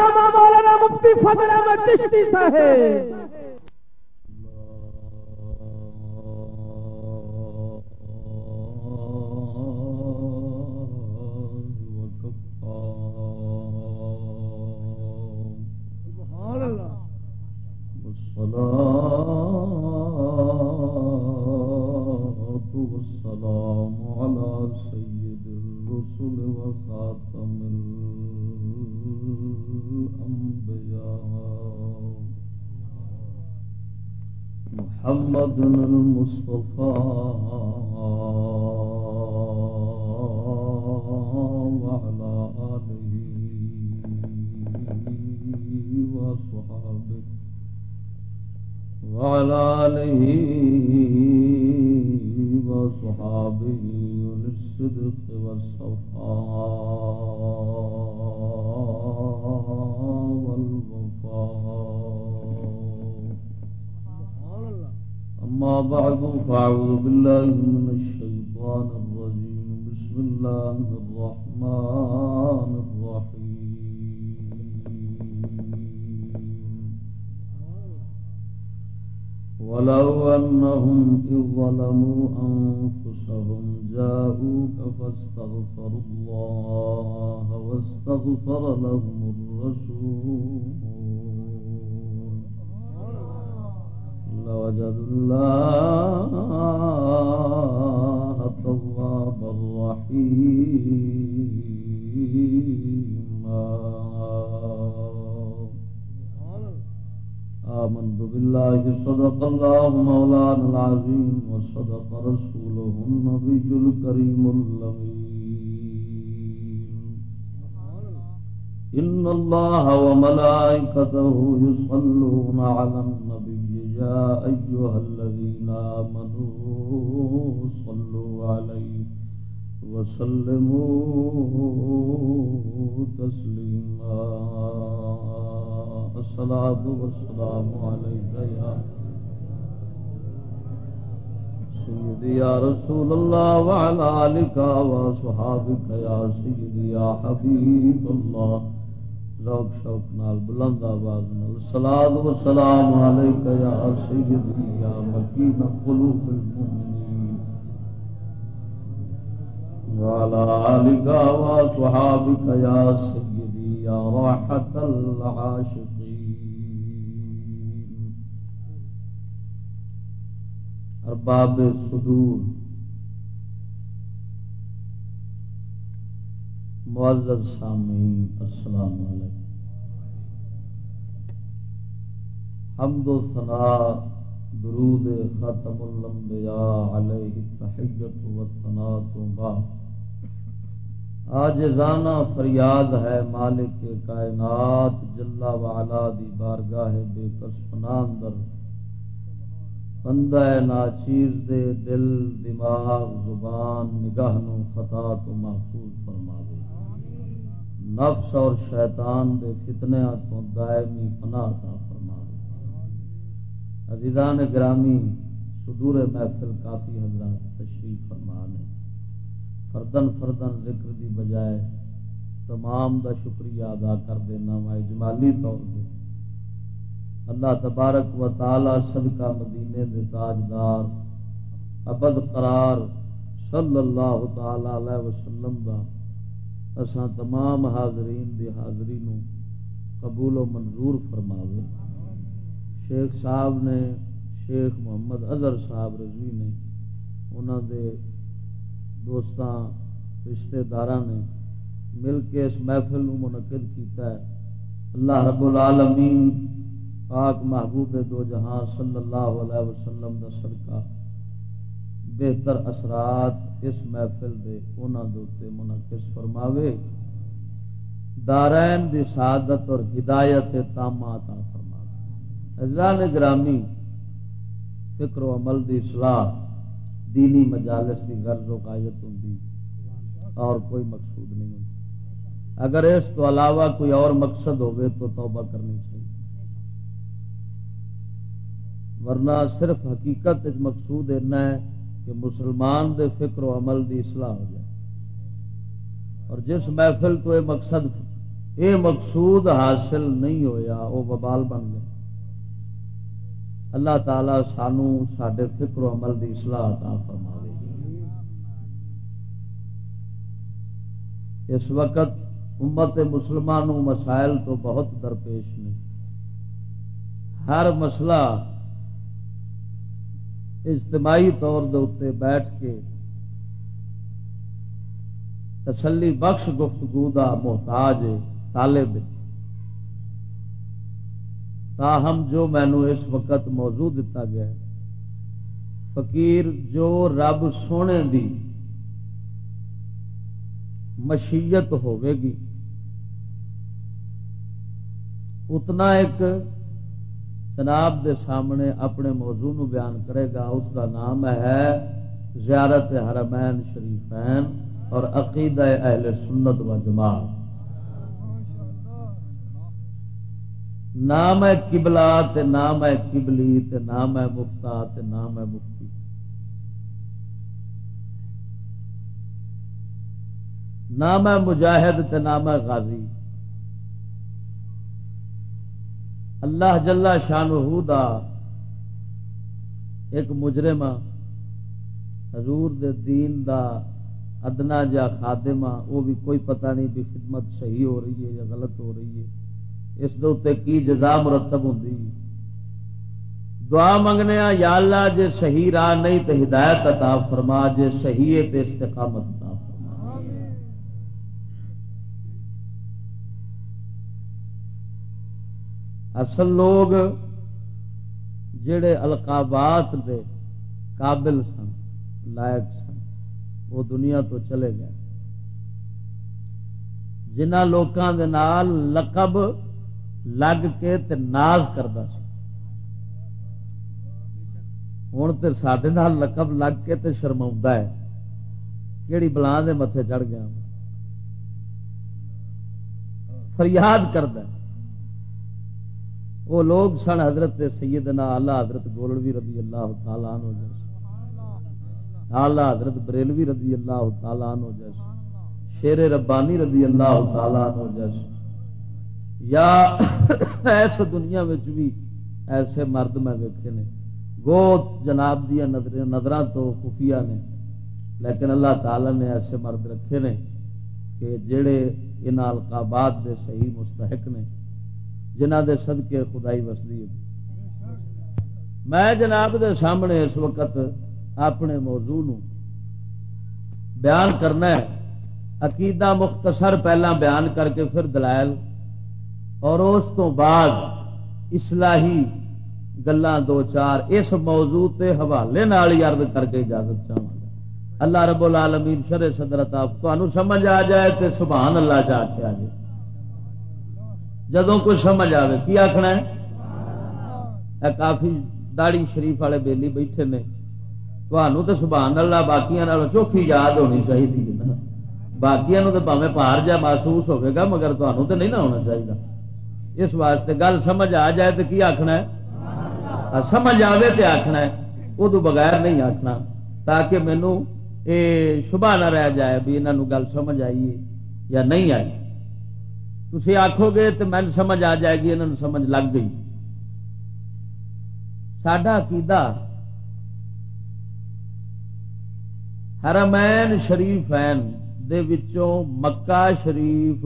مولانا مفتی فضل احمد چشتی صاحب۔ محمد المصطفى. وعلى آله وصحابه. وعلى آله وصحابه للصدق والصفاء والوفاء. أما بعد، فأعوذ بالله من الشيطان الرجيم. بسم الله الرحمن الرحيم. ولو أنهم إذ ظلموا أنفسهم جاءوك فاستغفروا الله واستغفر لهم الرسول. لوجدوا الله توابا رحيما. آمنت بالله، صدق الله مولانا العظيم، وصدق رسوله النبي الكريم اللمين إن الله وملائكته يصلون على النبي يا أيها الذين آمنوا صلوا عليه وسلموا تسليما. الصلاة والسلام عليك يا سيدي يا رسول الله وعلى آلك وصحابك يا سيدي يا حبيب الله. ذوق شوق نال بلند آواز نال الصلاة والسلام عليك يا سيدي يا مكين قلوب المؤمنين وعلى آلك وصحابك يا سيدي يا راحة العاشقين ارباب صدور معزز سامعین، السلام علیکم۔ حمد و ثناء درود ختم الانبیاء علیہ تحیت و ثناء تو بعد۔ آج فریاد ہے مالک کائنات جلا وعلا دی بارگاہ بے کس فناندر بندہ ناچیز دے دل، دماغ، زبان، نگاہ نو خطا تو محفوظ۔ نفس اور شیطان دے فتنیا تو دائمی پناہ تا فرما عزیزان گرامی، صدور محفل کافی حضرات تشریف فرما لیں فردن فردن ذکر دی بجائے تمام دا شکریہ ادا کر دینا میں اجمالی طور پہ۔ اللہ تبارک و تعالی صدقہ مدینے دے تاجدار ابد قرار صلی اللہ تعالی علیہ وسلم دا اساں تمام حاضرین دی حاضری نو قبول و منظور فرماوے۔ شیخ صاحب نے، شیخ محمد اظہر صاحب رضوی نے انہوں دے دوستاں، رشتہ دار نے مل کے اس محفل نو منعقد کیتا ہے۔ اللہ رب العالمین پاک محبوب دو جہاں صلی اللہ علیہ وسلم دا صدقہ۔ بہتر اثرات اس محفل دے انہوں دے منعقد فرماوے۔ دارین دی سعادت اور ہدایت تامات فرماوے۔ اجلان گرامی فکر و عمل دی اصلاح، دینی مجالس کی غرض و قایت ہوں اور کوئی مقصود نہیں ہوں اگر اس تو علاوہ کوئی اور مقصد ہوگی تو توبہ کرنی چاہیے۔ ورنہ صرف حقیقت مقصود اتنا ہے کہ مسلمان دے فکر و عمل دی اصلاح ہو جائے۔ اور جس محفل تو یہ مقصد یہ مقصود حاصل نہیں ہویا وہ ببال بن گیا اللہ تعالی سانو سڈے فکر و عمل کی سلاح عطا فرما اس وقت امت مسلمانوں مسائل تو بہت درپیش نے۔ ہر مسئلہ اجتماعی طور دے بیٹھ کے تسلی بخش گفتگو کا محتاج طالب تاہم جو مینو اس وقت موضوع دتا گیا فقیر جو رب سونے دی مشیت ہوے گی، اتنا ایک جناب دے سامنے اپنے موضوع نو بیان کرے گا، اس کا نام ہے زیارت حرمین شریفین اور عقیدہ اہل سنت و جماعت۔ نام ہے کبلا نام ہے کبلی نام ہے مفتا نام ہے مفتی۔ نام ہے مجاہد تے نام ہے غازی۔ اللہ جلا شان دا ایک مجرم حضور دے دین دا ادنا جا خادمہ، وہ بھی کوئی پتہ نہیں بھی خدمت صحیح ہو رہی ہے یا غلط ہو رہی ہے۔ اس دے کی جزا مرتب ہوں دعا منگنے یا اللہ، جے صحیح راہ نہیں تو ہدایت عطا فرما، جے صحیح ہے تو استقامت اصل لوگ جڑے القابات دے قابل سن، لائق سن، وہ دنیا تو چلے گئے۔ جنہ لوگوں کے نال لقب لگ کے تے ناز کرتا سی ہوں تو سڈے لقب لگ کے تے شرما ہے۔ کہڑی بلان دے متے چڑھ گیا۔ فریاد کرد وہ لوگ سن حضرت سیدنا اللہ حضرت گولڑوی رضی اللہ تعالیٰ عنہ جیسے۔ آلہ حضرت بریلوی رضی اللہ تعالیٰ عنہ جیسے۔ شیر ربانی رضی اللہ تعالیٰ عنہ جیسے۔ یا ایس دنیا میں بھی ایسے مرد میں ویکے نے۔ گو جناب دیا نظر تو خفیہ نے۔ لیکن اللہ تعالی نے ایسے مرد رکھے نے کہ جڑے ان القابات دے صحیح مستحق نے۔ جنہ دے صدقے خدائی وسدی میں جناب دے سامنے اس وقت اپنے موضوع نو بیان کرنا ہے۔ عقیدہ مختصر پہلا بیان کر کے پھر دلائل۔ اور اس تو بعد اصلاحی گلا دو چار اس موضوع کے حوالے عرض کر کے اجازت چاہوں گا۔ اللہ رب العالمین شر صدرت آپ سمجھ آ جائے تو سبحان اللہ چاہ کے آ جائے۔ جدو کچھ سمجھ آئے کی آخنا ہے؟ کافی داڑی شریف والے بیلی بیٹھے نے۔ تو سبحان اللہ باقی چوکھی یاد ہونی چاہیے باقی تو پاوے پار جا محسوس ہوگا مگر تمہوں تو نہیں نہ ہونا چاہیے اس واسطے گل سمجھ آ جائے تو کی آخنا ہے؟ سمجھ آئے تو آخنا ہے۔ ادو بغیر نہیں آخنا تاکہ مینو یہ شبہ نہ رہ جائے بھی یہاں گل سمجھ آئیے یا نہیں آئی۔ تھی آخو گے تو مین سمجھ آ جائے گی یہاں سمجھ لگ گئی۔ سڈا عقیدہ حرمین شریفین دے وچوں مکہ شریف،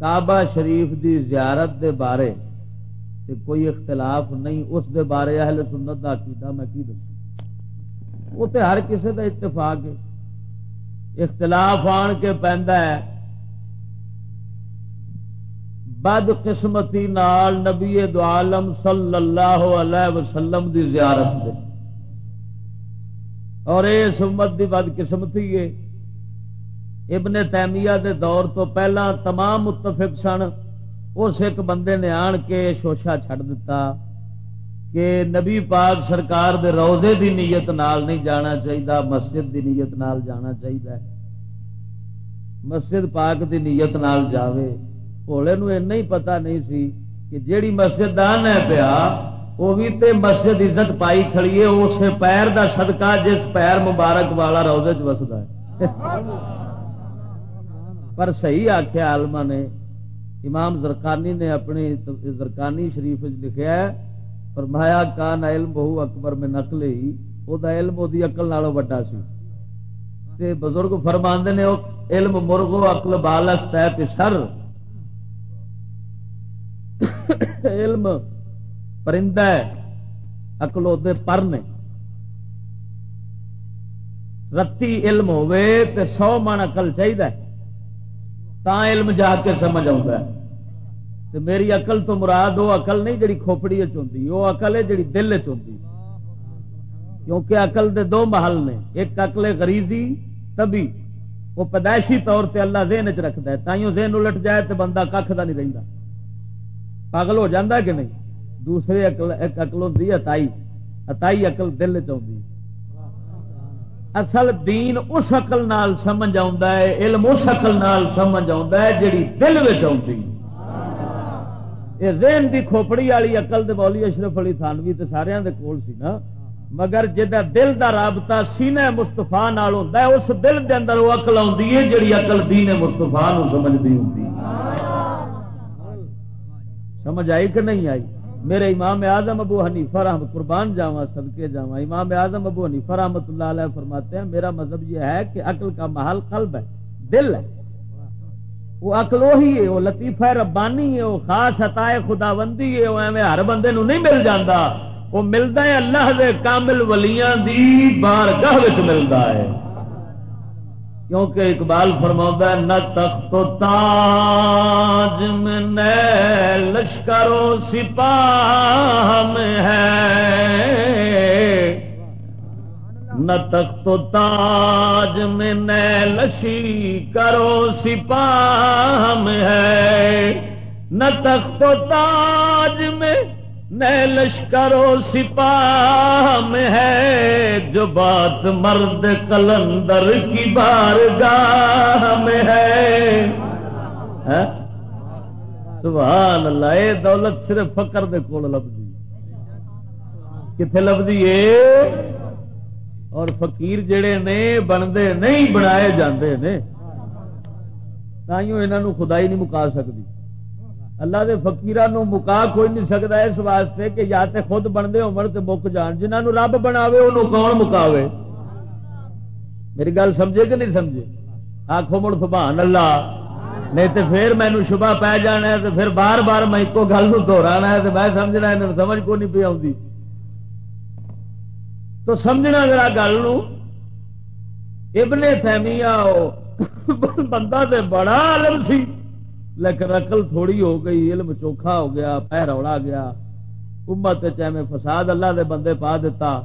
کعبہ شریف دی زیارت دے بارے تے کوئی اختلاف نہیں، اس دے بارے اہل سنت دا عقیدہ میں کی دسوں؟ وہ تے ہر کسے دا اتفاق ہے۔ اختلاف آن کے پہندا ہے۔ بد قسمتی نال نبی دو عالم صلی اللہ علیہ وسلم دی زیارت دے۔ اور اس امت کی بد قسمتی ہے۔ ابن تیمیہ دے دور تو پہلا تمام متفق سن، اس ایک بندے نے آن کے شوشا چھڑ دیتا کہ نبی پاک سرکار دے روزے دی نیت نال نہیں جانا چاہیے مسجد دی نیت نال جانا چاہیے مسجد پاک دی نیت نال جاوے۔ بھولے نو ہی پتا نہیں سی کہ جیڑی مسجد دان ہے پیا وہ بھی تے مسجد عزت پائی کھڑی ہے اس پیر دا صدقہ جس پیر مبارک والا روزے چ وسدا ہے پر صحیح آخیا آلما نے امام زرکانی نے اپنی زرکانی شریف لکھا ہے فرمایا کان علم بہو اکبر میں نقل ہی وہ علم وہ اقل نالوں وڈا سی تے بزرگ فرماندے نے علم مرغو اقل بالس ہے پسر علم پرندہ ہے اقل پر نے۔ رتی علم ہوے تے سو من اقل چاہیے تا علم جا کے سمجھ آتا ہے۔ تے میری اقل تو مراد وہ اقل نہیں جڑی کھوپڑی چی وہ اقل ہے جڑی دل چی کیونکہ اقل دے دو محل نے، ایک اقل غریزی تبھی وہ پیدائشی طور پہ اللہ ذہن چ رکھتا ہے، تائیوں ذہن الٹ جائے تو بندہ کھ کا نہیں رہتا پاگل ہو جاتا کہ نہیں؟ دوسرے اقل ایک اقل ہوتی اتائی اتائی اقل دل چاہتی اصل دین اس اقل نال سمجھ ہے، علم اس اقل نال سمجھ ہے جیڑی دل آتی یہ ذہن دی کھوپڑی والی اقل دے اشرف علی تھانوی تے سارے دے کول سی نا۔ مگر جا دل دا رابطہ سینے مستفا ہوتا ہے، اس دل دے اندر وہ اقل آتی ہے جیڑی اقل دین مستفا سمجھتی ہوتی سمجھ آئی کہ نہیں آئی؟ میرے امام اعظم ابو حنیفہ رحمت قربان جاوا صدقے جاوا امام اعظم ابو حنیفہ رحمت اللہ علیہ فرماتے ہیں، میرا مذہب یہ ہے کہ عقل کا محل قلب ہے، دل ہے۔ وہ عقل وہی ہے، وہ لطیفہ ربانی ہے، وہ خاص عطائے خدا بندی ہے، وہ ایویں ہر بندے نو نہیں مل جاتا وہ ملتا ہے اللہ دے کامل ولیاں دی بار گاہ ملتا ہے۔ کیونکہ اقبال فرما نہ تخت و تاج میں نئے لشکروں سپاہ میں ہے۔ نہ تخت و تاج میں نئے لشی کرو سپاہ میں ہے۔ نہ تخت و تاج میں نئے لشکر و سپاہ میں ہے جو بات مرد کلندر کی بارگاہ میں ہے۔ ہاں؟ سبحان اللہ دولت صرف فکر دے کول لبھی کتنے لبھی اور فقیر جڑے نے، بنتے نہیں، بنائے جاندے نے۔ تائیوں انہوں خدائی نہیں مکا سکتی اللہ دے فقیران مکا کوئی نہیں سکتا اس واسطے کہ یا تے خود بنتے ہو مک جان۔ جنہوں رب بناوے، انہوں کون مکاوے؟ میری گل سمجھے کہ نہیں سمجھے؟ آخو مڑ سبحان اللہ۔ نہیں تو پھر مینو شبہ پی جانا ہے تو پھر بار بار میں ایک گل دہرانا ہے تو میں سمجھنا سمجھ کو نہیں پی آتی تو سمجھنا ذرا گل ابن تیمیہ بندہ تے بڑا عالم سی۔ لیکن عقل تھوڑی ہو گئی، علم چوکھا ہو گیا پہ روڑا گیا۔ امت چاہے فساد اللہ دے بندے پا دیتا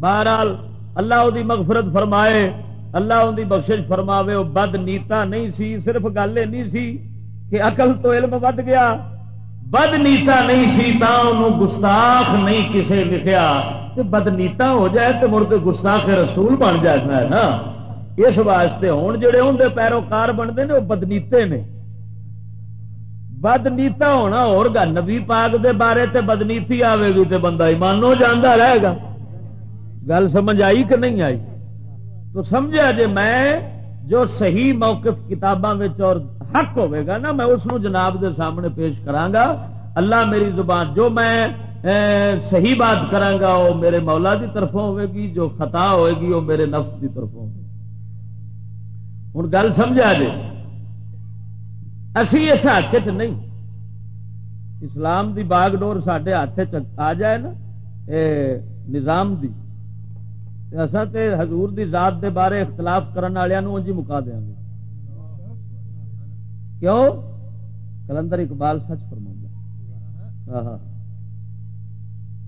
بہرحال اللہ دی مغفرت فرمائے، اللہ ان کی بخشش فرماوے۔ وہ بد نیتا نہیں سی، صرف گل یہ سی کہ عقل تو علم ود گیا۔ بد نیتا نہیں سی تا گستاخ نہیں کسے لکھیا۔ کہ بد نیتا ہو جائے تو مڑ کے گستاخ رسول بن جائے نا۔ اس واسطے ہوں جڑے اندر پیروکار بنتے ہیں وہ بدنیتے نے۔ بدنیتا ہونا اور گا نبی پاک دے بارے تے بدنیتی آئے گی تے بندہ ایمان ہو جانا رہے گا گل سمجھ آئی کہ نہیں آئی تو سمجھا جے میں جو صحیح موقف کتاباں اور حق ہوے گا نا میں اس جناب دے سامنے پیش کرانگا اللہ میری زبان جو میں صحیح بات کرانگا وہ میرے مولا دی طرفوں ہوے گی جو خطا ہوئے گی وہ میرے نفس دی طرفوں ہوگی ہوں گل سمجھا جے اسی اس ہاتھ چ نہیں۔ اسلام دی باغ ڈور سڈے ہاتھ آ جائے نا، اے نظام دی۔ اصا تے حضور دی ذات دے بارے اختلاف کرنے والوں جی مکا دیا گے۔ کیوں؟ کلندر اقبال سچ فرما ہاں، ہاں۔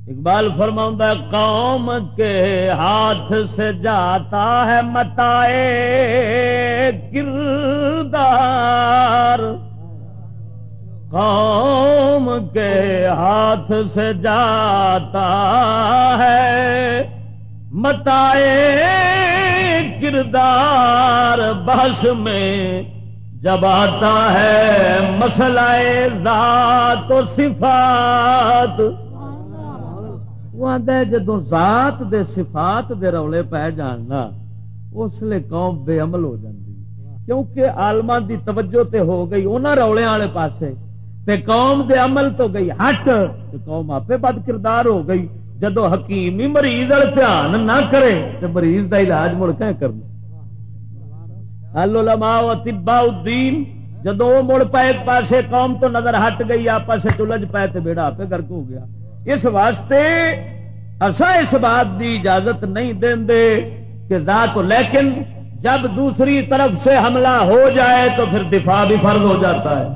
اقبال فرما قوم کے ہاتھ سے جاتا ہے متائے کردار قوم کے ہاتھ سے جاتا ہے۔ متائے کردار بس میں جب آتا ہے مسئلہ ذات و صفات۔ وہ آدھا جدو ذات دے صفات دے رولے پہ جاننا اس لیے قوم بے عمل ہو جاتی کیونکہ آلما دی توجہ تے ہو گئی انہوں رولے والے پاسے۔ تے قوم دے عمل تو گئی ہٹ، تے قوم آپ بد کردار ہو گئی۔ جدو حکیم ہی مریض دھیان نہ کرے تو مریض دا علاج مڑ کہ کرنا؟ العلماء و طباء الدین جدو وہ مڑ پائے ایک پاسے قوم تو نظر ہٹ گئی آپس چلج پائے تو بیڑا آپ گرک ہو گیا۔ اس واسطے اصا اس بات دی اجازت نہیں دیں کہ ذات لیکن جب دوسری طرف سے حملہ ہو جائے تو پھر دفاع بھی فرض ہو جاتا ہے۔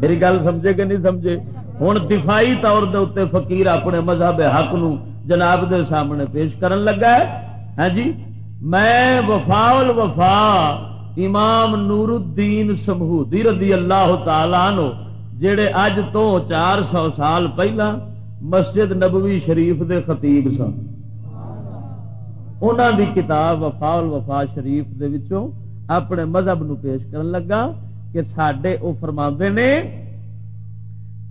میری گل سمجھے کہ نہیں سمجھے؟ ہوں دفاعی طور دے فقیر اپنے مذہب حق نو جناب دے سامنے پیش کرن لگا ہے۔ ہاں جی؟ میں وفا وفا امام نور الدین سمہودی رضی اللہ تعالی نو جڑے اج تو چار سو سال پہلا مسجد نبوی شریف دے خطیب سن۔ انہوں دی کتاب وفا وفا شریف دے وچوں اپنے مذہب نو پیش کرن لگا کہ سڈے وہ فرما نے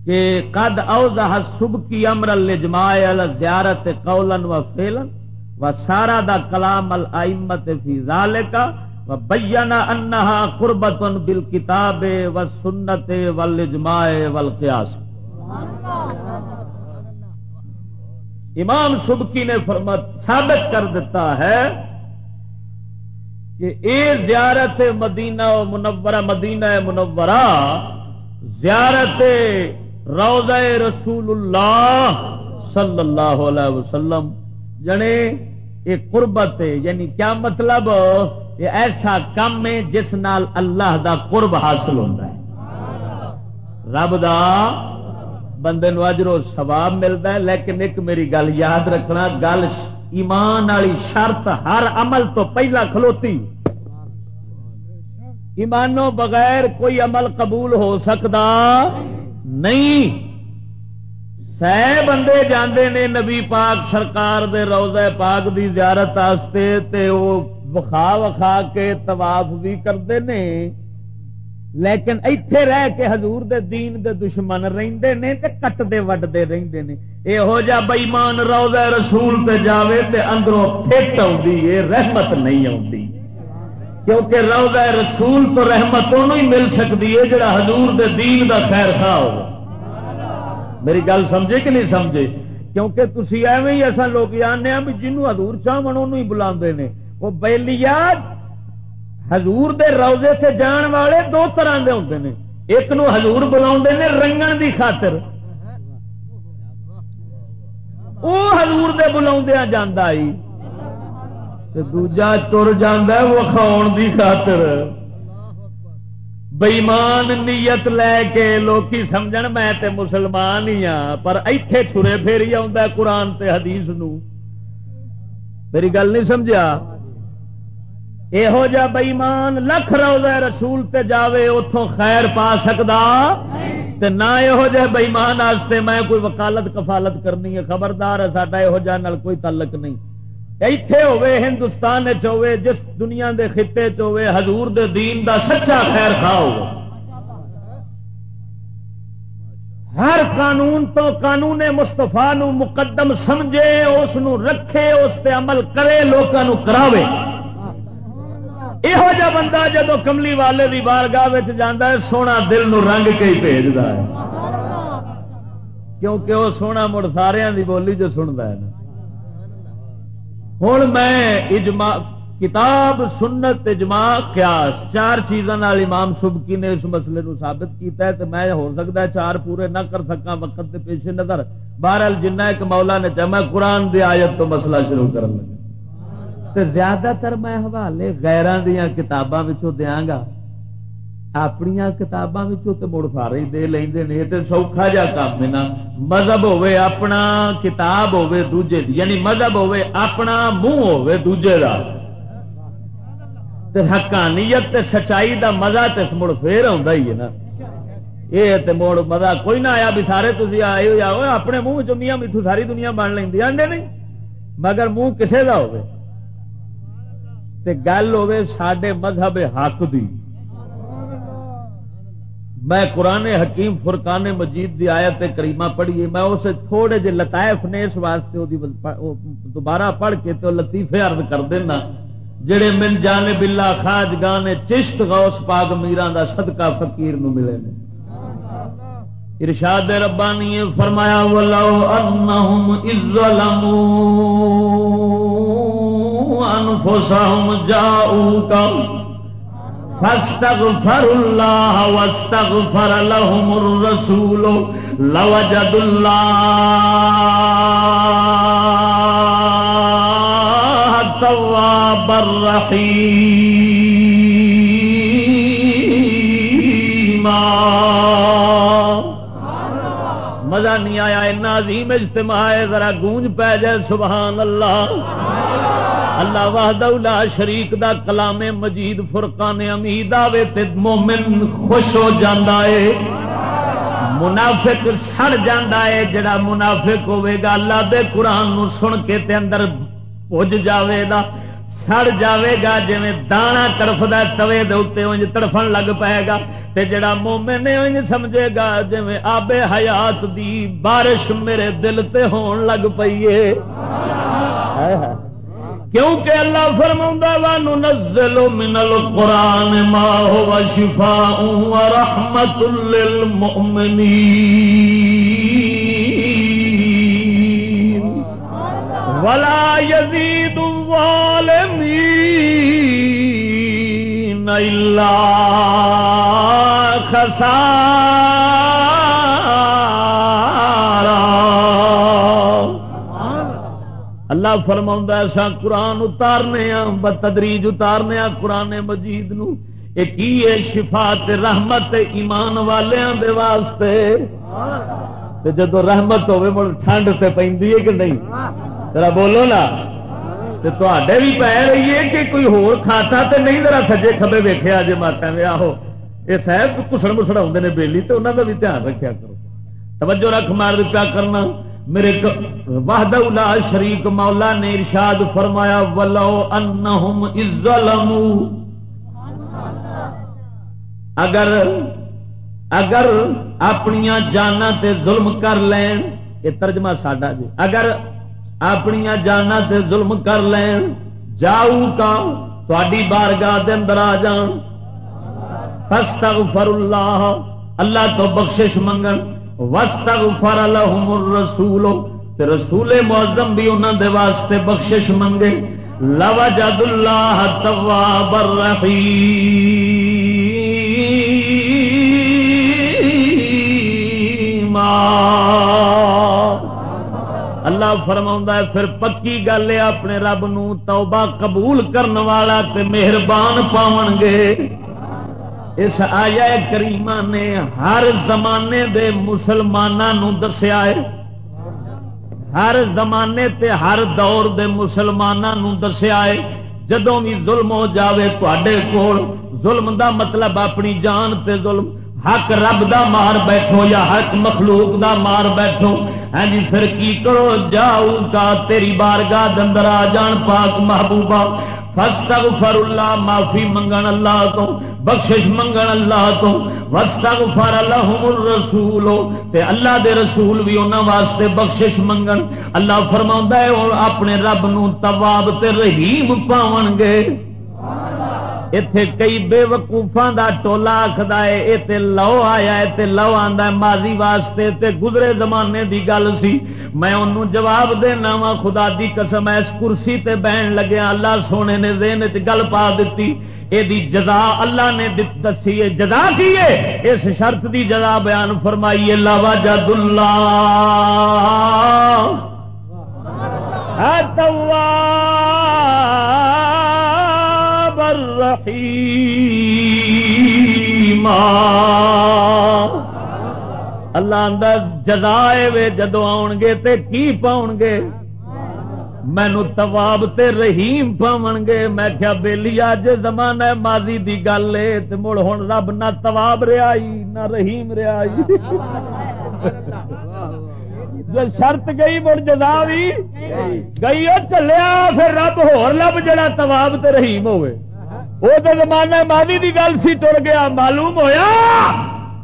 کہ قد اوزہ سب کی امر الجماع زیارت قولن و فیلن و سارا دا کلام الائمت فی ذالکا و بینا انہا قربت بالکتاب و سنت والجماع والقیاس امام سبکی نے فرمت ثابت کر دیتا ہے کہ اے زیارت مدینہ و منورہ، مدینہ منورہ، زیارت روزہ رسول اللہ صلی اللہ علیہ وسلم یعنی جنے ایک قربت یعنی کیا مطلب؟ یہ ایسا کم ہے جس نال اللہ دا قرب حاصل ہوتا ہے۔ رب دا بندے نو اجرو ثواب ملتا ہے، لیکن ایک میری گل یاد رکھنا، گل ایمان والی شرط ہر عمل تو پہلا کھلوتی۔ ایمانوں بغیر کوئی عمل قبول ہو سکتا نہیں۔ سہ بندے جاندے نے نبی پاک سرکار دے روزہ پاک دی زیارت تے وہ وخا وخا کے طواف بھی کرتے نے۔ لیکن ایتھے رہ کے حضور دے دین دے دشمن رہندے نے تے کٹتے وڈتے رہندے نے۔ یہو جا بئیمان روزہ رسول تے جاوے تے اندروں پھٹ آ رحمت نہیں آتی کیونکہ روزہ رسول تو رحمت انہوں ہی مل سکتی ہے جڑا حضور دے دین دا خیر خواہ ہو۔ میری گل سمجھے کہ نہیں سمجھے؟ کیونکہ تھی ایویں ہی اصا لوگ یعنی جاننے آنے بھی جنوب ہزور چاہن انہوں ہی بلا وہ بیلیا حضور دے روزے سے جان والے دو طرح دے ہوتے ہیں ایک نو حضور بلا رنگن دی خاطر۔ وہ حضور دے بلا جانا ہی دوجا تر جا وکھاؤ دی خاطر۔ بئیمان نیت لے کے لوکی سمجھ میں تے مسلمان ہی ہاں پر ایتھے چھرے پھیری آ قرآن تے حدیث نو۔ میری گل نہیں سمجھا یہو جا بئیمان لکھ روزہ رسول تے جاوے اتوں خیر پا سکتا تے نہ یہو جہ بئیمان میں کوئی وکالت کفالت کرنی ہے، خبردار ہے ساڈا یہو جہ کوئی تعلق نہیں۔ ایتھے ہوئے ہندوستان ہوئے جس دنیا دے خطے ہوئے حضور دے دین دا سچا خیر خواہ ہو ہر قانون تو قانون مستفا نو مقدم سمجھے، اس نو رکھے، اس تے عمل کرے لوگوں کراوے۔ یہو بندہ جدو کملی والے دی بارگاہ جانا ہے سونا دل نو رنگ کے ہی بھیجتا ہے کیونکہ وہ سونا مڑ سارے دی بولی جو سنتا ہے نا ہوں میں اجماع کتاب سنت اجماع قیاس چار چیزوں امام سبکی نے اس مسئلے نو ثابت کیتا ہے تو میں ہو سکتا ہے چار پورے نہ کر سکا وقت کے پیش نظر بہرحال جنہ ایک مولا نے چاہ میں قرآن دی آیت تو مسئلہ شروع کر لگا زیادہ تر میں حوالے غیران دیا کتاباں دیا گا۔ اپنی کتاباں مڑ سارے دے لیں تو سوکھا جا کام ہے نا۔ مذہب ہوے اپنا، کتاب ہوے دوجے دی یعنی مذہب ہوے اپنا، منہ ہوے دوجے دا۔ تے حقانیت تے سچائی دا مزہ تے مڑ پھر آ ہی ہے نا۔ یہ تے مڑ مزہ کوئی نہ آیا بھی سارے تھی آئے ہو جاؤ اپنے منہ چمیاں میٹھو ساری دنیا بن لینی آنڈے نہیں۔ مگر منہ کسے دا ہوے تے گل ہوے سڈے مذہب حق دی۔ میں قرآن حکیم فرقان مجید دی آیت کریمہ پڑھی میں اسے تھوڑے جے لطائف نے اس واسطے دوبارہ پڑھ کے تو لطیفے عرض کر دینا۔ جڑے من جانے بلا خاج گانے چشت غوث پاک میران دا صدقہ فقیر نو ملے نے۔ ارشاد ربانی فرمایا، ولو انہم اذ انفسهم جاؤوک فاستغفر الله واستغفر لهم الرسول لوجد الله التواب الرحيم مزہ نہیں آیا، اتنا عظیم اجتماع ہے، ذرا گونج پہ جائے، سبحان اللہ۔ اللہ واہد شریک دا کلام مجید فرقان امید آوے تے مومن خوش ہو جاندہ ہے۔ منافق سڑ جاندہ ہے، جڑا منافق ہوئے گا اللہ دے قرآن نو سن کے تے اندر پوج جاوے دا سڑ جاوے گا جی دانا تڑف دا توے دے اتنے انج تڑفن لگ پائے گا۔ تے جڑا مومن نے انج سمجھے گا جی آب حیات دی بارش میرے دل تے ہون لگ پئی پئیے کیونکہ اللہ فرما وانو نزل من القرآن ما هو شفاء ورحمت للمؤمنین ولا يزيد الظالمين إلا خسارا اللہ فرما ایسا قرآن اتارنے بتدریج اتارنے قرآن مجید نو۔ کی ہے شفا رحمت ایمان والوں دے واسطے۔ تے جدو رحمت ہوے مڑ ٹھنڈ تے پیندی ہے کہ نہیں؟ ذرا بولو نا۔ تے تواڈے بھی پی رہی ہے کہ کوئی ہور کھاتا تے نہیں، ذرا سجے کھبے ویکھیا جے ماتا میں آہو یہ صاحب کسڑ مسڑ آتے نے بیلی تو انہوں کا بھی دھیان رکھا کرو۔ توجہ رکھ، مار پیا کرنا۔ میرے وحد الا شریک مولا نے ارشاد فرمایا، ولو انہم الظلموا اگر اگر اپنی جانا تے ظلم کر لین، یہ ترجمہ ساڈا جی۔ اگر اپنی جانا تے ظلم کر لین، جاؤ کا تھوڑی بارگاہ دے اندر آ جان۔ فاستغفر اللہ اللہ تو بخشش منگن۔ واستغفر لهم الرسول۔ تے رسول معظم بھی انہاں دے واسطے بخشش منگے۔ لوجد اللہ التواب اللہ فرما ہے، پھر پکی گل ہے، اپنے رب نو توبہ قبول کرن والا تے مہربان پاون گے۔ اس آیا کریمہ نے ہر زمانے دے مسلمانوں دسیا ہے۔ ہر زمانے تے ہر دور دے مسلمانوں دسیا ہے۔ جدوں بھی ظلم ہو جاوے تے کول، ظلم دا مطلب اپنی جان تے ظلم۔ حق رب دا مار بیٹھو یا حق مخلوق دا مار بیٹھو۔ ہاں جی پھر کی کرو؟ جاؤ کا تیری بارگاہ دندر آ جان پاک محبوبہ۔ فاستغفر اللہ، معافی منگن اللہ تو، بخشش منگن اللہ تو، واستغفر لهم الرسول. تے اللہ دے رسول بھی انہاں واسطے بخشش منگن۔ اللہ فرماوندا ہے اپنے رب نو تواب تے رحیم پاون گے۔ اتے کئی بے وقوفاں دا ٹولا آخد ہے یہ لو آیا ہے لو آندا ہے، ماضی واسطے تے گزرے زمانے دی گل سی۔ میں انہوں جواب دینا وا خدا دی قسم، اس کرسی تے بہن لگیا اللہ سونے نے ذہن چ گل پا دیتی اے دی جزا اللہ نے دسی ہے۔ جزا کی ہے؟ اس شرط دی جزا بیان فرمائی لا وجد اللہ۔ ہاں، التواب الرحیم۔ اللہ اندر جزائے وے جدو آن گے تے کی پاؤن گے مینو تواب تے رحیم پاون گے میں کیا بیلی اج زمانہ ماضی دی گل ہے تے مڑ ہن رب نہ تواب ریائی نہ رحیم ریائی جو شرط گئی، مڑ جزا بھی گئی۔ وہ چلیا، پھر رب ہور لب جڑا تواب تے رحیم ہوئے وہ تو زمانہ ماضی دی گل سی ٹر گیا، معلوم ہویا؟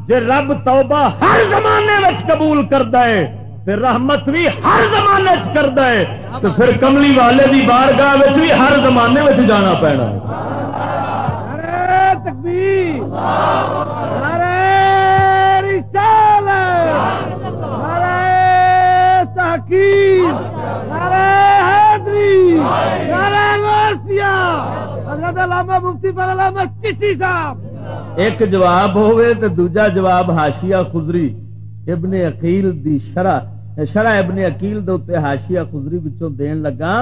جے رب توبہ ہر زمانے میں قبول کرتا ہے پھر رحمت بھی ہر زمانے کر دے تو پھر کملی والے کی بارگاہ بھی ہر زمانے میں جانا پینا تکبیر ایک جواب ہوئے تو دوجا جواب ہاشیا خزری ابن عقیل دی شرح شرح ابن عقیل دے ہاشیا خزری بچوں دین لگا۔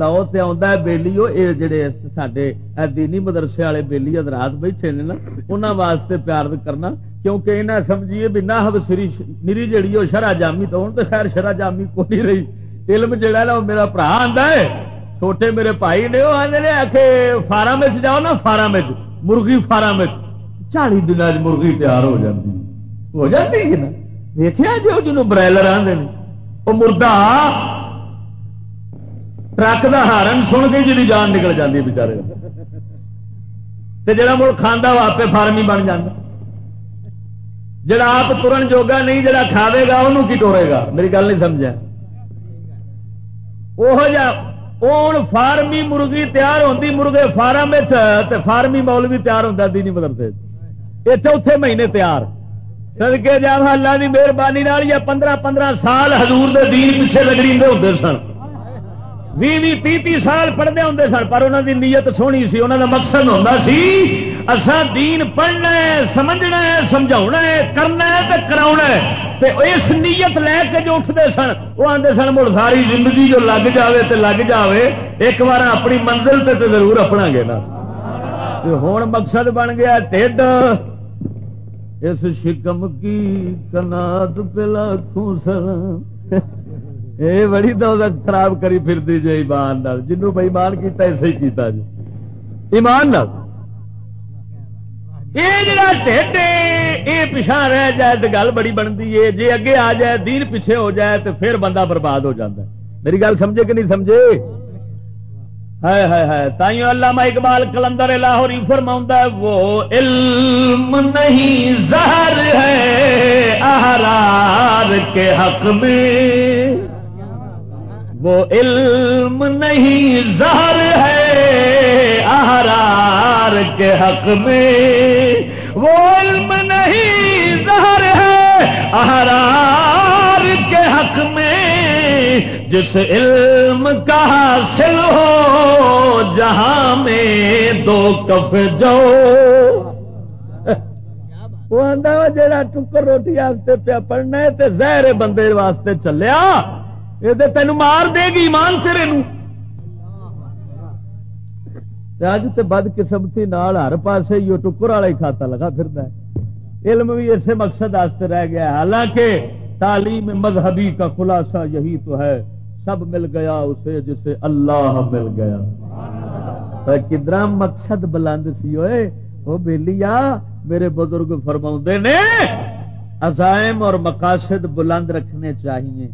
لو تے آ بےلی یہ جڑے سڈے دینی مدرسے والے بےلی ادرات بیٹھے نے نا انہوں واسطے پیار کرنا، کیونکہ انہیں سمجھیے بھی نہ سری نری جیڑی، وہ شرح جامی تو ہوں تو خیر، شرح جامی کو نہیں رہی۔ علم جڑا نا، وہ میرا برا آتا ہے۔ چھوٹے میرے بھائی نے وہ آدھے آ کے فارم جاؤ نا، فارم مرغی فارم چالی دن مرغی تیار ہو جاتی ہو جاتی ہے نا؟ دیکھا جی وہ جنوب برائلر آدھے وہ مردہ ٹرک کا ہارن سن کے جی جان نکل جاتی بچارے جڑا مڑ کھانا وہ آپ فارمی بن جاتا جڑا آپ ترن جوگا نہیں جڑا کھاوے گا انہوں کی ٹورے گا؟ میری گل نہیں سمجھا۔ وہ فارمی مرغی تیار ہوتی مرغے فارم فارمی مولوی بھی تیار ہوتا دینی مدرسے یہ چوتھے مہینے تیار سدکے جا اللہ کی مہربانی یا پندرہ پندرہ سال حضور دے دین پیچھے لگڑی ہوتے سن بھی بھی تی تی سال پڑھتے ہوں سن پر انہوں دی نیت سونی سی انہوں دا مقصد ہوتا سی اصا دین پڑھنا ہے، سمجھنا ہے سمجھا ہے، کرنا ہے تو کرا ہے۔ اس نیت لے کے جو اٹھتے سن، وہ آتے سن، مڑ ساری زندگی جو لگ جاوے تے لگ جاوے، ایک بار اپنی منزل تے تے ضرور اپنا گے نا۔ ہوں مقصد بن گیا ٹھڈ۔ اس شکم کی کنات پلا سر۔ یہ بڑی دولت خراب کری پھر دی جی ایمان جنوب ایمان کیتا، ایسے ہی کیتا جی ایمان نال۔ یہ پچھا رہ جائے تو گل بڑی بنتی ہے۔ جی اگے آ جائے، دین پیچھے ہو جائے تو پھر بندہ برباد ہو جاتا ہے۔ میری گل سمجھے کہ نہیں سمجھے؟ ہے ہے ہے تائیوں علامہ اقبال کلندر لاہوری فرما وہ علم نہیں، زہر ہے احرار کے حق میں۔ وہ علم نہیں، زہر ہے احرار کے حق میں۔ وہ علم نہیں، زہر ہے احرار کے حق میں۔ جس علم کا حاصل ہو، جہاں میں دو کف جو۔ وہ آدھا جا ٹکر روٹی واسطے پیا پڑھنا ہے تے زہر بندے واسطے چلیا، یہ تین مار دے گی ایمان سرے نو اج تو بد قسمتی ہر پاسے یہ ٹکر والا ہی کھاتا لگا پھر علم بھی اسے مقصد آستے رہ گیا حالانکہ تعلیم مذہبی کا خلاصہ یہی تو ہے۔ سب مل گیا اسے جسے اللہ مل گیا۔ کدرا مقصد بلند سی ہوئے؟ وہ بےلی آ میرے بزرگ فرما نے، عزائم اور مقاصد بلند رکھنے چاہیے۔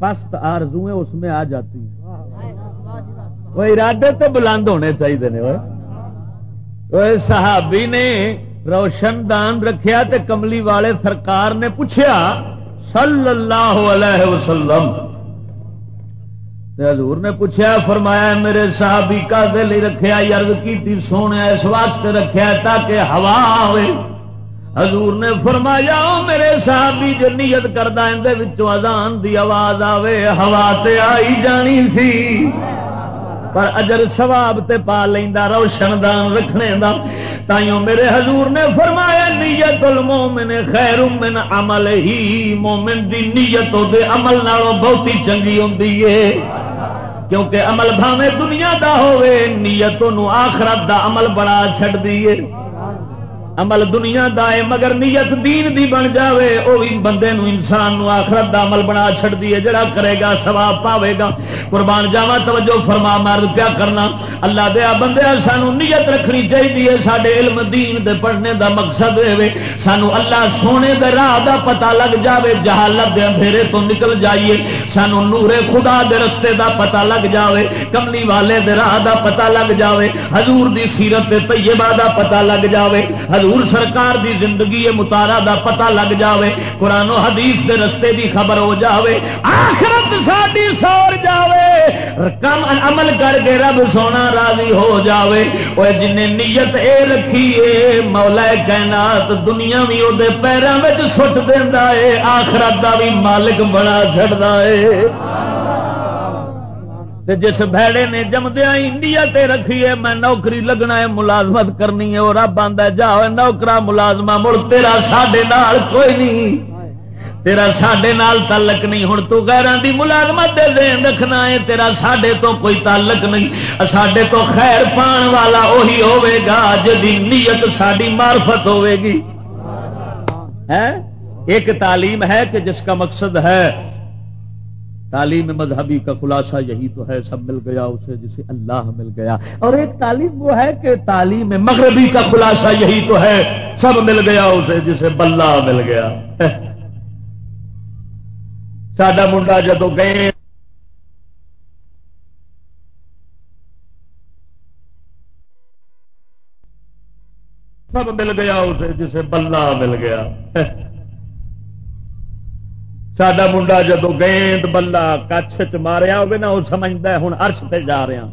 پست آرزویں اس میں آ جاتی ہیں۔ وہ ارادے تو بلند ہونے چاہیے صحابی نے روشن دان رکھیا تے کملی والے سرکار نے پوچھا صلی اللہ علیہ وسلم۔ حضور نے پوچھا فرمایا، میرے صحابی کا دل ہی رکھا یرد کی سونے، اس واسطے رکھا تاکہ ہوا ہوئے حضور نے فرمایا میرے صحابی، جو نیت کردہ اندر ازان دی آواز آوے، ہوا تے آئی جانی سی۔ پر اجر سواب تے پا لینا روشن دان رکھنے دا۔ تائیوں میرے حضور نے فرمایا، نیت المومن خیر من عمل ہی۔ مومن دی نیت دے عمل نالوں بہت ہی چنگی ہوندی ہے کیونکہ عمل بھاوے دنیا دا ہوئے نیتوں آخرت دا عمل بڑا چھڑ دیئے عمل دنیا دا ہے، مگر نیت دین دی بن جاوے، او بھی بندے نو انسان نو آخرت دا عمل بنا چھڑ دیے جڑا کرے گا، ثواب پاوے گا۔ قربان جاوا توجہ فرما مرد کیا کرنا، اللہ دیا بندے سانو نیت رکھنی چاہیے سڈے علم دین دے پڑھنے دا مقصد ہوئے سانو اللہ سونے دے راہ دا پتہ لگ جاوے، جہالت دے اندھیرے تو نکل جائیے۔ سانو نورے خدا دے رستے دا پتہ لگ جاوے، کملی والے دے راہ دا پتہ لگ جاوے۔ حضور دی سیرت طیبہ دا پتہ لگ جاوے۔ حضور حضور سرکار دی زندگی متارا دا پتہ لگ جاوے، قرآن و حدیث دے رستے دی خبر ہو جاوے، آخرت ساری سور جاوے۔ کم عمل کر کے رب سونا راضی ہو جاوے۔ وہ جن نیت اے رکھی ہے مولا کائنات دنیا بھی وہ پیروں میں سٹ دینا ہے آخرت دا بھی مالک بڑا چڑھتا ہے جس بھڑے نے جمدیا انڈیا تے رکھیے میں نوکری لگنا ہے، ملازمت کرنی ہے وہ رب آدھا جا نوکرا ملازمہ، مڑ تیرا ساڈے نال کوئی نہیں۔ تیرا ساڈے نال تعلق نہیں ہوں تو غیران دی ملازمت دے دین رکھنا ہے، تیرا ساڈے تو کوئی تعلق نہیں۔ ساڈے تو خیر پان والا وہی ہوے گا جی نیت ساری مارفت ہوے گی۔ ایک تعلیم ہے کہ جس کا مقصد ہے تعلیم مذہبی کا خلاصہ یہی تو ہے، سب مل گیا اسے جسے اللہ مل گیا۔ اور ایک تعلیم وہ ہے کہ تعلیم مغربی کا خلاصہ یہی تو ہے، سب مل گیا اسے جسے بلہ مل گیا۔ سڈا منڈا جدو گئے۔ سب مل گیا اسے جسے بلہ مل گیا۔ سڈا منڈا جدو گیند بلا کچھ چ ماریا نا وہ سمجھتا ہوں ارش تے جا رہا ہاں۔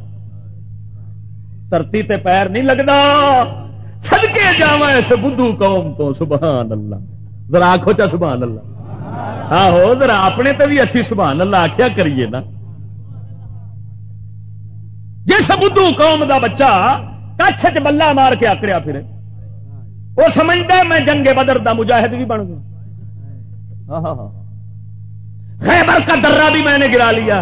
دھرتی تے پیر نہیں لگتا سدکے جا اس بدھو قوم تو، سبحان اللہ۔ ذرا آخو چا سبحان اللہ۔ آہو، ذرا اپنے تے بھی اسی سبحان اللہ آخیا کریے نا۔ جس بدھو قوم دا بچہ کچھ چ بلا مار کے آکڑیا پھر وہ سمجھتا میں جنگے بدر دا مجاہد بھی بن گیا۔ خیبر کا درہ بھی میں نے گرا لیا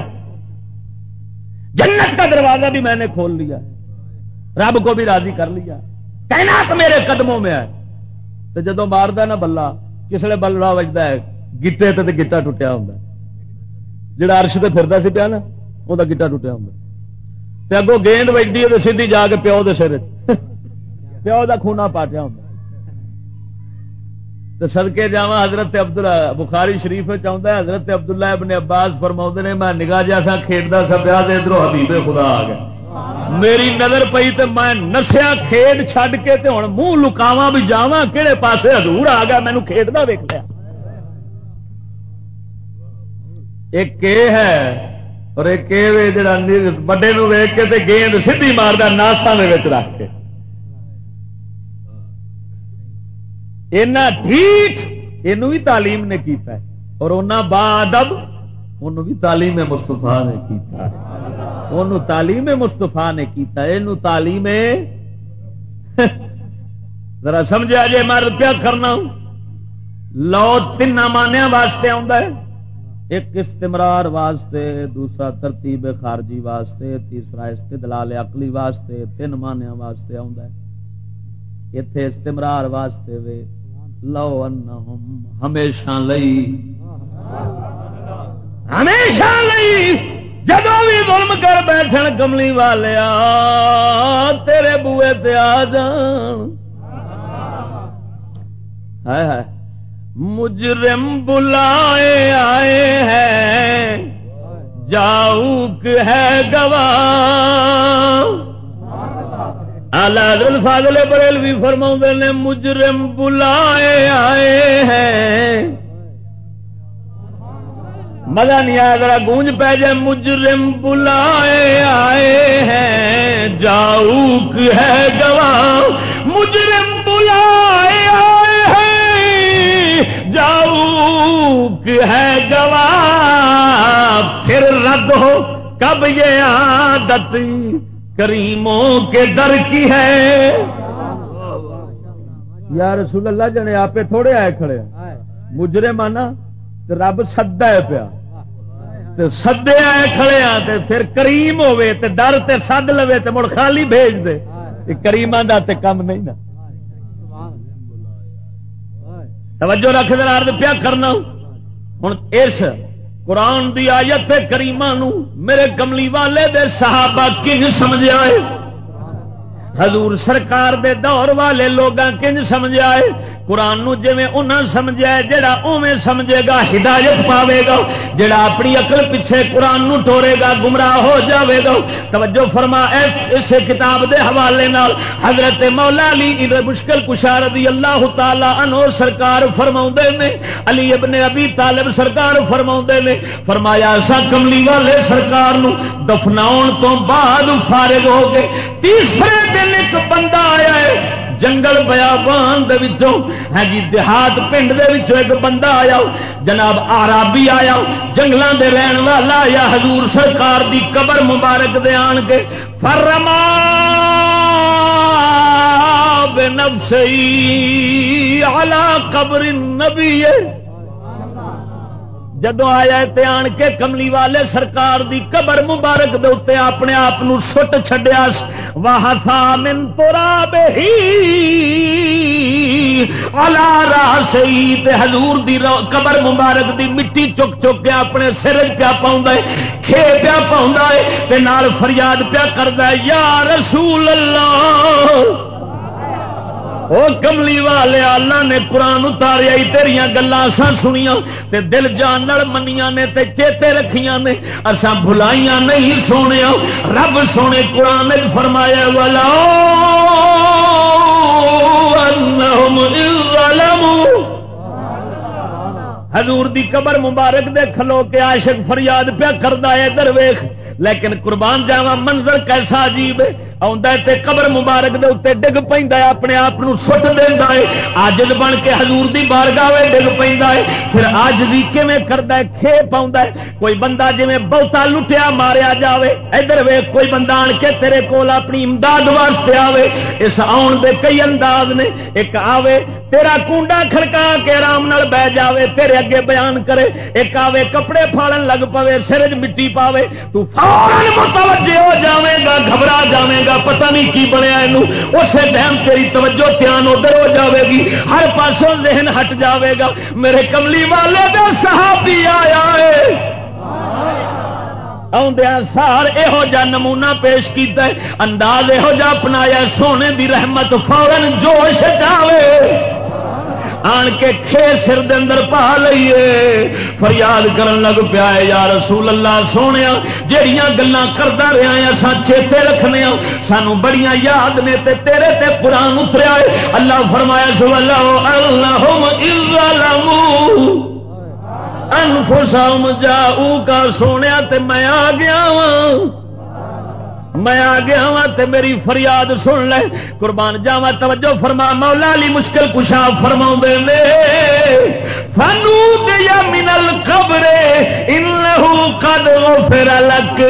جنت کا دروازہ بھی میں نے کھول لیا رب کو بھی راضی کر لیا تعینات میرے قدموں میں ہے تو جدو مارد نا بلا کسے بلڑا بجتا ہے گیٹے تے گیٹا ٹوٹیا ہوں جہاں ارش سے پھرتا سی پیا نا وہ گیٹا ٹوٹیا ہوں اگوں گیند وجدی ہے سیدھی جا کے پیو دے سر پیو کا خونا پاٹیا ہوں تو سدکے جا حضرت ابدل بخاری شریف چاہتا ہے، حضرت عبداللہ ابن عباس فرما نے، میں نگاہ جیسا کھیڈتا سا پیا ادھر حبیب خدا آ گیا۔ میری نظر پئی تو میں نسیا کھیڈ چھڈ کے تے ہوں منہ لکاوا بھی جا کہڑے پاسے ہزور آ گیا مینو کھیڈتا ویک لیا ایک ہے اور ایک جڑا بڑے ویک کے گیند سیدھی مارتا ناسا رکھ کے۔ اینا ٹھیک یہ بھی تعلیم نے کیتا ہے۔ اور اونا با ادب ان بھی تعلیم مستفا نے کیتا ہے۔ ان تعلیم مستفا نے کیتا ہے۔ یہ تعلیم ذرا سمجھا جی میں روپیہ کرنا ہوں۔ لو تین مانیا واسطے آ ایک استمرار واسطے، دوسرا ترتیب خارجی واسطے، تیسرا استدلال اقلی واسطے، تین مانیا واسطے آ اتے استمرار واسطے وے لو انہم ہمیشہ لئی ہمیشہ لئی جب بھی ظلم کر بیٹھن کملی والے تیرے بوئے تے آ جان ہے مجرم بلائے آئے ہیں جاؤک ہے گواہ آلہ فاضل بریلوی فرما نے، مجرم بلائے آئے ہیں۔ مزہ نہیں آیا، ذرا گونج پہ جائے، مجرم بلائے آئے ہیں۔ جاؤک ہے گواہ، مجرم بلائے آئے ہیں۔ جاؤک ہے گواہ، پھر رد ہو، کب یہ عادت؟ کریموں کے در کی ہے۔ یا رسول اللہ، جنے آپ تھوڑے آئے کھڑے مجرے مانا رب سدا ہے پیا۔ سدے آئے کھڑے آ پھر کریم ہوے تے ڈر تے سد لو تے مڑ خالی بھیج دے۔ کریما دا تے کم نہیں نا۔ توجہ رکھ دے پیا کرنا۔ ہوں اس قرآن دی آیت کریما میرے کملی والے دے صحابہ کنج سمجھا ہے؟ حضور سرکار دے دور والے لوگ کنج سمجھا ہے؟ قرآن نو انہاں سمجھا جڑا اوے سمجھے گا، ہدایت پاوے گا جڑا اپنی اقل پیچھے قرآن نو ٹورے گا، گمراہ ہو جاوے گا۔ توجہ فرما اس کتاب دے حوالے نال حضرت مولا علی مشکل کشار رضی اللہ تعالی عنہ سرکار فرما نے، علی ابن ابی طالب سرکار فرما نے، فرمایا سا کملی والے سرکار نو دفناؤ تو بعد فارغ ہو گئے۔ تیسرے دن ایک بندہ آیا ہے جنگل بیابان دے وچوں۔ ہاں جی دیہات پنڈ دے وچوں ایک بندہ آیا۔ جناب آرابی آیا۔ جنگلاں دے رہن والا آیا حضور سرکار دی قبر مبارک دے آن کے۔ فرما بے نفسی علی قبر النبی۔ جدو آیا تے آن کے کملی والے سرکار دی قبر مبارک دے اتنے اپنے آپ سٹ چڈیا واہ تھا من تورا بہی. الا راہ حضور دی قبر مبارک دی مٹی چک چک کے اپنے سر پیا پاؤں کھے پیا پاؤں تے نال فریاد پیا کرتا یا رسول اللہ وہ کملی والے اللہ نے قرآن اتاریا تیریا گلا سنیا تے دل جان منیا نے تے چیتے رکھیاں نے اسا بھلائیاں نہیں سونے رب سونے قرآن فرمایا والا حضور دی قبر مبارک دے کھلو کے عاشق فریاد پیا کردا ہے درویش لیکن قربان جاوا منظر کیسا عجیب ہے۔ تے قبر مبارک دے اتنے ڈگ پہ اپنے آپ سٹ دینا ہے۔ آجد بن کے حضور دی بارگاہ ڈگ پہ پھر آج بھی کیون کرتا ہے؟ کھے پاؤں کوئی بندہ جی بہتا لٹیا ماریا جاوے، ادھر وے کوئی بندہ آن کے تیرے کول اپنی امداد واسطے آوے۔ اس آن دے کئی انداز نے۔ ایک آوے، تیرا کنڈا کھڑکا کے آرام بہ جاوے، تیرے اگے بیان کرے۔ ایک آوے، کپڑے پھاڑن لگ پوے، سرج مٹی پاوے۔ تو فوراً متوجہ ہو جاوے گا، گھبرا جاوے گا پتہ نہیں کی بنیا یہ اسی ٹائم تیری توجہ دھیان ادھر ہو جاوے گی۔ ہر پاسوں ذہن ہٹ جاوے گا۔ میرے کملی والے کا صحابی آیا ہے۔ آدھا سار یہو جا نمونہ پیش کیتا ہے۔ انداز یہو جا اپنایا سونے دی رحمت فورن جوش جاوے آن کے کھے سر اندر پا لئیے۔ فریاد کرن لگ پیا ہے، یا رسول اللہ سونے جہیا گلا کرتا رہا ہیں اصا چیتے رکھنے ہاں۔ سانو بڑی یاد نے تے تیرے تے قرآن اتریا ہے۔ اللہ فرمایا سو اللہ اللہ انفسام جاؤ کا سونے تے میں آ گیا ہوں میں آ گیا وا تے میری فریاد سن لے۔ قربان جاوا توجہ فرما، مولا علی مشکل کشا فرما نے۔ فنو دیا منل خبرے انہو قد غفر لک۔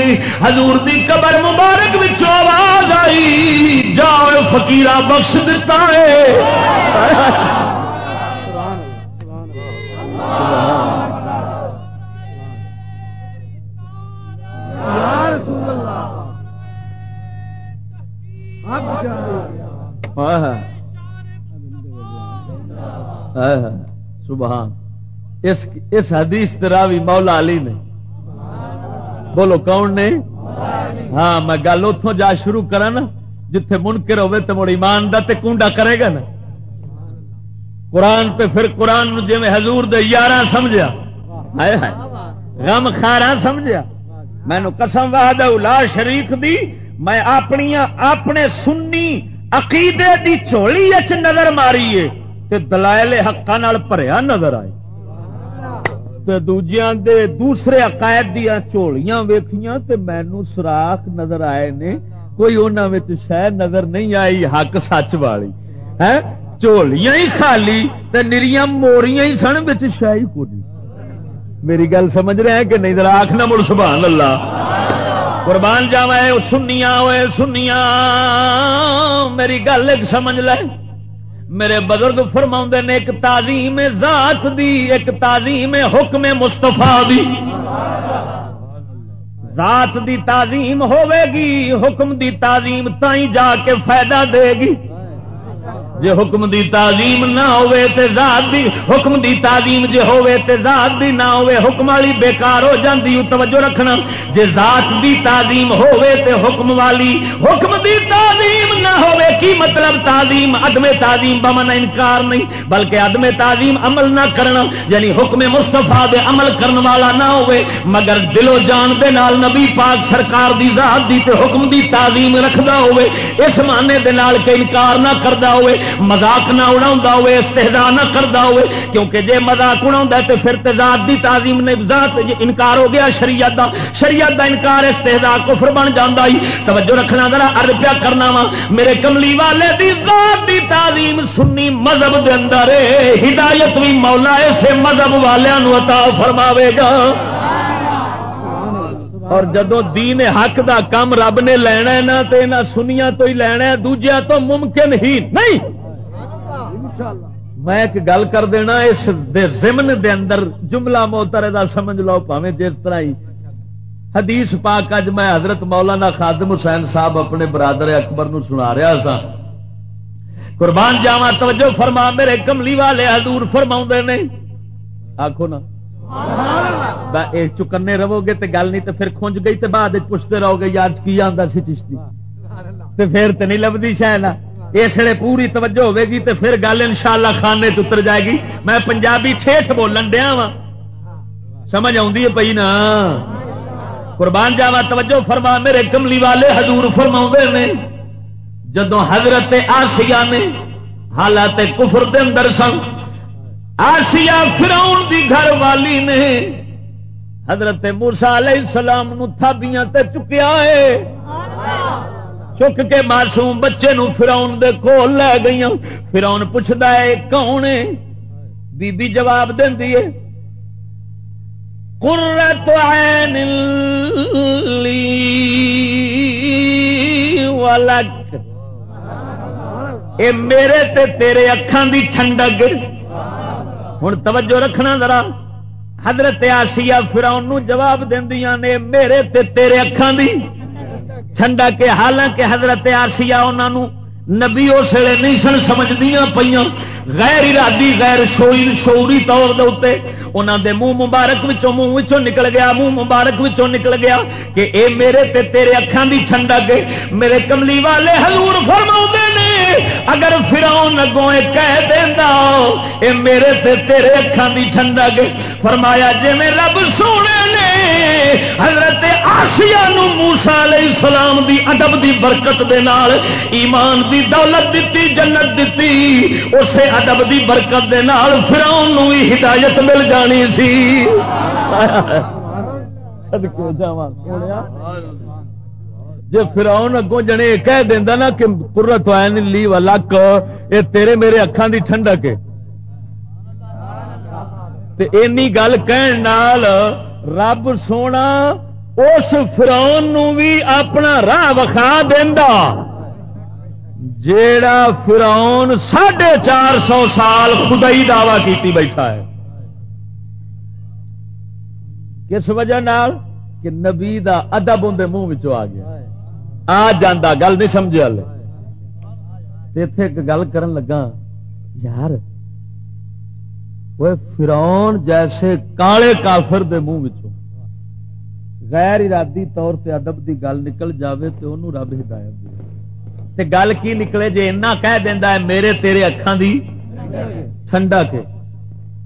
حضور دی قبر مبارک وچوں آواز آئی۔ جاؤ فقیرہ بخش دیتا ہے۔ سبحان. اس اس حدیث تراوی مولا علی نے. بولو کون نے؟ ہاں میں گل اتوں جا شروع کرا نا، جتھے منکر ہوے تو مڑ ایمان دا تے کنڈا کرے گا نا. قرآن پہ پھر قرآن جی میں حضور دے یارہ سمجھا غم خارا سمجھا مینو قسم واد لا شریف دی، میں اپنی اپنے سنی عقیدے دی چولی اچ نظر ماری تے دلائل حقا بھریا نظر آئے۔ تے دوجیاں دے دوسرے عقائد دیا چولیاں ویکھیاں تے مینو سوراخ نظر آئے نے۔ کوئی انہوں شہ نظر نہیں آئی، حق سچ والی۔ ہے چولیاں ہی خالی تے نریاں موریاں ہی سن بچ شہ ہی کو میری گل سمجھ رہے ہیں کہ نہیں؟ دراخ نہ مڑ، سبحان اللہ۔ قربان جاوا سنیا ہوئے سنیا میری گل ایک سمجھ لے۔ میرے بزرگ فرما نے ایک تعظیم ذات دی، ایک تعظیم حکم مستفا دی۔ ذات دی تعظیم ہوے گی، حکم دی تعظیم تائیں جا کے فائدہ دے گی۔ جے حکم دی تعظیم نہ ہوئے تے ذات دی حکم دی تعظیم جے ہوئے تے ذات دی نہ ہوئے، حکم والی بیکار ہو جاندی توجہ رکھنا۔ جے ذات دی تعظیم ہوئے تے حکم والی حکم دی تعظیم نہ ہوئے، کی مطلب تعظیم؟ عدم تعظیم بمن انکار نہیں، بلکہ عدم تعظیم عمل نہ کرنا یعنی حکم مصطفیٰ دے عمل کرن والا نہ ہوئے، مگر دل و جان دے نال نبی پاک سرکار دی ذات دی تے حکم دی تعظیم رکھدا ہوئے، اس معنی دے نال کہ انکار نہ کردا ہوئے مزاق نہ اڑا ہوئے استحزا نہ کرتا ہوئے، کیونکہ جے مزاق اڑا تو پھر تزاد دی تعظیم نے ذات انکار ہو گیا، شریعت دا شریعت دا انکار استحزا کفر بن جانا ہی۔ توجہ رکھنا، ذرا ارد پیا کرنا وا، میرے کملی والے دی ذات دی تعظیم سنی مذہب دے اندر ہدایت بھی مولا اسے مذہب والوں عطا فرماوے گا۔ اور جدو دین حق دا کام رب نے لینا ہے نا تو نہ سنیا تو ہی لینا ہے دوجیا تو ممکن ہی نہیں۔ میں ایک گل کر دینا، اس دے زمن دے اندر جملہ موتر دا سمجھ لو پاوے جس طرح ہی۔ حدیث پاک اج میں حضرت مولانا خادم حسین صاحب اپنے برادر اکبر نو سنا رہا سا قربان جاوا توجہ فرما، میرے کملی والے حضور فرما نے۔ آخو نا۔ چکنے رہو گے تو گل نہیں تو پھر کھنج گئی تو بعد پوچھتے رہو گے یاد کی آتا سی چشتی؟ تو پھر تو نہیں لبھی شاید اس لیے پوری توجہ ہوے گی تو پھر گل ان شاء اللہ خانے چتر جائے گی۔ میں پنجابی ٹھیٹ بولن دیا وا سمجھ آئی پی نا؟ قربان جاوا، توجہ فرما۔ میرے کملی والے حضور فرما نے جدو حضرت آسیا نے حالات کفر دے اندر سن آسیا فراؤن دی گھر والی نے حضرت مورسا علیہ السلام نو تھابیاں تے چکیا ہے۔ چک کے معصوم بچے نو فراؤن دے کول لے گئی فراؤن پوچھتا ہے، کون ہے؟ بی بی جواب دینی ہے۔ قرت عین لی ولک۔ اے میرے تے تیرے اکھان دی ٹھنڈک۔ ہوں توجہ رکھنا ذرا۔ حضرت آسیا فراؤن جواب دیا نے میرے تے تیرے اکھان دی۔ ٹھنڈا کے حالانکہ حضرت آسیا انہوں نبی اس ویلے نہیں سن سمجھدیا پہ غیر ارادی، غیر شوری شوری طور دے انہوں دے منہ مبارک وچوں، منہ وچوں نکل گیا، منہ مبارک وچوں نکل گیا کہ اے میرے تے تیرے اکھان دی ٹھنڈک میرے کملی والے حضور فرما نے اگر فراؤن اگوں کہہ دینا اے میرے تے تیرے اکھان دی ٹھنڈک فرمایا جی میں رب سونے نے حضرت آسیا موسا علیہ السلام دی ادب دی برکت دے نال ایمان دی دولت دیتی جنت دیتی اسے ادب دی برکت دے نال فراؤن نو ہی ہدایت مل جانی سی۔ جی فراؤن اگوں جنے کہہ دینا نا کہ پورت لی لک یہ تیرے میرے اکھان دی ٹھنڈک اینی گل کہن رب سونا، اس فراؤن نو بھی اپنا راہ وکھا دینا جیڑا فراؤن ساڑھے چار سو سال خدائی دعوی کی بیٹھا ہے۔ کس وجہ نال؟ کہ نبی دا ادب اندر منہ آ گیا۔ آ جانا گل نہیں سمجھ اتے ایک گل کرن لگا یار وہ فرون جیسے کالے کافر دے منہ غیر ارادی طور تے ادب دی گل نکل جاوے تے انہوں رب ہدایت دے۔ تے گل کی نکلے جے اینا کہہ دینا ہے، میرے تیرے اکھان دی ٹھنڈا کے۔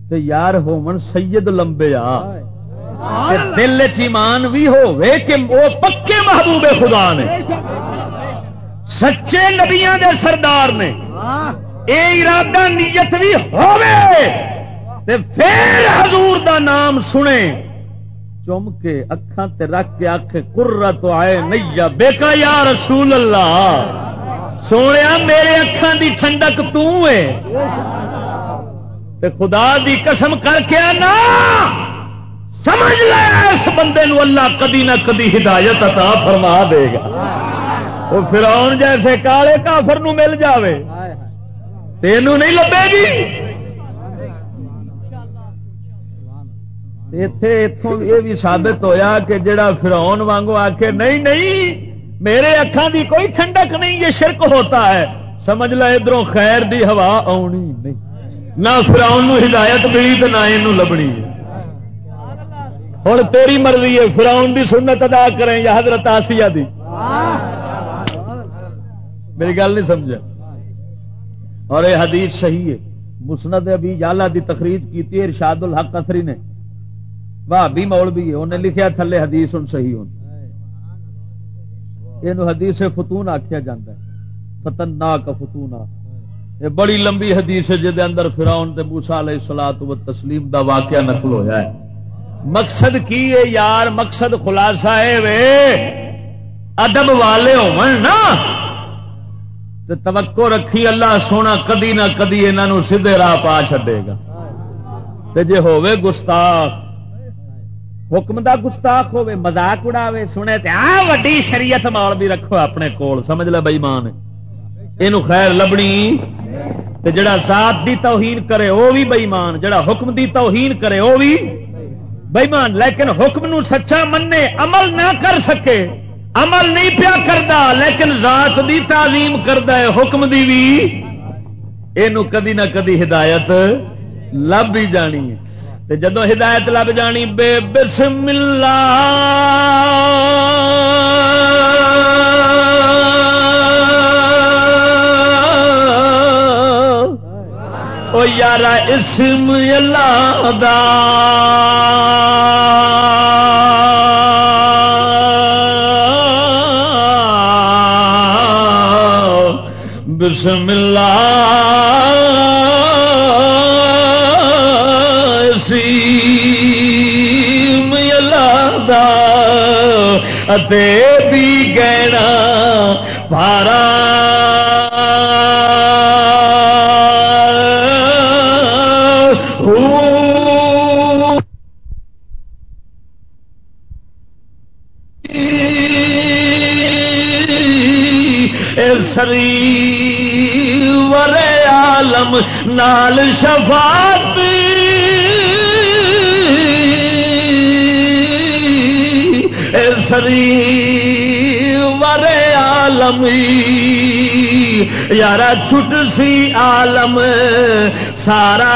تے یار، ہومن سید لمبے آ۔ دل چیمان بھی ہو کہ وہ پکے محبوب خدا نے۔ سچے نبیا دے سردار نے۔ اے ارادہ نیت بھی پھر حضور دا نام سنے۔ چم کے اکھان تے رکھ کے آخ کر تو آئے نیا بیکا یا رسول اللہ۔ سونے، میرے اکھان دی ٹھنڈک تے خدا دی قسم کر کے آنا۔ سمجھ لے، اس بندے نو اللہ کدی نہ کدی ہدایت عطا فرما دے گا۔ وہ فرعون جیسے کالے کافر نو مل جاوے تینوں نہیں لبے گی۔ اتے اتوں یہ بھی ثابت ہویا کہ جڑا فرعون وانگو آ کے نہیں نہیں، میرے اکھان دی کوئی ٹھنڈک نہیں، یہ شرک ہوتا ہے۔ سمجھ لے ادھر خیر دی ہوا آنی نہیں۔ نہ فراؤن ہدایت ملی تو نہ یہ لبنی۔ ہوں تیری مرضی ہے فراؤن دی سنت ادا کریں یا حضرت آسیہ دی۔ میری گل نہیں سمجھا اور یہ حدیث صحیح ہے۔ مسند ابھی جالا دی تقریر کی ارشاد الحق اثری نے۔ بھابی مول بھی ہے انہیں لکھیا تھلے حدیث ہوں صحیح ہوں یہ حدیث فتون آخیا جا فتن نا کا فتون یہ بڑی لمبی حدیث ہے جہد اندر فراؤن تے موسا علیہ سلاد و تسلیم دا واقعہ نقل ہویا ہے۔ مقصد کی ہے یار؟ مقصد خلاصہ ہے وے۔ ادب والے ہو نا۔ توقع رکھی اللہ سونا کدی نہ کدی انہوں سیدے راہ پا چڈے گا۔ جی ہوے گستاخ، حکم دا گستاخ ہوے مزاق اڑاوے، سنے تے آ وڈی شریعت مال بھی رکھو اپنے کول، سمجھ لے بئی مان یہ خیر لبنی۔ تے جڑا ذات دی توہین کرے وہ بھی بئیمان جڑا حکم دی توہین کرے وہ بھی بئیمان لیکن حکم نو سچا مننے، عمل نہ کر سکے۔ عمل نہیں پیا کرتا لیکن ذات دی تعلیم کرتا ہے، حکم دی بھی یہ کدی نہ کدی ہدایت لب ہی جانی ہے۔ جدو ہدایت لب جانی، بے بسم اللہ۔ او یار اسم اللہ دا بسم اللہ سیم اللہ دا اتے بھی گہنا پارا سری عالم نال شفاعت۔ سری ور عالم یارا چھٹ سی عالم سارا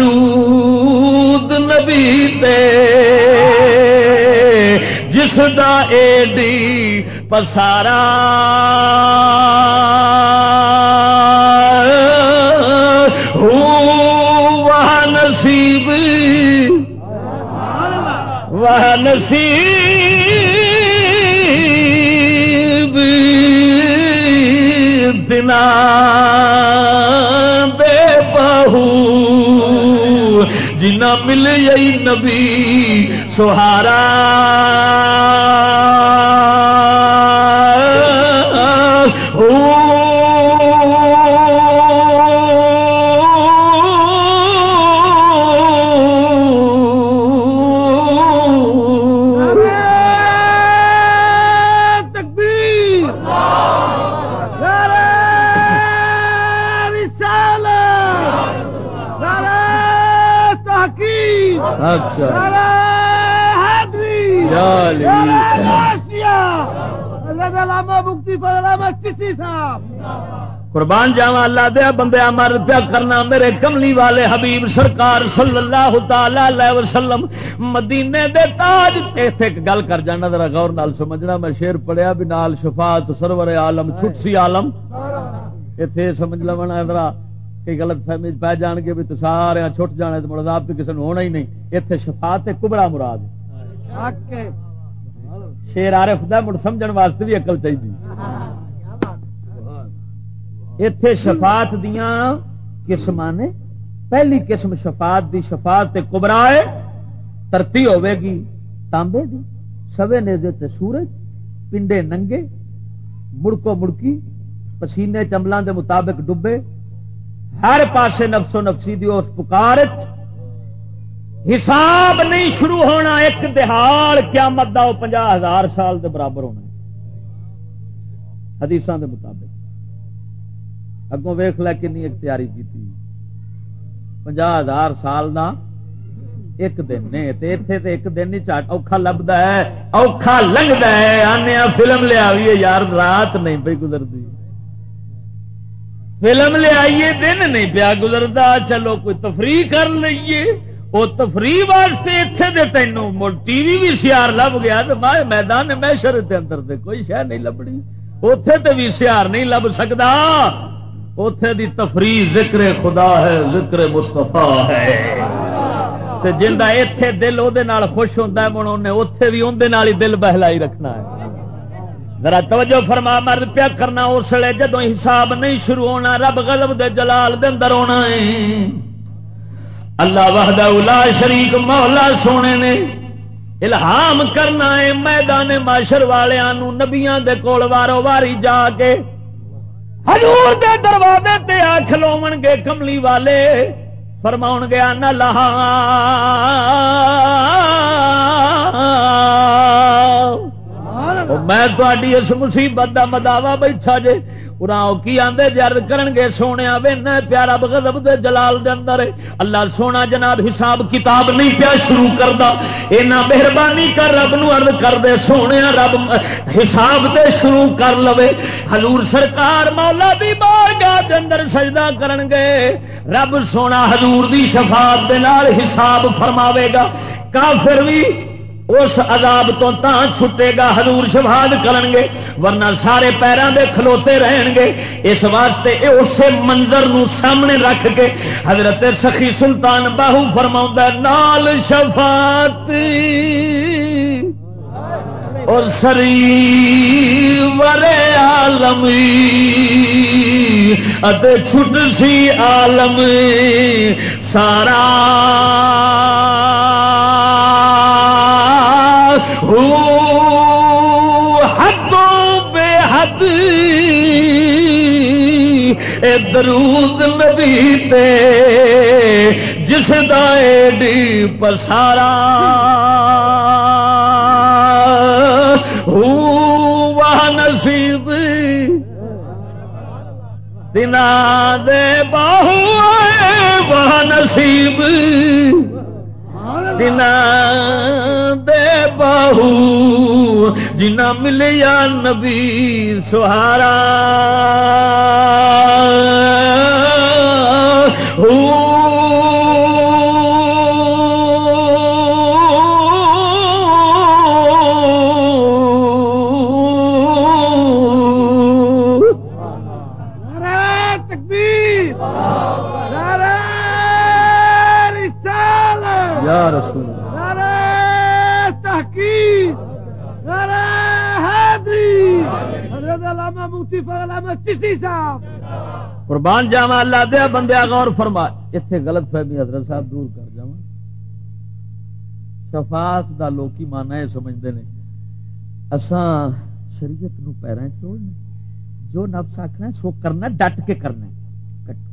درود نبی تے جس دا ایڈی پسارا۔ وہ نصیب وہ نصیب بنا جنا مل نبی سہارا۔ قربان جاوا اللہ دیا بندے مر پیا کرنا میرے کملی والے حبیب سرکار صلی اللہ تعالی وسلم مدینے دے تاج ایتھے گل کر جانا ذرا غور نال سمجھنا میں شیر پڑھیا بھی نال شفاعت سرور عالم چھٹ سی عالم ایتھے سمجھ لونا ذرا۔ کہ غلط فہمی پہ جان کے بھی تو سارے چھٹ جانے تو مراد تو کسی نے ہونا ہی نہیں۔ ایتھے شفاعت کبڑا مراد شیر عارف دا مڑ سمجھن واسطے بھی عقل چاہیے اتے شفاعت دیا قسم نے پہلی قسم شفاعت دی شفاعت کبرا ہے۔ ترتی ہوے گی تانبے دی۔ سوے نیزے تے سورج پنڈے ننگے مڑکو مڑکی پسینے چملوں دے مطابق ڈبے۔ ہر پاسے نفسو نفسی دی اس پکار حساب نہیں شروع ہونا، ایک دہاڑ قیامت دا پنجا ہزار سال دے برابر ہونا حدیث دے مطابق۔ اگوں ویخ لے کنی تیاری کی پنجا ہزار سال دا ایک دن نے اتے ایک دن ہی چٹ اوکھا لبدا ہے، اوکھا لنگتا ہے آنے فلم لیا یار رات نہیں پی گزرتی فلم لیا دن نہیں پیا گزرتا، چلو کوئی تفریح کر لیے وہ تفریح واسطے اتنے دے تینوں ٹی وی بھی سیار لب گیا تو میدان میشر کے اندر دے کوئی شہ نہیں لبنی۔ اتے تو بھی سیار نہیں لب سکتا اتے دی تفریح ذکر خدا ہے، ذکر مستفا ہے۔ جا اتے دل وہ خوش ہوتا ہے من انہیں اتے بھی اندر ہی دل بہلائی رکھنا ہے۔ ذرا توجہ فرما، مرد پیا کرنا اس لیے جدو حساب نہیں شروع ہونا، رب غلب دے جلال دے اندر ہونا ہے۔ اللہ وحدہ الا شریک، مولا سونے نے الہام کرنا ہے۔ میدان معاشر والوں نبیاں دے کول وارو واری جا کے حضور دے دروازے تے آ کھلو گے، کملی والے فرما گیا نہ لہا۔ میں تاری اس مصیبت کا مداوا بیٹھا جے۔ کی آدھے جرد کرنگے سونے وے پیارا بغضب دے جلال دے اندر اللہ سونا جناب حساب کتاب نہیں پیا شروع کرتا اینا مہربانی کر رب نو عرض کر دے سونے رب، حساب تے شروع کر لوے۔ حضور سرکار مولا دی بارگاہ دے اندر سجدہ کرنگے۔ رب سونا حضور دی شفاعت دے نال حساب فرماوے گا۔ کافر بھی اس عذاب تو تا چھٹے گا، حضور شفاعت کرن گے ورنہ سارے پیروں دے کھلوتے رہن گے اس واسطے اے اسے منظر نو سامنے رکھ کے حضرت سخی سلطان باہو فرما نال شفاعت۔ اور سری ورے عالم ادے چھٹ سی عالم سارا اے درود نبی تے، جس ڈی پسارا وہ نصیب دن دے باہو وہ نصیب دن دے بہو جنا ملیا نبی سہارا۔ قربان جاوا اللہ دیا بندے غور فرما اتنے غلط فہمی حضرت صاحب دور کر جا شفاعت دا لوکی مانا یہ سمجھتے ہیں اسان شریعت نو پیروں چھوڑنا جو نفس آخنا سو کرنا ڈٹ کے کرنا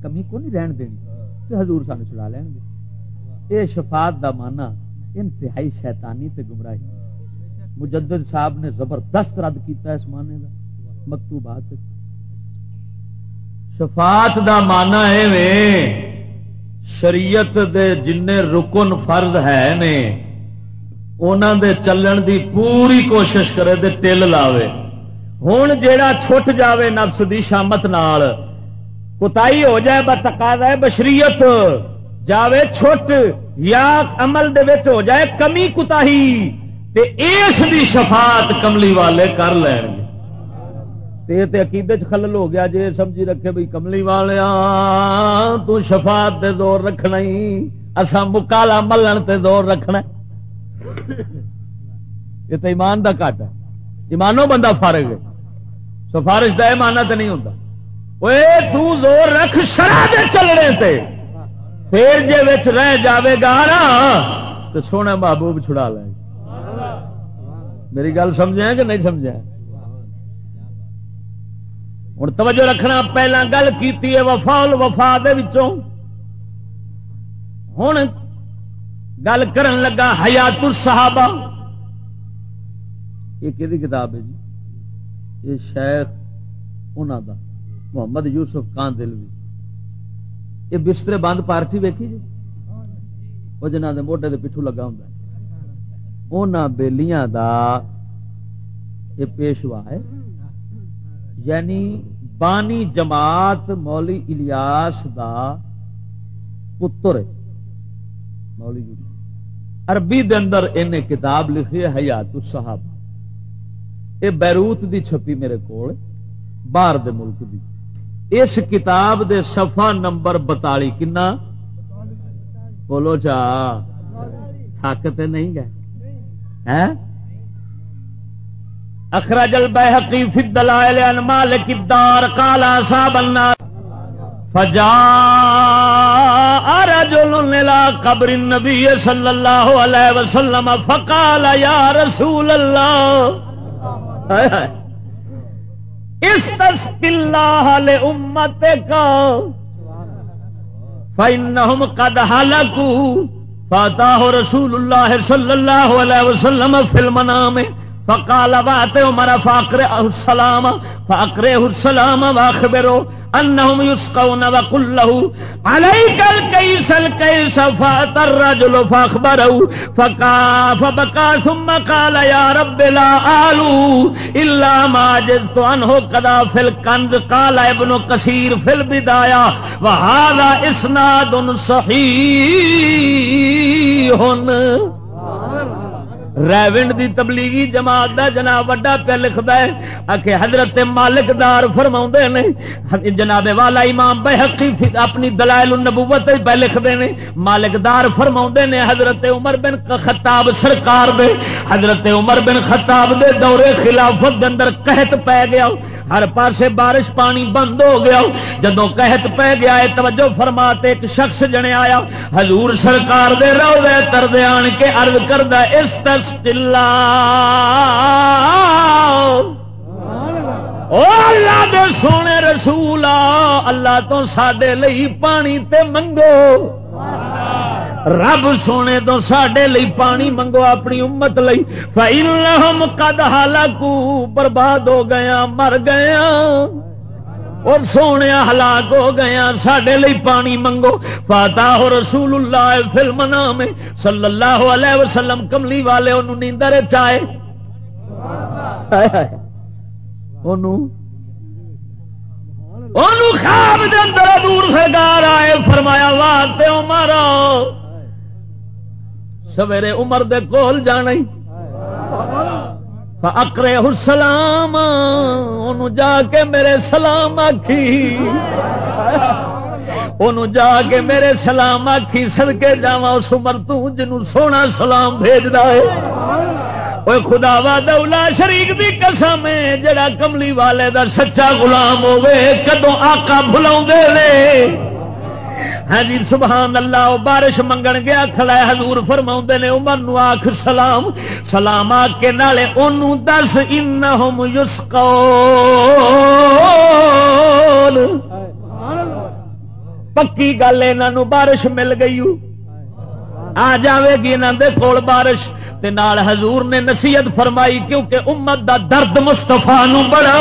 کمی کو نہیں رہن دینی۔ تو حضور سان چلا لین گے۔ یہ شفاعت دا مانا انتہائی شیطانی تے گمراہی۔ مجدد صاحب نے زبردست رد کیتا اس مانے دا۔ مکتوبات شفاعت دا مانا ہے شریعت دے جن رکن فرض ہے نے دے چلن دی پوری کوشش کرے دے تل لاوے۔ ہوں جیڑا چھٹ جاوے نفس دی شامت نال کتائی ہو جائے بتقاضا ہے بشریت جاوے چھٹ یا عمل دے وچ ہو جائے کمی کتاہی تے اس دی شفاعت کملی والے کر لین۔ گے تے عقیدے چ خلل ہو گیا جی سمجھی رکھے بھائی کملی والے تو شفاعت تے زور رکھنا ہی اسا مکالا ملن تے زور رکھنا یہ تو ایمان دا کٹ ہے۔ ایمانو بندہ فارغ ہے۔ سفارش دا ایمانہ تے نہیں ہوتا تو زور رکھ شرح دے چلنے تے۔ پھر جے وچ رہ جاوے گا نا تو سونا محبوب چھڑا لیں میری گل سمجھا کہ نہیں سمجھا ہوں توجہ رکھنا، پہلا گل کی وفال وفا ہوں گل کرن لگا حیات صحابہ یہ کہ کتاب ہے جی؟ یہ شیخ انہوں دا، محمد یوسف کان دل بھی یہ بسترے بند پارٹی ویکھی جی؟ وہ جنہ کے موڈے کے پٹھو لگا ہوں ان بےلیاں دا یہ پیشوا ہے۔ یعنی بانی جماعت مولی الیاس دا پتر مولی جی۔ عربی دے اندر ان کتاب لکھی ہے حیات الصحابہ۔ یہ بیروت دی چھپی میرے کو باہر دے ملک دی۔ اس کتاب دے صفحہ نمبر بتالی کنا؟ بولو چا تھکتے نہیں گئے؟ اخرج البیحقی فی الدلائل ان مالک الدار قال اصحاب النار، فجاء رجل الى قبر النبي صلى الله عليه وسلم فقال، يا رسول الله. استسق الله لامتك فانهم قد هلكوا. فاتاه رسول الله صلى الله عليه وسلم في المنام. فقال وات عمر فاقرئه السلام فاقرئه السلام واخبره انهم يسقون وقل له عليك الكيس الكيس فات الرجل فاخبره فقا فبكى ثم قال يا رب لا آلو إلا ما جزت عنه قدا في الكنز قال ابن كثير في البداية وهذا اسناد صحيح ریونڈ دی تبلیغی جماعت دا جناب وڈا پہ لکھدا ہے۔ اکھے حضرت مالک دار فرماوندے نے، جناب والا امام بہقی اپنی دلائل النبوت پہ لکھدے نے۔ مالک دار فرماوندے نے حضرت عمر بن خطاب سرکار دے۔ حضرت عمر بن خطاب دے دور خلافت دے اندر قحط پی گیا۔ ہر پاسے بارش پانی بند ہو گیا جدو قحط پہ گیا ہے، توجہ فرماتے ایک شخص جنے آیا۔ حضور سرکار دے رو دے تردے آن کے عرض کردہ اس تستلا او اللہ دے سونے رسولا، اللہ تو سڈے لئی پانی تے منگو۔ رب سونے تو سڈے پانی منگو اپنی امت لئی۔ فَإِنَّهُمْ قَدْ هَلَكُوا برباد ہو گیا مر گیا اور سونے ہلاک ہو گیا سڈے لی پانی منگو۔ پاتا ہو رسول اللہ فلم نام صلی اللہ علیہ وسلم کملی والے انہوں نیندر چائے۔ خواب دے اندر دور سرکار آئے، فرمایا واسطے مارا سویرے عمر دے کول جانا اکرے سلام ان جا کے میرے سلام آخی ان جا کے میرے سلام آخی سڑکے جا اس عمر تن سونا سلام بھیج ہے. خدا وا دولا شریک دی قسم ہے، جڑا کملی والے دا سچا غلام ہوے کدو آقا بلا ہاں جی سبحان اللہ بارش منگن گیا، کھڑا حضور فرما نے، عمر نو آخ سلام سلام آ کے نالے ان دس ان پکی گل یہ بارش مل گئی۔ آ جاوے گی انہوں دے کول بارش۔ تے نال حضور نے نصیحت فرمائی، کیونکہ امت دا درد مستفا نو بڑا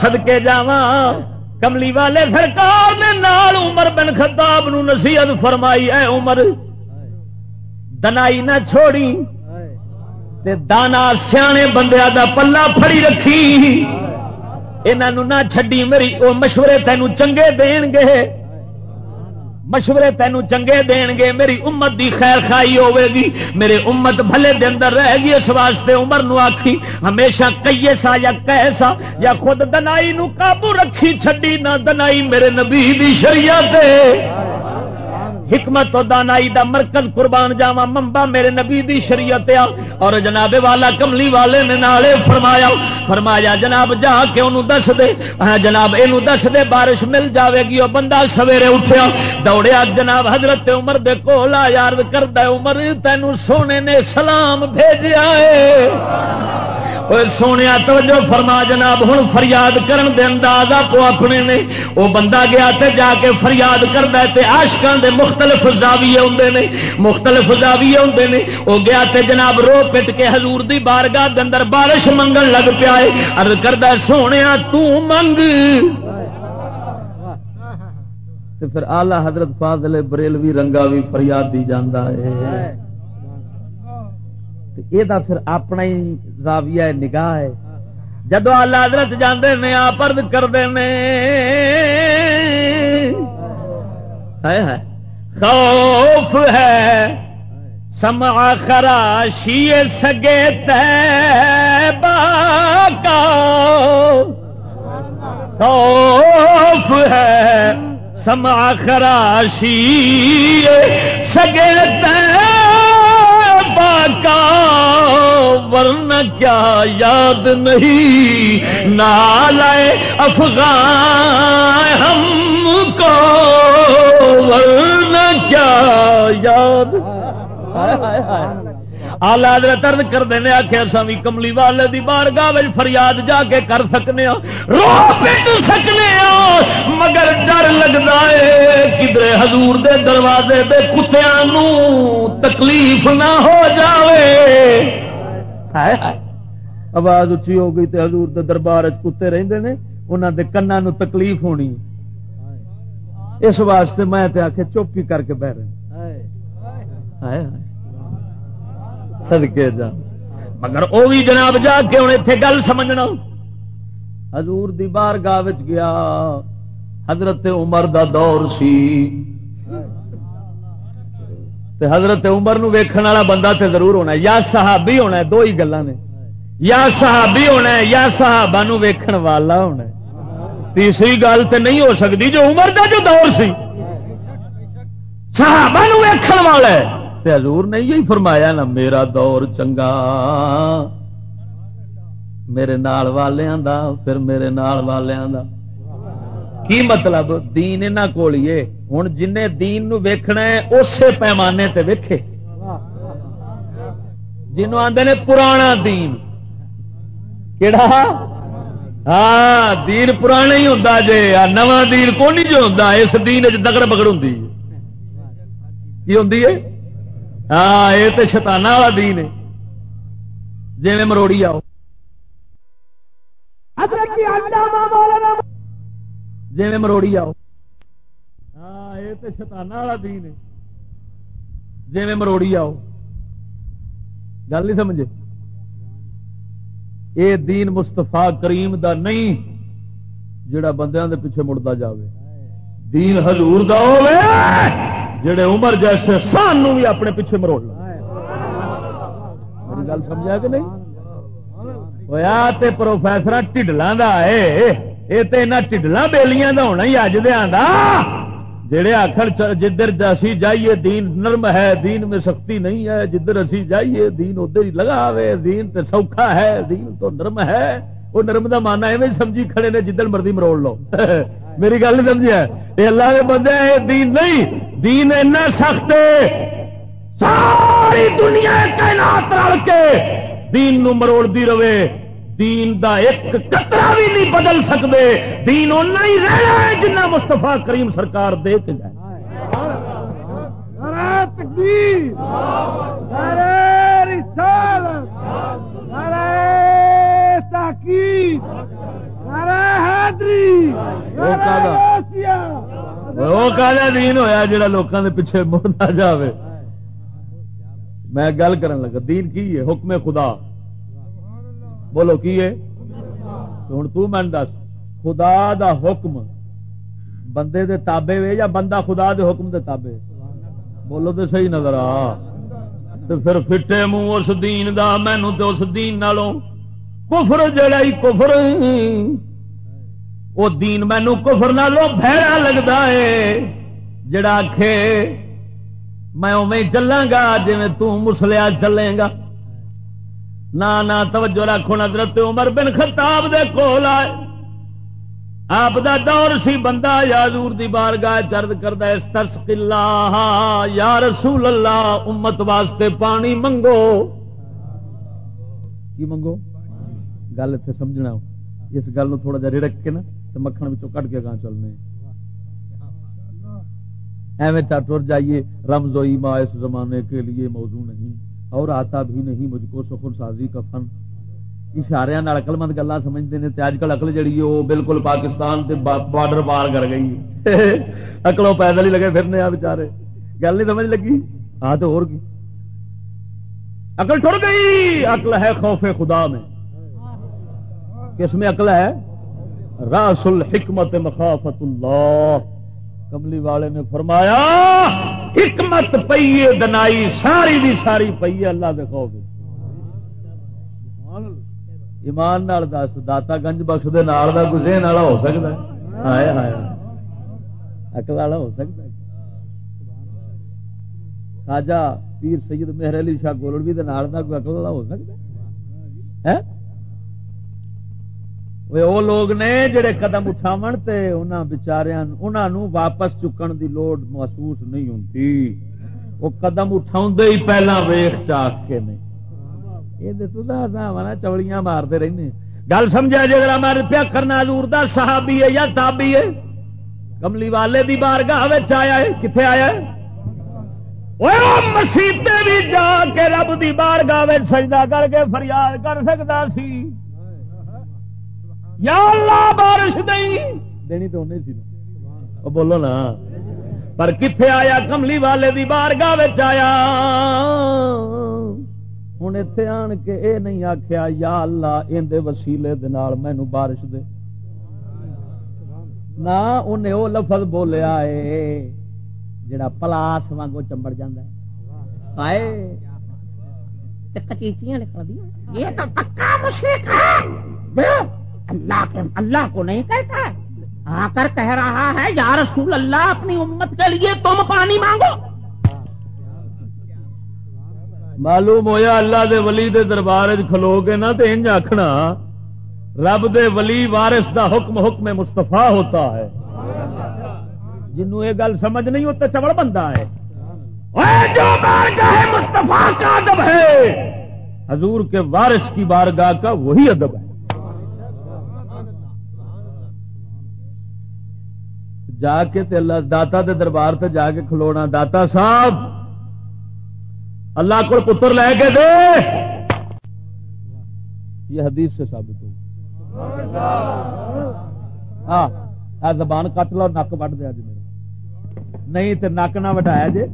سدکے جاواں۔ کملی والے سرکار نے نال عمر بن خطاب نو نصیحت فرمائی، اے عمر، دنائی نہ چھوڑی، تے دانا سیانے بندیا دا پلا پھڑی رکھی انہوں نہ چھڈی میری وہ مشورے تینوں چنگے دین گے۔ مشورے تینوں چنگے دین گے، میری امت دی خیر خائی ہوے گی۔ میرے امت بھلے دے اندر رہے گی اس واسطے عمر نو آکھی، ہمیشہ کئیے سا یا کیسا یا خود دنائی نو قابو رکھی، چھڈی نہ دنائی میرے نبی دی شریعت حکمت و دانائی دا مرکز قربان جاوا ممبا میرے نبی دی شریعت آ۔ اور جناب والا کملی والے نے نالے فرمایا فرمایا، جناب جا کے انہوں دس دے۔ جناب یہ دس دے، بارش مل جاوے گی وہ بندہ سویرے اٹھیا۔ دوڑیا، جناب، حضرت عمر دے کولا یاد کردہ عمر، تینوں سونے نے سلام بھیجا ہے۔ سونے توجہ فرما جناب ہوں فریاد کرن دے انداز آپ اپنے نے وہ بندہ گیا تے جا کے فریاد کرتا ہے تے آشکان دے مختلف زاویے ہوں نے مختلف زاویے ہوں نے وہ گیا تے جناب رو پٹ کے حضور دی بارگاہ دے اندر بارش منگن لگ پیا ہے ارد کرتا سونے تو منگ تو پھر آلہ حضرت فاضل بریلوی رنگا بھی فریاد دی جانا ہے یہ پھر اپنا ہی زاویہ نگاہ ہے۔ جدو آلہ حضرت جانے نے آپرد کرتے ہیں خوف ہے۔ سما خراشی سگے کا۔ خوف ہے۔ سما خراشی سگے کا ورنہ کیا یاد نہیں۔ نال افغان ہم کو ورنہ کیا یاد۔ آلہ درد کر دینے آخیا سامی کملی والے دی بار گاہ فریاد جا کے کر سکنے رو پٹ سکنے مگر ڈر لگتا ہے کدھر حضور دے دروازے دے کتیا تکلیف نہ ہو جائے آواز اچھی ہو گئی تے حضور دے دربار کتے رہندے نے انہوں دے کنا نو تکلیف ہونی۔ اس واسطے میں آخ چپ ہی کر کے بہ رہے سدکے جا مگر وہ بھی جناب جا کے ہوں اتنے گل سمجھنا۔ حضور دی بار گاہ گیا۔ حضرت عمر دا دور سی۔ تے حضرت عمر نو ویکھن والا بندہ تے ضرور ہونا ہے۔ یا صحابی ہونا ہے دو ہی گلا نے۔ یا صحابی ہونا ہے یا صحابہ نو ویکھن والا ہونا ہے۔ تیسری گل تے نہیں ہو سکتی جو عمر دا جو دور سی۔ صحابہ نو ویکھن والا ہے۔ تے حضور نے یہی فرمایا نا، میرا دور چنگا۔ میرے نال والیاں دا، پھر میرے نال والیاں دا۔ کی مطلب؟ دین انہاں کول ہی ہن جن دین نو ویکھنا ہے اسی پیمانے تے ویکھے۔ جنوں آندے نے پرانا دین۔ کیڑا؟ ہاں دین پرانا ہی ہوندا جے۔ نواں دین کو نہیں جو ہوندا؟ اس دین وچ دگڑ بگڑ ہوندی جی۔ کی ہوندی جی؟ ہے ہاں یہ تو شتانا والا دین ہے۔ جی مروڑی آؤ۔ جی مروڑی آؤ۔ ہاں یہ تو شتانا والا دین ہے۔ جی مروڑی آؤ۔ گل نہیں سمجھے؟ یہ دین مستفا کریم دا نہیں جڑا بندیاں دے پیچھے مڑتا جاوے۔ دین حضور دا جڑے عمر جیسے سانو بھی اپنے پیچھے مروڑ میری گل سمجھا کہ نہیں؟ ہوا تو پروفیسر ٹھڈلوں کا ہے۔ یہ تو یہاں ٹھڈل بےلیاں کا ہونا ہی اج دیا جڑے آخر جدھر اسی جائیے دین نرم ہے دین میں سختی نہیں ہے۔ جدھر اسی جائیے دین ادھر ہی لگا دین تے سوکھا ہے دین تو نرم ہے۔ وہ نرم کا مانا ایویں سمجھی کھڑے نے جدھر مرضی مروڑ لو۔ میری گل نہیں سمجھا یہ اللہ کے بندے دین نہیں۔ دین اینا سخت ساری دنیا کائنات رل کے دین نو مروڑ دی رہے۔ دین دا ایک کترا بھی نہیں بدل سکتے دین اُنہ ہی رہنا ہے جنہ مستفا کریم سرکار دے کے جائے۔ تحقیق۔ وہ کالا دین ہویا جڑا لوگوں کے پیچھے مڑتا جائے میں گل کرن لگا دین کی ہے حکم خدا بولو کی ہے ہوں تین دس خدا دا حکم بندے دے تابے وے یا بندہ خدا دے حکم دے تابے بولو تو صحیح نظر آ تو پھر فٹے منہ اس دین دا مینو تو اس دین نالوں کفر جڑا ہی کفر وہ دین مینو کفر نالوں بہرا لگتا ہے۔ جڑا آخ میں اوے چلاں گا جی تسلیا چلے گا نہ توجہ رکھو حضرت عمر بن خطاب دے کول آئے۔ آپ دا دور سی بندہ یادور دی بار گاہ چرد کرتا اس ترس کلا یا رسول اللہ، امت واسطے پانی منگو۔ کی منگو؟ گل اتنے سمجھنا۔ اس گل تھوڑا جا رڑک کے نا۔ تو مکھن کٹ کے گاہ چلنے ایویں ٹر جائیے رمز و ایما اس زمانے کے لیے موضوع نہیں اور آتا بھی نہیں مجھ کو سخن سازی کا فن اشارے اقل مند گلا سمجھتے ہیں اج کل اقل جہی وہ بالکل پاکستان کے بارڈر پار کر گئی اکلوں پیدل ہی لگے پھرنے آ بچارے گل نہیں سمجھ لگی ہاں تو اور کی عقل ٹر گئی عقل ہے خوف خدا میں کس میں عقل ہے راس الحکمت مخافت اللہ۔ کملی والے نے فرمایا، حکمت پیے دنائی ساری دی ساری پیے اللہ دے خوف ایمان نال دس، داتا گنج بخش دے نال دا کوئی ذہن والا ہو سکتا ہے؟ ہائے ہائے عقل والا ہو سکتا ہے؟ خواجہ پیر سید مہر علی شاہ گولڑوی دے نال دا کوئی عقل والا ہو سکتا ہے؟ وہ لوگ نے جڑے قدم اٹھاون تے انہاں بچاریاں انہاں نو واپس چکن دی لوڑ محسوس نہیں ہوندی وہ قدم اٹھاوندے ہی پہلا ویخ چاک کے نہیں یہ تو دا ساواں چوڑیاں مارتے رہنے گل سمجھا جی اگر ہمارے پیا کرنا دور دا صحابی ہے یا تابی ہے کملی والے دی بارگاہ وچ آیا ہے کتنے آیا ہے مسیطے بھی جا کے رب دی بارگاہ سجدہ کر کے فریاد کر سکتا سی یا اللہ بارش نہیں. دینی تو انہیں سی وہ بولو نا. پر کتنے آیا؟ کملی والے دی بارگاہ آیا. ہوں اتے آن کے اے نہیں آخیا یا اللہ اندر وسیلے مینو بارش دے۔ نہ انہیں وہ لفظ بولیا ہے جڑا پلاس وانگو چمبڑ جاندہ ہے۔ کچیچیاں نکل دیا یہ تو پکا مشرق ہے۔ اللہ کے اللہ کو نہیں کہتا آ کر کہہ رہا ہے یا رسول اللہ اپنی امت کے لیے تم پانی مانگو۔ معلوم ہویا اللہ دے ولی دے دربار کھلو گے نا تو انج آخنا رب دے ولی وارث دا حکم حکم مستفا ہوتا ہے۔ جنوں یہ گل سمجھ نہیں ہوتا چوڑ بندہ ہے۔ جو مستفا کا ادب ہے۔ حضور کے وارث کی بارگاہ کا وہی ادب ہے۔ جا کے تے اللہ داتا دے دربار تے جا کے کھلونا۔ داتا صاحب، اللہ کو پتر لے کے دے۔ یہ حدیث سے ثابت ہو ہاں زبان کٹ لو، نک وڈ دیا جی میرا۔ نہیں تے نک نہ وٹایا جی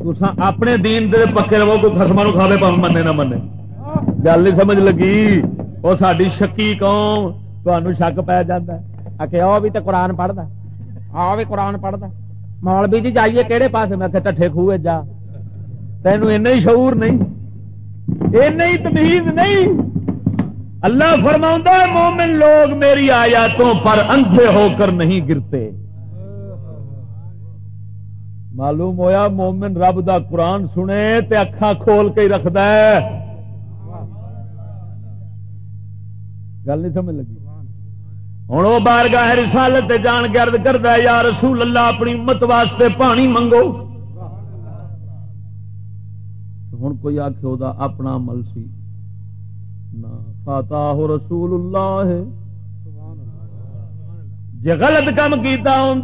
تسا اپنے دین دے پکے رہو، کوئی خسما نو کھاوے پاؤں منے نہ منے۔ گل نہیں سمجھ لگی۔ وہ ساری شکی قوم تمہوں شک پی جاتا ہے۔ آ کے وہ بھی تو قرآن پڑھتا آ بھی قرآن پڑھتا مولوی جی جائیے کہڑے پاس میں ٹھے خوہ جا تینوں این شعور نہیں این تمیز نہیں اللہ فرما مومن لوگ میری آیاتوں پر اندھے ہو کر نہیں گرتے معلوم ہویا مومن رب دا قرآن سنے تے اکھا کھول کے ہی رکھد گل نہیں سمجھ لگی ہوں وہ بار گاہ رسالت جان گرد کرتا ہے، یا رسول اللہ، اپنی امت واسطے پانی منگو۔ ہوں کوئی آخ اپنا عمل سی۔ فاتا ہو رسول اللہ۔ جی غلط کام کیتا ہوں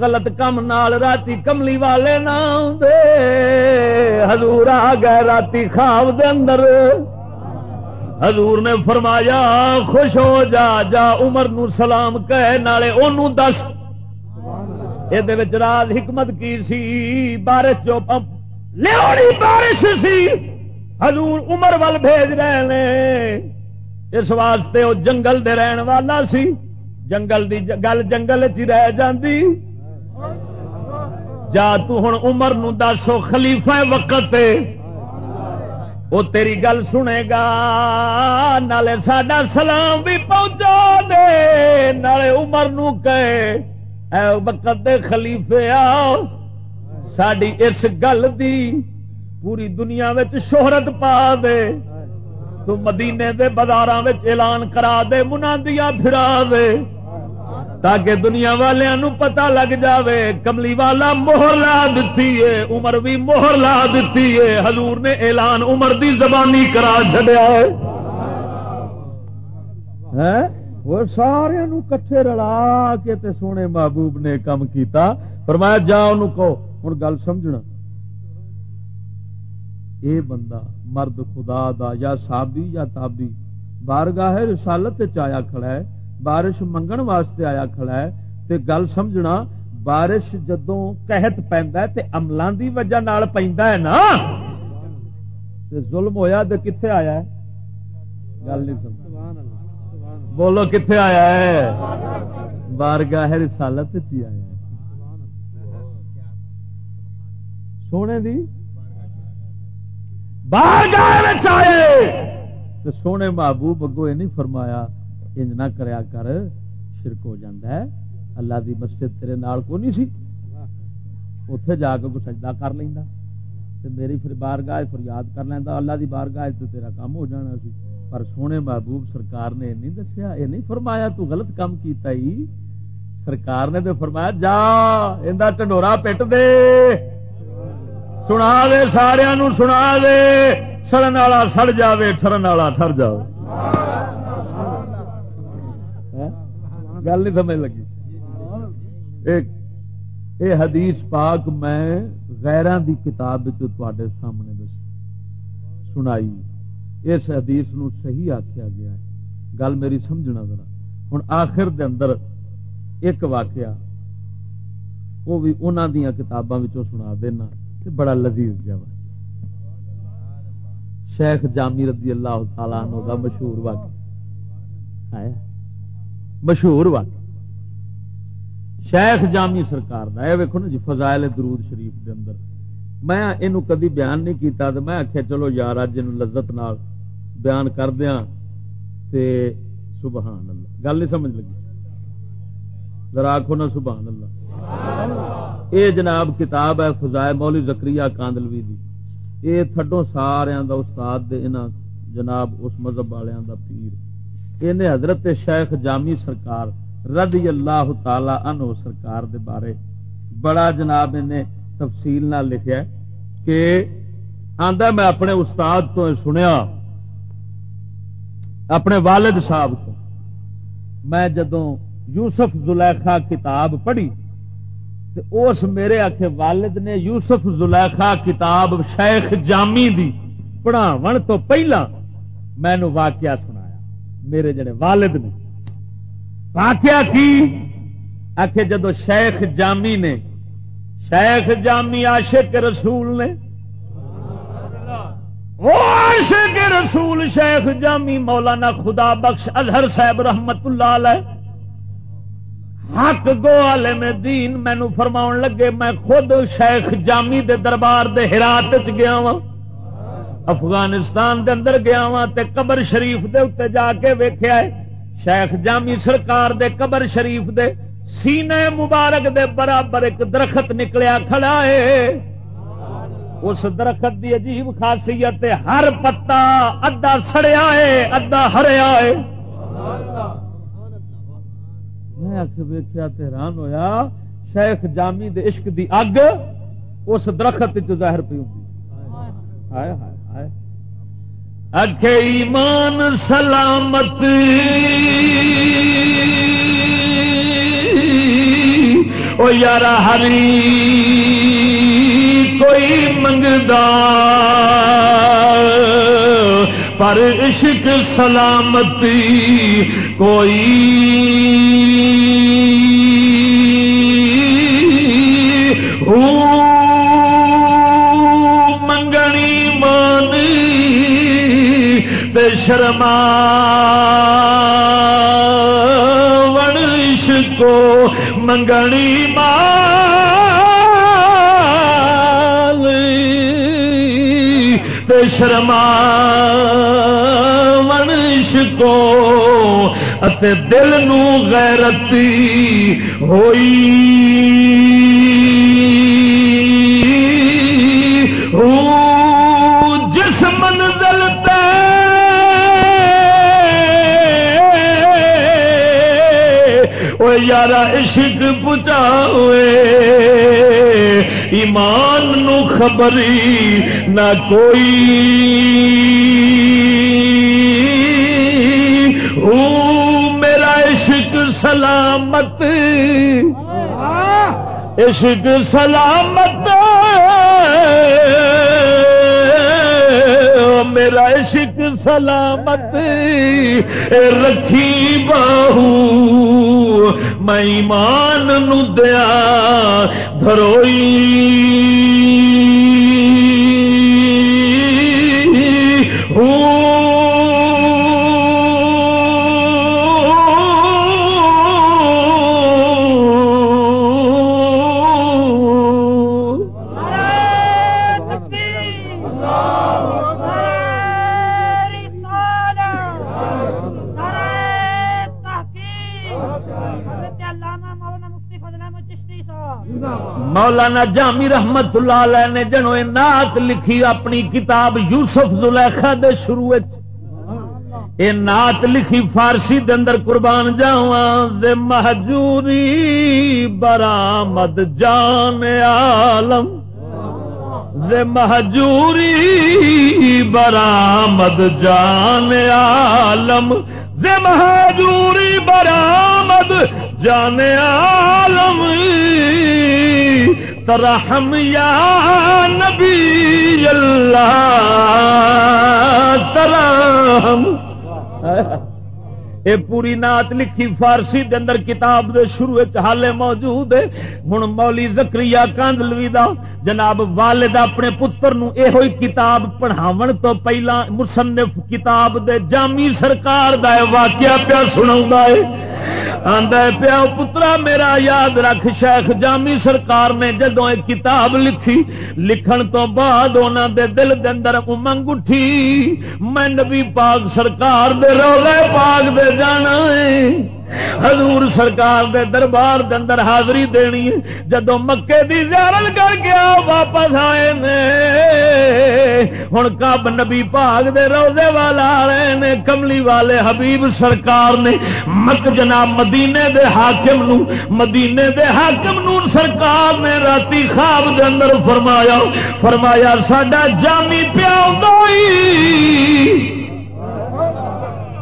غلط کام نال راتی کملی والے نہ حضور آ گئے راتی خواب دے اندر۔ حضور نے فرمایا، خوش ہو جا جا عمر نو سلام کہے، نالے اونوں دس۔ یہ راز حکمت کی سی؟ بارش جو لوڑی بارش سی۔ حضور عمر وال بھیج رہے نے۔ اس واسطے وہ جنگل دے رہن والا سی۔ جنگل دی گل جنگل چ رہ جاندی۔ جا تو ہن عمر نو دسو خلیفہ وقت وہ تیری گل سنے گا، نالے ساڈا سلام بھی پہنچا دے۔ نالے عمر نو اے وقت دے خلیفے آ ساری اس گل دی پوری دنیا شہرت پا دے۔ تو مدینے دے بازار اعلان کرا دے، منادیاں پھرا دے۔ تاکہ دنیا والوں پتا لگ جاوے، کملی والا موہر لا دیتی ہے، عمر بھی موہر لا دیتی ہے، حضور نے اعلان عمر دی زبانی کرا چڈیا ہے۔ وہ سارے کٹھے رلا کے تے سونے محبوب نے کم کیتا۔ فرمایا، جا ان کو۔ ہوں گل سمجھنا۔ اے بندہ، مرد خدا دا یا سابی یا تابی، بارگاہ رسالت چایا کھڑا ہے۔ بارش منگن واسطے آیا کھڑا ہے، تے گل سمجھنا، بارش جدو قحط تے عملان دی وجہ نال پیندا ہے نا۔ تے ظلم ہویا تے کتنے آیا ہے؟ گل نہیں سمجھ بولو کتنے آیا ہے؟ بارگاہ رسالت چی آیا ہے۔ سونے دی؟ بارگاہ آئے۔ تو سونے محبوب اگو یہ نہیں فرمایا انج نہ کریا کر، شرک ہو جاندہ ہے۔ اللہ دی مسجد تیرے نال کو نہیں سی؟ اتے جا کے کوئی سجدہ کر لینا تے میری پھر بارگاہ فریاد کر لینا اللہ دی بارگاہ تو تیرا کام ہو جانا سی۔ پر سونے محبوب سرکار نے نہیں دسیا، یہ نہیں فرمایا تو غلط کام کیتا ہی۔ سرکار نے تو فرمایا، جا اندر ٹنڈورا پٹ دے۔ سنا دے سارا سنا دے۔ سڑن والا سڑ جائے ٹرن والا ٹر جاؤ گل نہیں سمجھ لگی۔ اے حدیث پاک میں غیران دی کتاب تے سامنے دس سنائی۔ اس حدیث نو صحیح آخیا گیا ہے۔ گل میری سمجھنا ذرا۔ ہوں آخر دے اندر ایک واقعہ وہ بھی انہوں دیا کتاباں سنا دینا بڑا لذیذ جب شیخ جامی رضی اللہ تعالی عنہ دا مشہور واقع مشہور واقع شیخ جامی سرکار دا یہ ویکو نا جی فضائل درود شریف دے اندر۔ میں یہ کدی بیان نہیں کیتا تو میں آخیا چلو یار اج لذت نال بیان کر دیا تے سبحان اللہ۔ گل نہیں سمجھ لگی۔ ذرا آخو نا سبحان اللہ۔ اے جناب کتاب ہے فضائے مولی زکری کاندلوی دی۔ اے تھڈو سارا دا استاد دے انہاں جناب اس مذہب والوں دا پیر۔ انہیں حضرت شیخ جامی سرکار رضی اللہ تعالی عنہ سرکار دے بارے بڑا جناب انہیں تفصیل نہ لکھیا کہ آندا میں اپنے استاد تو سنیا، اپنے والد صاحب تو۔ میں جدوں یوسف زلیخا کتاب پڑھی تو اس میرے آخ والد نے یوسف زلیخا کتاب شیخ جامی دی پڑھاو تو پہلا مینو واقعہ سنایا میرے جڑے والد نے۔ واقعہ کی؟ آخ جدو شیخ جامی نے، شیخ جامی عاشق رسول نے۔ وہ عاشق رسول شیخ جامی مولانا خدا بخش اظہر صاحب رحمت اللہ علیہ۔ حق گو والے میں دین مینو فرما لگے، میں خود شیخ جامی دے دربار دے ہرات گیا وا افغانستان دے اندر گیا وا تے قبر شریف دے اتنے جا کے ویخیا ہے۔ شیخ جامی سرکار دے قبر شریف دے سینے مبارک دے برابر ایک درخت نکلیا کھڑا ہے۔ اس درخت دی عجیب خاصیت ہر پتا ادا سڑیا ہے ادا ہریا ہے۔ میں آخ ویخیا حیران ہویا، شیخ جامی دے عشق دی اگ اس درخت ظاہر پی ہوں ہائے ہائے۔ اکھ ایمان سلامت او یار ہری کوئی منگدا پر عشق سلامتی کوئی منگنی شرما ونش کو منگنی مال شرما ونش کو دل نو غیرتی ہوئی جس وہ یار عشق پچا ایمان نو خبری نہ کوئی۔ میرا عشق سلامت۔ عشق سلامت۔ میرا عشق سلامت رکھی باہو میں ایمان نو دیا دھروئی۔ مولانا جامی رحمت اللہ علیہ نے جنو نعت لکھی اپنی کتاب یوسف زلیخا دے شروع اے نعت لکھی فارسی دے اندر قربان جاواں زے مہجوری برآمد جان عالم۔ زے مہجوری برآمد جان عالم۔ زے مہجوری برآمد جان عالم۔ ترحم یا نبی اللہ، ترحم۔ اے پوری نعت لکھی فارسی دے اندر، کتاب دے شروع حالے موجود ہے۔ ہن مولی زکریا کاندلوی دا جناب والد اپنے پتر نو اے ہوئی کتاب پڑھاون تو پہلا مصنف کتاب دے جامی سرکار دا اے واقعہ پیا سناوندا ہے۔ آدھا پیا پترا میرا یاد رکھ شیخ جامی سرکار نے جدو ایک کتاب لکھی، لکھن تو بعد انہاں دے دل دے اندر امنگ اٹھی۔ میں نبی پاک سرکار دے روزے پاک دے جانا ہے۔ حضور سرکار دے دربار دے اندر حاضری دینی ہے۔ جدو مکے دی زیارت کر کے آ واپس آئے نے۔ ہن کب نبی پاک دے روزے والا آ رہے نے۔ کملی والے حبیب سرکار نے۔ مک جناب مدینے دے حاکم نو، مدینے دے حاکم نو سرکار نے راتی خواب دے اندر فرمایا۔ فرمایا، ساڈا جامی پیا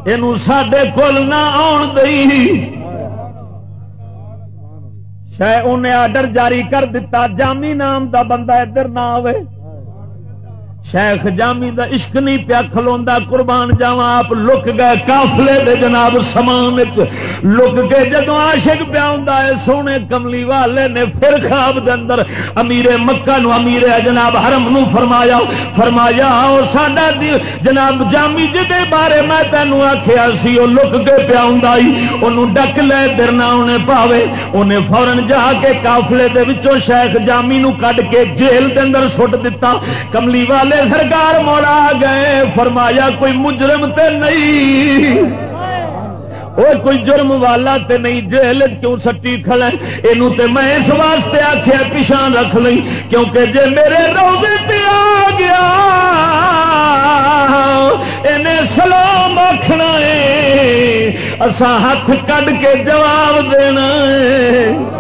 یہ سڈے کول نہ آن دئی انہیں آرڈر جاری کر دیتا جامی نام دا بندہ ادھر نہ آئے شیخ جامی دا عشق نہیں پیا کھلوندا، قربان جاواں، آپ لک گئے کافلے دے جناب سامان لک کے جدو عاشق پیا ہوندا ہے، سونے کملی والے نے پھر خواب دے اندر امیر مکہ نو امیر جناب حرم نو فرمایا۔ فرمایا، او ساڈا جناب جامی جی جدے بارے میں تینوں آکھیا سی، او لک کے پیا ہوندا ہی۔ اونوں ڈک لے درنا انہیں پاوے۔ انہیں فورن جا کے کافلے دے وچوں شیخ جامی نو کڈ کے جیل دے اندر سٹ دتا۔ کملی والے سرکار موڑا گئے، فرمایا کوئی مجرم تے نہیں۔ وہ کوئی جرم والا تے نہیں، جیل کیوں سٹی کھڑا یہ تے میں اس واسطے آخیا پچھان رکھ لئی، کیونکہ جے میرے روزے تے آ گیا انہیں سلام آخنا ہے۔ اسا ہاتھ کڈ کے جواب دینا ہے۔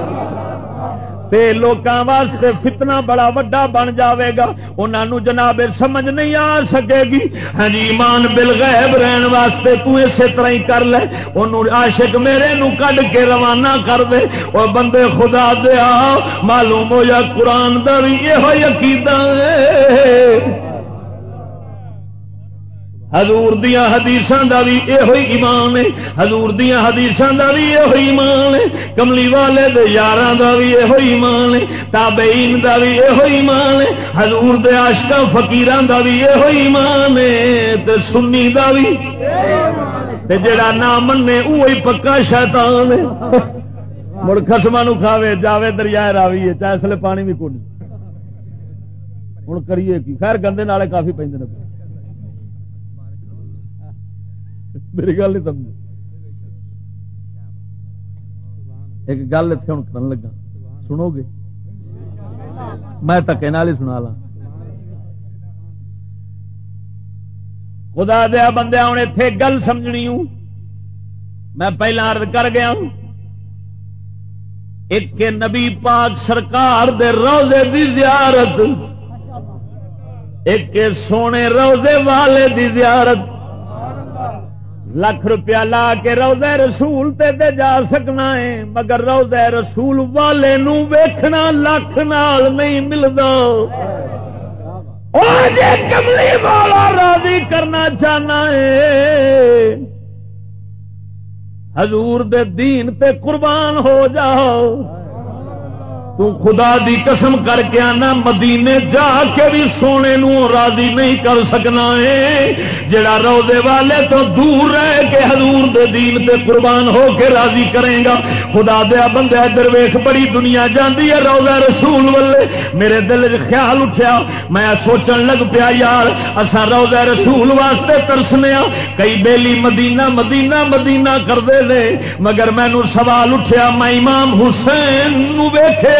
تے لوکاں واسطے فتنہ بڑا وڈا بن جاوے گا۔ انہاں جناب سمجھ نہیں آ سکے گی۔ ہاں جی، ایمان بالغیب رہن واسطے تو اسی طرح ہی کر لے۔ انہوں عاشق میرے نو کڈ کے روانہ کر دے۔ اور بندے خدا دیا، معلوم ہو یا قرآن دا بھی یہ عقیدہ ہے۔ حضور دیا حدیثاں دا بھی یہ ایمان ہے۔ حضور دیا حدیثاں دا بھی یہ ایمان ہے۔ کملی والے دے یاراں دا بھی یہ ایمان ہے۔ تابعین دا بھی یہ ایمان ہے۔ حضور دے عاشقاں، فقیراں دا بھی یہ ایمان ہے۔ تے سنی دا بھی۔ تے جڑا نہ منے وہی پکا شیطان ہے۔ مڑ خسما نو کھاوے، جاوے دریائے راوی ہے۔ چاہے اسلے پانی بھی کون ہوں کریے کی؟ خیر، گندے نالے کافی پہ میری گل نہیں سمجھ ایک گل اتنے ہوں کرن لگا۔ سنو گے؟ میں تکے نال ہی سنا لا خدا دیا بندے، ہوں اتے گل سمجھنی ہوں۔ میں پہلا عرض کر گیا ہوں۔ ایک نبی پاک سرکار دے روزے دی زیارت، ایک سونے روزے والے دی زیارت۔ لکھ روپیہ لا کے روزے رسول تے دے جا سکنا ہے، مگر روزے رسول والے نو ویکھنا لکھ نال نہیں ملتا جے کملی والا راضی کرنا چاہنا ہے، حضور دے دین تے قربان ہو جاؤ۔ تو خدا دی قسم کر کے آنا، مدینے جا کے بھی سونے نو راضی نہیں کر سکنا ہے۔ جڑا روزے والے تو دور رہ کے حضور دے دین تے قربان ہو کے راضی کرے گا۔ خدا دیا بندے، ادھر ویخ بڑی دنیا جاندی ہے روزہ رسول والے۔ میرے دل خیال اٹھیا، میں سوچن لگ پیا، یار اصا روزہ رسول واسطے ترسنے کئی بیلی مدینہ مدینہ مدینہ کرتے دے مگر مینو سوال اٹھیا، میں امام حسین ویخیا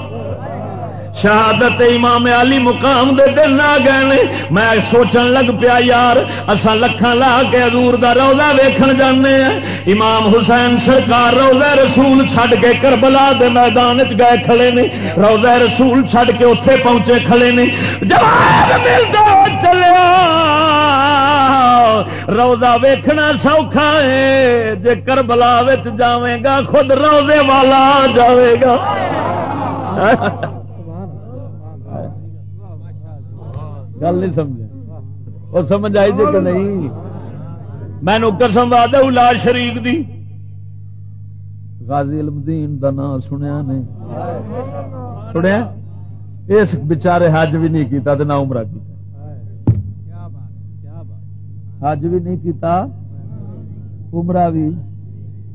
شہادت امام علی مقام دے دن آ گئے میں سوچن لگ پیا یار اصا لکھان لا کے حضور دا روزہ ویکھن جانے ہیں۔ امام حسین سرکار روزہ رسول چھڈ کے کربلا دے میدان چ گئے کھڑے نے۔ روزہ رسول چھڈ کے اتے پہنچے کھڑے نے۔ جواب ملتا چلیا۔ روزہ ویکھنا سوکھا ہے، جے کربلا جاوے گا، خود روزے والا جاوے گا۔ گل نہیں سمجھا وہ سمجھ آئی جی کہ نہیں۔ میں قسم واد لا شریف دی۔ غازی الدین کا نام سنیا نے۔ سنیا؟ اس بچارے حج بھی نہیں کیتا نہ عمرہ کیتا۔ حج بھی نہیں کیتا، عمرہ بھی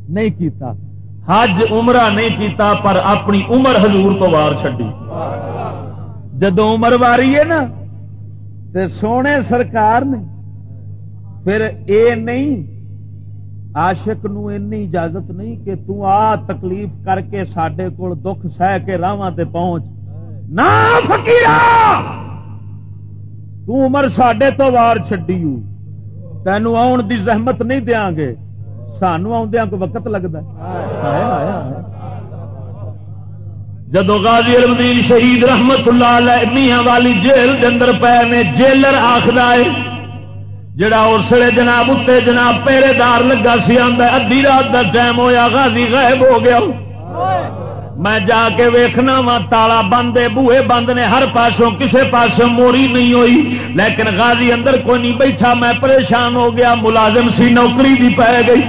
نہیں کیتا۔ حج عمرہ نہیں کیتا، پر اپنی عمر حضور تو وار چڈی جدو عمر واری ہے نا تے سونے سرکار نے پھر اے نہیں، عاشق نو اینی اجازت نہیں کہ تو آ تکلیف کر کے سڈے کول دکھ سہ کے راواں تے پہنچ۔ نہ فقیرا! تو عمر سڈے تو وار چڈی تینوں آن دی زحمت نہیں دیاں گے۔ سانو آدیا کو وقت لگتا جدو غازی المدین شہید رحمت اللہ علیہ میاں والی جیل کے اندر پے نے جیلر آخر ہے، جڑا اسلے جناب اتنے جناب پہرے دار لگا سی آدھا ادی رات کا ٹائم ہوا غازی غائب ہو گیا۔ میں جا کے ویخنا وا تالا بند بوہے بند نے، ہر پاسوں، کسے پاسوں موڑی نہیں ہوئی۔ لیکن غازی اندر کوئی نہیں بیٹھا، میں پریشان ہو گیا، ملازم سی، نوکری بھی پی گئی۔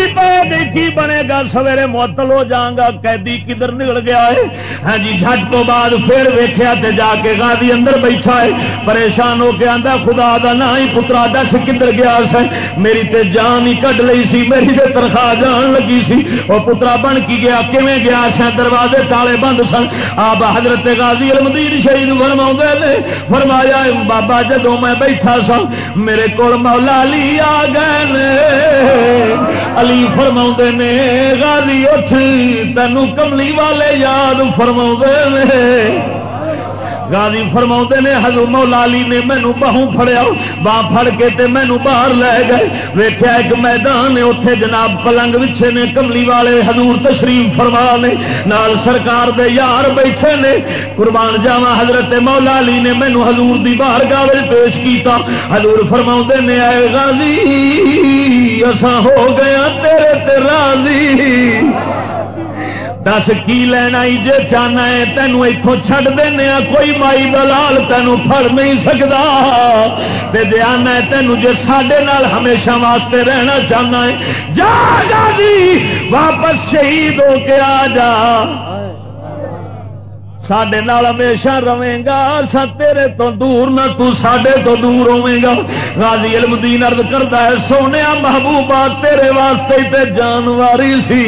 نوکری دی پی بنے گا، سویرے معطل ہو جاگا قیدی کدھر نکل گیا ہے؟ ہاں جی جھٹ تو بعد پھر ویخیا تے جا کے گادی اندر بیٹھا ہے۔ پریشان ہو کے آدھا خدا دا نہ ہی پترا دس کدھر گیا سا۔ میری تے جان ہی کٹ لی سی، میری تے تنخواہ جان لگی سی۔ وہ پترا بن کی گیا، کیویں گیا سا؟ دروازے تالے بند سن۔ آپ حضرت غازی المدین شہید فرما نے، فرمایا، بابا جدو میں بیٹھا سا، میرے کو مولا علی آ گئے علی فرما نے غازی اٹھ تینوں کملی والے یاد فرما نے۔ غازی فرما نے ہزو مولا علی نے مینو بہو فڑیا باہ فڑ کے تے مینو باہر لے گئے۔ ویخیا ایک میدان ہے اتے جناب پلنگ وچھے نے، کملی والے حضور تشریف فرما نے۔ نال سرکار دے یار بیٹھے نے۔ قربان جاوا حضرت مولا علی نے مینو حضور دی باہر گاہ پیش کیتا۔ حضور فرما نے آئے غازی اسا ہو گیا ہاں تیرے تے راضی۔ دس کی لینا جے چاہنا ہے تینوں اتوں چڈ دینا کوئی مائی دلال تینوں فر نہیں سکتا جی آنا ہے تینوں جے سڈے ہمیشہ واسطے رہنا چاہنا ہے جا جا جی واپس شہید ہو کے آ جا سڈے ہمیشہ رہے گا سا تیرے تو دور نہ تو سڈے تو دور ہوے گا راضی علم دین ارد کرتا ہے سونے محبوبہ تیرے واسطے تے جانواری سی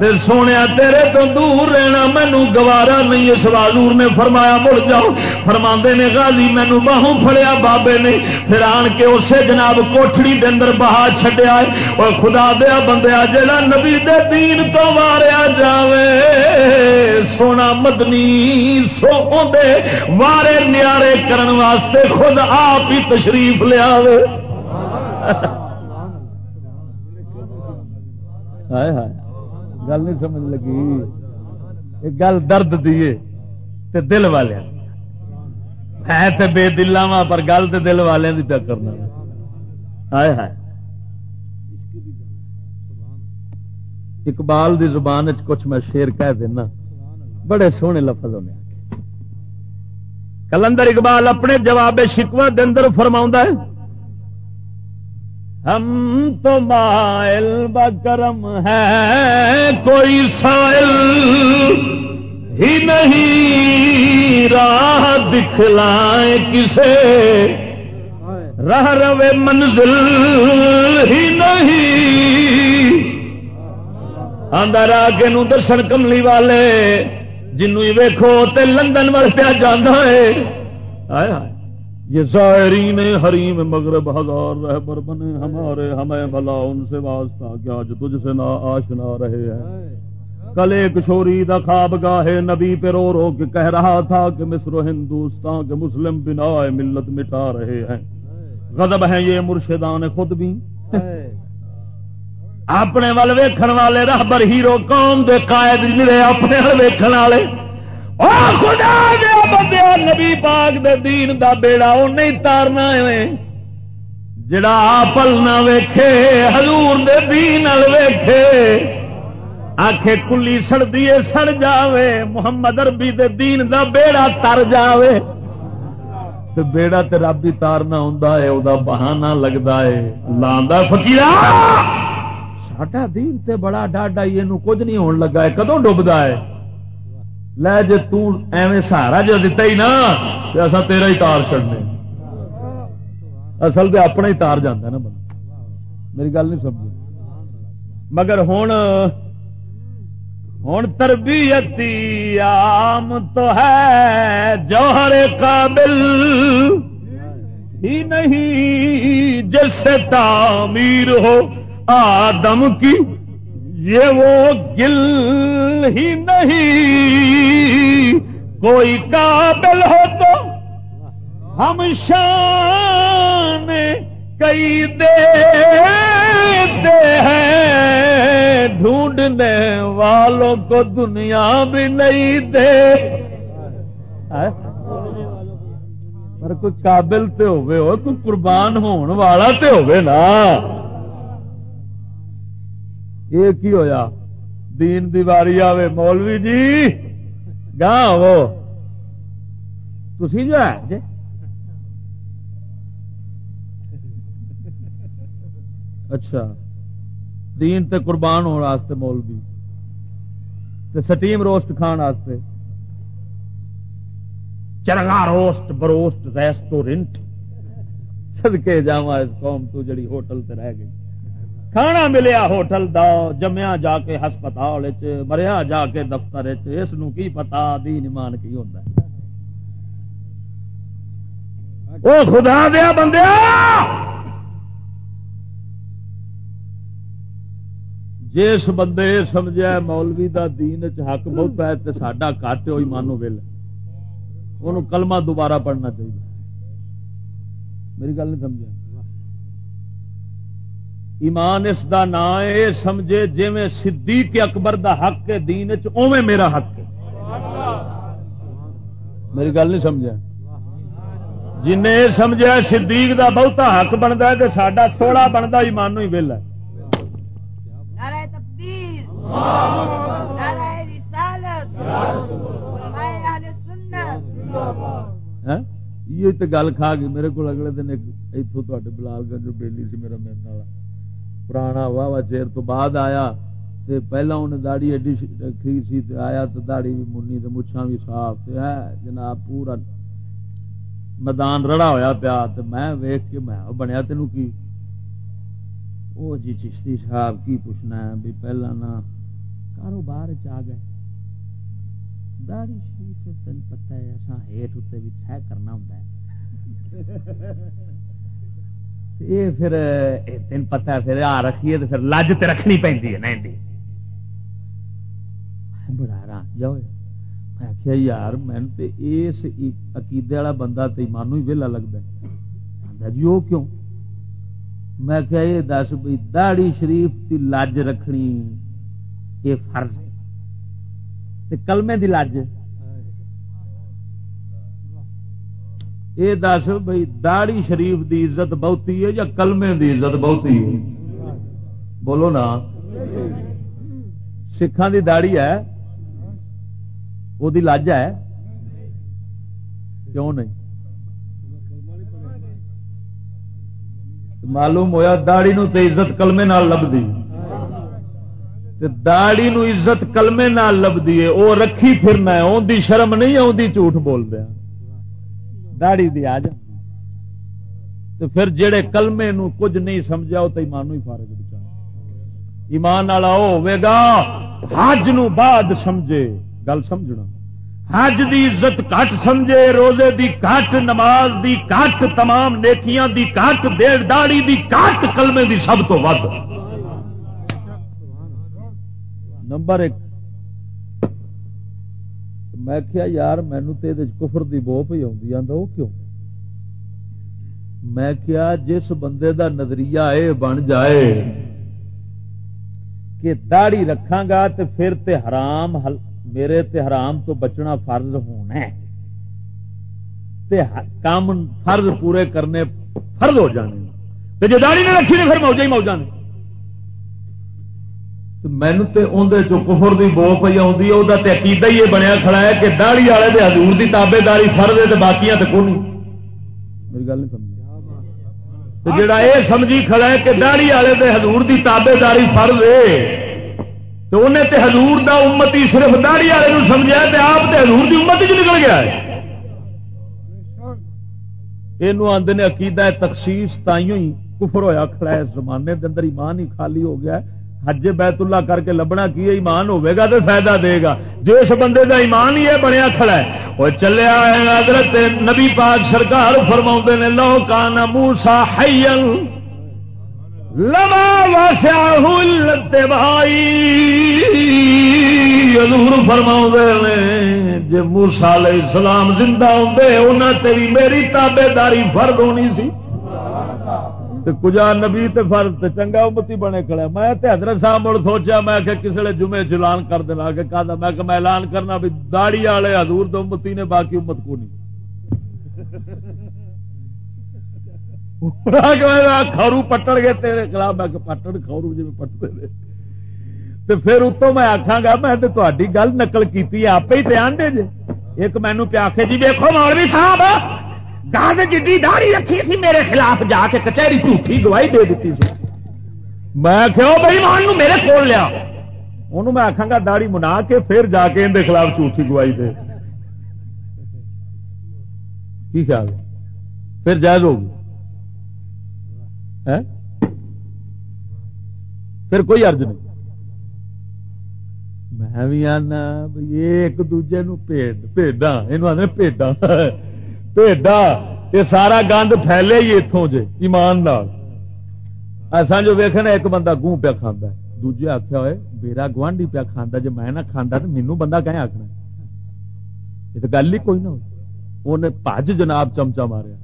سونے تیرے تو دور رہنا مینو گوارا نہیں۔ اس بازور نے فرمایا مڑ جاؤ۔ فرما نے غازی مینو باہوں فڑیا بابے نے۔ پھر آن کے اسے جناب کوٹڑی دے اندر بہا چڈیا اور خدا دیا بندیا جا نبی دے دین تو ماریا جاوے۔ سونا مدنی سو دے وارے نیارے کرن واسطے خود آپ ہی تشریف لیا ہائے ہائے۔ گل نہیں سمجھ لگی۔ گل درد دیے تے دل والے ہے تے بے دلا وا پر گل تے دل والے کی پیا کرنا۔ ہائے ہائے۔ اقبال دی زبان کچھ میں شیر کہہ دینا۔ بڑے سونے لفظ ہونے۔ کلندر اقبال اپنے جواب شکوا اندر فرما ہے۔ ہم تو مائل بکرم ہے، کوئی سائل ہی نہیں راہ دکھلائے کسے۔ رہ روے منزل ہی نہیں۔ آدھا کے نو درشن کملی والے جنو ویکو تے لندن وال پیا جانا ہے۔ یہ زائرین حریم مغرب ہزار رہبر بنے ہمارے ہمیں بھلا ان سے واسطہ کیا جو تجھ سے نہ آشنا رہے ہیں۔ کل ایک شوری دا خواب گاہے نبی پہ رو رو کے کہہ رہا تھا کہ مصر و ہندوستان کے مسلم بنا ملت مٹا رہے ہیں۔ غضب ہیں یہ مرشدان خود بھی۔ اپنے ول ویکھن والے رہبر ہیرو قوم دے قائد جڑے اپنے ویکھن والے۔ خدا دیا بندے نبی پاک دے دین دا بیڑا وہ نہیں تارنا جڑا پل نہ ویکھے، حضور دے دین ویکھے۔ آخے کلی سڑتی سڑ جاوے۔ محمد اربی دے دین دا بیڑا تر جاوے۔ تو بیڑا تے رب ہی تارنا ہوں وہ بہانا لگتا ہے۔ لانا فکیر ساڈا دین تے بڑا ڈاڈا یہ کچھ نہیں ہون لگا ہے۔ کدو ڈبدا ہے؟ لے جی تیویں سہارا جو دتا ہی نا اصا تیرا ہی تار چڑنے اصل تو اپنا ہی تار جانا نا بندہ میری گل نہیں سمجھ مگر ہوں ہوں تربیتی عام تو ہے جوہر قابل ہی نہیں جس سے تعمیر ہو آدم کی یہ وہ گل ہی نہیں، کوئی قابل ہو تو ہم شان کئی دیتے ہیں، ڈھونڈنے والوں کو دنیا بھی نہیں دے۔ ہاں؟ پر کوئی قابل تے ہوئے ہو، کوئی قربان ہون والا تے ہوئے نا۔ یہ کی ہویا؟ دین دیواری آوے، مولوی جی گاہ وہ تھی جو ہے جی؟ اچھا۔ دین تے قربان ہونے واسطے مولوی۔ تے سٹیم روسٹ کھان واسطے۔ چرگا روسٹ، بروسٹ ریسٹورینٹ سدکے جا قوم تو جڑی ہوٹل تے رہ گئی۔ کھانا ملیا ہوٹل دا، جمیا جا کے ہسپتال مریا جا کے دفتر اس کی پتا، دین ایمان کی ہوتا وہ خدا دیا بندے جس بندے سمجھا مولوی دا دین چ حق بہت ہے تو ساڈا کٹ ہوئی مانو ویل ان کلمہ دوبارہ پڑھنا چاہیے میری گل نہیں سمجھا۔ ایمان اس دا نام یہ سمجھے جی میں صدیق اکبر دا حق کے دین اوے میرا حق ہے۔ میری گل نہیں سمجھا؟ جن یہ سمجھا صدیق دا بہتا حق بنتا ہے تو سڈا تھوڑا بنتا ایمانو ہی ویلا ہاں؟ یہ تو گل کھا گئی میرے کو اگلے دن اتوں بلال گنج بیلی سی میرا میرے پرانا واہ چیر تو بعد آیا تے پہلا انہیں داڑی ایڈی رکھی سی تے آیا تو داڑی بھی منی تے مچھاں بھی صاف تے ہے جناب پورا میدان رڑا ہویا پیا تے میں ویخ کے میں بنیا تینوں کی؟ او جی چشتی صاحب کی پوچھنا ہے بھی پہلا نا کاروبار چ گئے۔ داڑی شریف تین پتہ ہے اصا ہیٹ اتنے بھی سہ کرنا ہوں یہ پھر تین پتا پھر آ رکھیے تو پھر لج تے رکھنی پی نہیں بڑا رام جاؤ میں آخیا یار، میں اس عقیدے والا بندہ تو مانو ہی ویلا لگتا جی وہ کیوں؟ میں کیا یہ دس بھائی داڑی شریف کی لج رکھنی، یہ فرض ہے۔ کلمے دی لج۔ یہ دس بھائی داڑی شریف دی عزت بہتی ہے یا کلمے دی عزت بہتی ہے؟ بولو نا۔ سکھان دی داڑی ہے؟ وہ لج ہے؟ کیوں نہیں؟ معلوم ہوا داڑی نو تے عزت کلمے نال لبدی۔ داڑی نو عزت کلمے نال لبدی ہے وہ رکھی پھرنا ہے، اون دی شرم نہیں آتی جھوٹ بول دیا۔ داڑی دی آ جا تو پھر جڑے کلمے نو کچھ نہیں سمجھا وہ تو ایمان ہی فارغ بچا ایمان والا ہوے گا، حج نو بعد سمجھے، گل سمجھنا۔ حج دی عزت کٹ سمجھے، روزے دی کٹ، نماز دی کٹ، تمام نیکیاں دی کٹ دیر داڑی دی کٹ، کلمے دی سب تو ود۔ نمبر ایک میں کیا یار مینو تو یہ کفر دی بو پی آ کیوں؟ میں کیا جس بندے دا نظریہ اے بن جائے کہ داڑی رکھا گا تو پھر تے حرام حل، میرے تے حرام تو بچنا فرض ہونا ہے تے کام فرض پورے کرنے فرض ہو جانے جی داڑی نے رکھی پھر موجہ ہی موجہ نے۔ مینو تو اندر چ کفر کی بو پی آقیدہ ہی یہ بنیا کھڑا ہے کہ داڑی والے دے حضور کی تابے داری فرد ہے تو باقی تو کون میری گل نہیں سمجھ جڑا یہ سمجھی کھڑا ہے کہ داڑی والے دے حضور کی تابے داری فرد ہے تو انہیں تے حضور دا امتی صرف داڑی والے سمجھا تے آپ تے حضور دی امت چ نکل گیا ہے۔ یہ آدھے نے عقیدہ تخصیص تائیوں ہی کفر ہویا کھڑا ہے زمانے کے اندر ایمان ہی خالی ہو گیا ہے۔ حج بیت اللہ کر کے لبنا کی ایمان ہوئے گا تو فائدہ دے گا۔ جو اس بندے کا ایمان ہی ہے بنیا کھڑا ہے۔ وہ چلیا ہے حضرت نبی پاک سرکار فرما نے، لو کان موسا حیل لما واسیا بھائی حضور فرما نے جی موسا علیہ السلام زندہ ہوں انہیں تیری میری تابے داری فرد ہونی سی۔ کجا نبی تے فرض تے چنگا امتی بنے کھڑا میں تے حضرت صاحب مڑ سوچا میں کہ کسی نے جمعے چلان کر دینا؟ کہ کہا میں کہ میں اعلان کرنا بھی داڑی والے حضور تو امتی نے، باقی امت کو نہیں۔ کھارو پٹڑ گئے تیرے خلاف۔ میں کہ پٹڑ کھارو جی پٹتے رہے تو پھر اتوں میں آخا گا، میں تاری گل نقل کی آپ ہی دھیان دے جے۔ ایک مینو پیا کے جی دیکھو مولوی صاحب! گاہ جی داڑھی رکھی سی میرے خلاف جا کے کچہری جھوٹھی گواہی دے دیتی سی۔ میں کہو بھائی مان میرے کول لیا۔ انہوں میں آخا گا داڑی منا کے پھر جا کے اندر خلاف جھوٹھی گواہی دے۔ کی خیال ہے؟ پھر جائز ہوگی۔ پھر کوئی ارج نہیں۔ میں بھی آنا ایک دوجے نو پیڈا یہ پیڈا پیڈا یہ سارا گند پھیلے ہی اتوں جے ایمان ایسا جو ویخنا ایک بندہ گوں پیا کھانا دوجے آخیا ہوئے میرا گوانڈی پیا کھانا جی میں نہ کھانا تو مینو بندہ کہیں آخنا یہ تو گل ہی کوئی نہ ہوئی انہیں پج جناب چمچا ماریا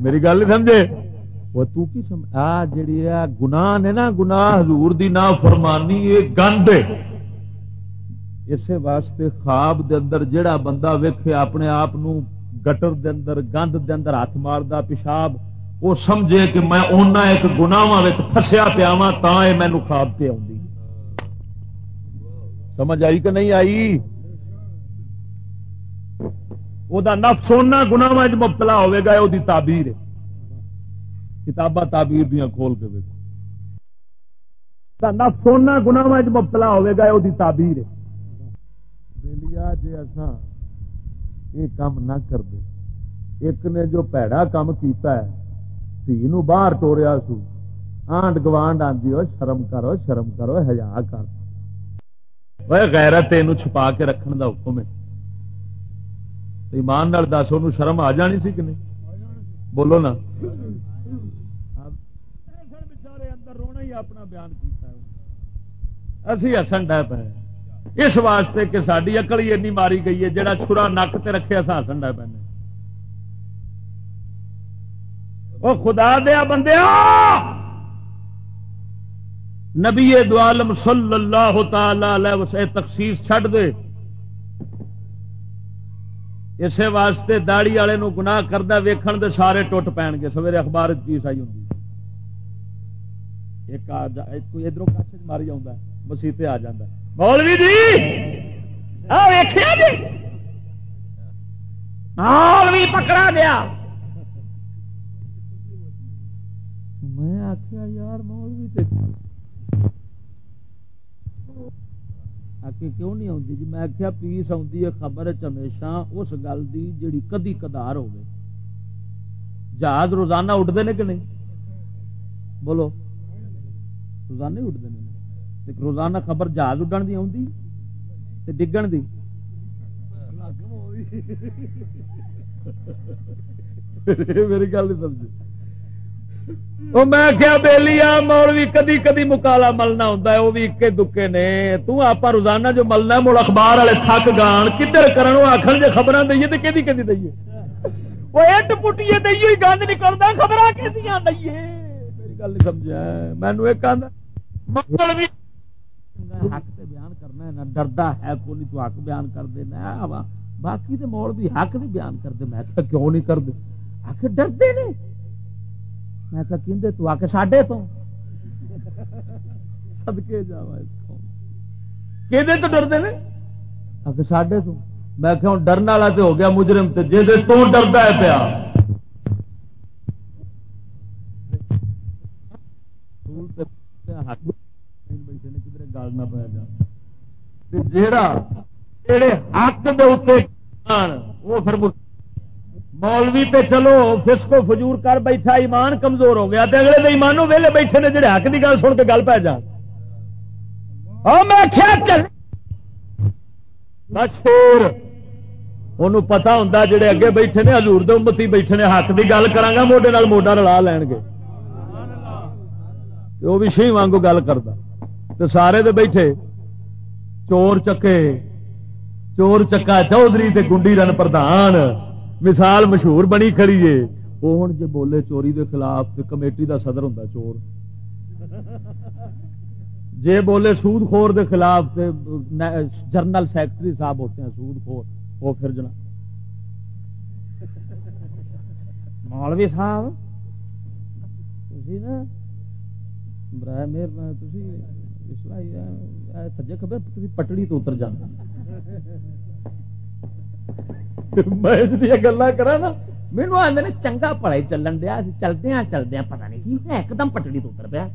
میری گل نہیں سمجھے وہ تو کی سمجھ آ جڑی گناہ نے نا گناہ حضور دی نا فرمانی یہ گند اسے واسطے خواب دے اندر جڑا بندہ ویکھے اپنے آپ گٹر دے اندر، گند دے اندر ہاتھ ماردا پیشاب، وہ سمجھے کہ میں اونا ایک گناواں فسیا پیا وا تا یہ مینو خواب پہ آئی سمجھ آئی کہ نہیں آئی؟ وہ نفس اونا گناواں مبتلا ہوے گا وہ تعبیر ہے۔ کتاباں تعبیر دیا کھول کے ویکو نفس اونا گناواں مبتلا ہوے گا وہ تعبیر ہے۔ جی اصا یہ کام نہ کر دے۔ ایک نے جو پیڑا کام کیتا ہے تھی نو باہر ٹوریا سو۔ آنڈ گوانڈ آدھی ہو شرم کرو شرم کرو ہزا کر۔ غیرت تین چھپا کے رکھنے دا حکم ہے۔ ایمان نال دس ان شرم آ جانی سی کہ نہیں؟ بولو نا۔ اندر رونا ہی اپنا بیان کیتا اسی ہسن ڈے پہ اس واسطے کہ ساری اکل ہی اینی ماری گئی ہے جہاں چھرا نک تے رکھے ہسن ڈے پہ وہ خدا دیا بندے نبی دعالم صلی اللہ تعالی تخصیص چھڈ دے۔ اسے واسطے داڑی والے گناہ کردہ ویکھن دے سارے ٹوٹ پین گے۔ سویرے اخبار چیز آئی ہوں ایک ادھر کچھ ماری آ مسیطے آ جا مولوی جی۔ مال جی۔ بھی پکڑا گیا۔ میں آخیا یار مول بھی کیوں نہیں آتی جی؟ میں آخیا پیس آتی ہے خبر ہمیشہ اس گل کی جیڑی کدی کدار ہوگی جہاز روزانہ اٹھتے ہیں کہ نہیں؟ بولو۔ روزانہ اٹھتے ہیں روزانہ خبر جہاز اڈن کی آتی ڈگن کی میری گل نہیں سمجھ میں کیا بہلی آ مولوی کدی کدی مکالا ملنا ہوں وہ بھی اکے دکے نے تپ روزانہ جو ملنا مڑ اخبار والے تھک گان کدھر کرن وہ آخر جی خبر دئیے تو کہ دئیے وہ اٹ پٹیے دئیے گند نکلتا خبر کہ دئیے میری گل نہیں سمجھا مینو ایک آدھا حق تے بیان کرنا ہے، نہ ڈردا ہے کو نہیں تو حق بیان کر دینا باقی تو مول بھی حق نہیں بیان کرتے میں کیوں نہیں کرتے آخر ڈرتے نہیں میں کہ تو آ کے ساڈے تو۔ سدکے جا کہ تو ڈرتے ہیں آ کے ساڈے تو۔ میں کہ ڈرن والا تو ہو گیا مجرم تے جی تو ڈردا ہے پیا۔ گل نہ پایا جا۔ جیڑا جڑے حق دے وہ پھر مولوی تے چلو فسکو فجور کر بیٹھا ایمان کمزور ہو گیا۔ تے اگلے دے ایمانوں ویلے بیٹھے نے جڑے حق دی گل سن کے گل پہ جان میں چل مشہور ان پتا ہوں جڑے اگے بیٹھے نے ہزور دمتی بیٹھے نے حق دی گل کرا موڈے نال موڈا رلا لین گے۔ وہ بھی شی وانگو گل کرتا تو سارے دے بیٹھے۔ چور چکے۔ چور چکا چودھری تے گنڈی رن پردھان۔ مثال مشہور بنی کھڑی ہے۔ وہ ہوں جی بولے چوری دے خلاف تے کمیٹی دا صدر ہوں چور۔ جے بولے سود خور دے خلاف تے جنرل سیکٹری صاحب ہوتے ہیں، سود خور۔ وہ پھر جنا مولوی صاحب نا برائے مہر سجے خبر پٹڑی تو اتر جانا میں گلا کرا نا مینو آدھے چنگا پڑھائی چلن دیا چلدی چلدی پتا نہیں کی ایک دم پٹڑی تو اتر پیا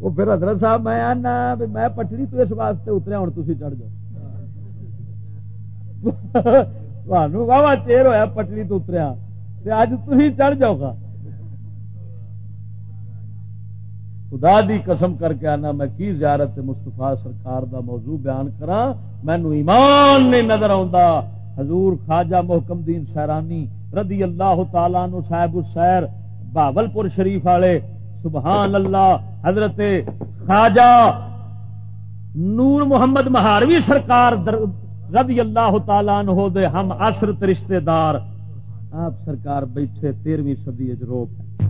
وہ پھر حضرت صاحب میں آنا میں پٹڑی تو اس واسطے اتریا ہوں تھی چڑھ جاؤ واہ چیر ہوا پٹڑی تو اتریا اج تھی چڑھ جاؤ گا خدا دی قسم کر کے آنا، میں کی زیارت مستفا سرکار دا موضوع بیان کرا مینو ایمان نہیں نظر آتا حضور خواجہ محکم دین سیرانی رضی اللہ تعالی نو صاحب السیر باول پور شریف والے، سبحان اللہ، حضرت خواجہ نور محمد مہاروی سرکار رضی اللہ تعالی نو دے ہم اثر رشتے دار۔ آپ سرکار بیٹھے، تیرویں صدی روپ ہے۔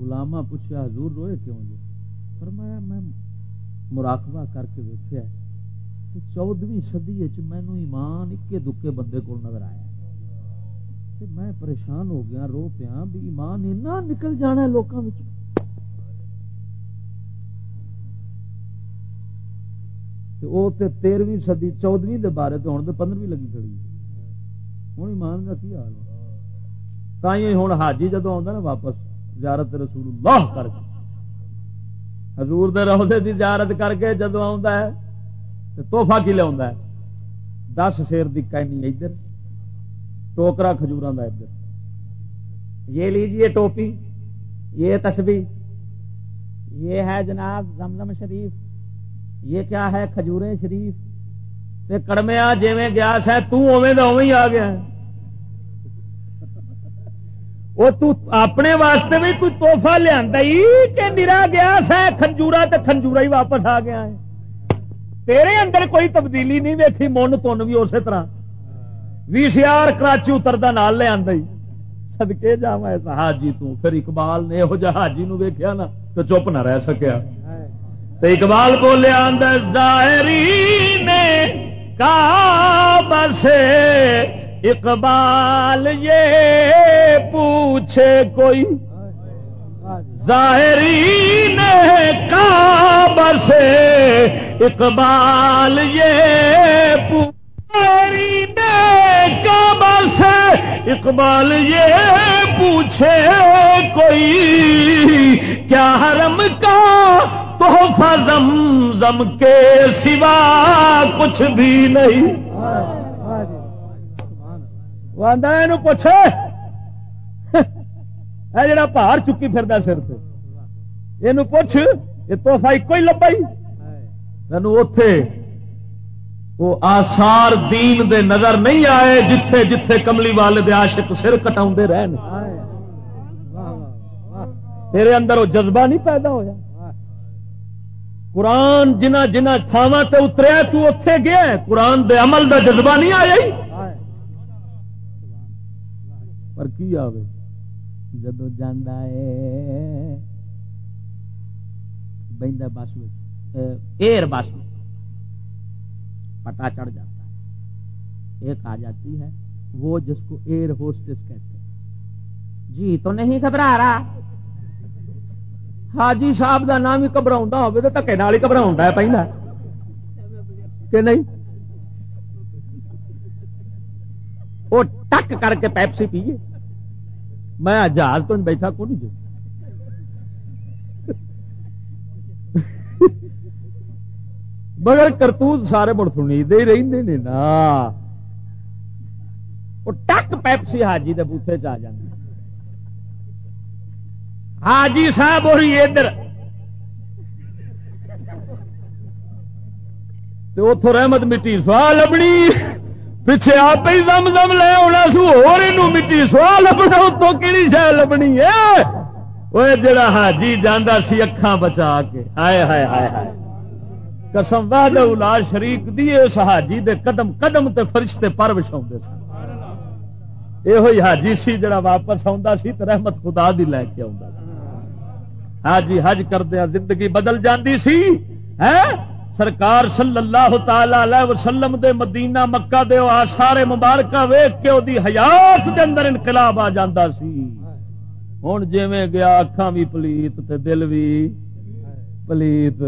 گلاما پوچھا حضور روئے کیوں جی؟ فرمایا، میں مراقبہ کر کے ویکیا چودویں سدی مینو ایمان اکے دکے بندے کو نظر آیا میں پریشان ہو گیا، رو پیا بھی ایمان اینا نکل جانا لوگوں وہ تیرویں سدی چودویں دے بارے تو ہوں تو پندرہویں لگی کھڑی۔ ہوں ایمان کا کی حال تھی ہوں حاجی جدو آتا نا واپس زیارت رسول اللہ کر کے۔ حضور دے روزے دی زیارت کر کے جدو ہے توحفہ کی لیا دس شیر دی کہنی ادھر، ٹوکرا کھجور کا ادھر۔ یہ لیجیے ٹوپی، یہ تسبی یہ ہے جناب زمزم شریف۔ یہ کیا ہے کھجورے شریف؟ کڑمیا جی گیاس ہے تمے تو اوی آ گیا ہے۔ وہ اپنے واسطے بھی کوئی توحفہ لیا کہ نرا گیا سا کھنجورا تو کھنجورا ہی واپس آ گیا ہے۔ تیرے اندر کوئی تبدیلی نہیں ویکھی، من تن بھی اسی طرح۔ وی سی آر کراچی اترتا نال لے آئی سدکے جا حاجی تو پھر اقبال نے یہو جہ حاجی نو نا تو چپ نہ رہ سکیا۔ تو اقبال بولیا ظاہری نے کا بسے اقبال یہ پوچھے کوئی؟ ظاہری نے کا اقبال یہ اقبال یہ پوچھے کوئی؟ کیا حرم کا تو زم زم کے سوا کچھ بھی نہیں؟ پوچھے۔ ہے جڑا پہاڑ چکی پھر سر سے یہ پوچھ، یہ توحفہ ایک ہی لبا ہی؟ تین اتے وہ آسار دین دے نظر نہیں آئے جتھے جتھے کملی والے دے عاشق سر کٹا رہن۔ تیرے اندر وہ جذبہ نہیں پیدا ہویا۔ قرآن جنہ جنہ تھاوا تے اتریا تو اتے گیا قرآن دے عمل دا جذبہ نہیں آیا پر کی آوے؟ جدو جانا ہے بہتا بس ایئر بس پٹا چڑھ جاتا ہے ایک آ جاتی ہے وہ جس کو ایئر ہوسٹس کہتے ہیں جی تو نہیں گھبرا رہا حاجی صاحب کا نام ہی گھبرا ہو تو دکے نال ہی گھبرا ہے پہلا کہ نہیں وہ ٹک کر کے پیپسی پیے میں جہاز تو بیٹھا، کون جی مگر کرتوت سارے مڑ سنی دے رہتے نا۔ وہ ٹک پیپسی حاجی دے بوتے چ جائے حاجی صاحب، وہی ادھر۔ اتو رحمت مٹی سوا لبنی۔ پیچھے آپ ہی زم زم لے آنا سو اور مٹی سوا لبنا اتوں کہڑی شہ لبنی ہے وہ جڑا حاجی جانا سی اکھان بچا کے ہائے ہائے ہائے ہائے قسم واد اولاد شریک دیے اس حاجی دے قدم قدم تے فرشتے پر وچھاؤ سن یہ حاجی سی جڑا واپس آ رحمت خدا دی لے کے آ حاجی حج کردیا زندگی بدل جاندی سی ہے سرکار صلی اللہ تعالی علیہ وسلم دے مدینہ مکہ دے سارے مبارکہ ویخ کے دی حیات دے اندر انقلاب آ جاندہ سی۔ ہوں جی گیا اکھان بھی پلیت تے دل بھی پلیت۔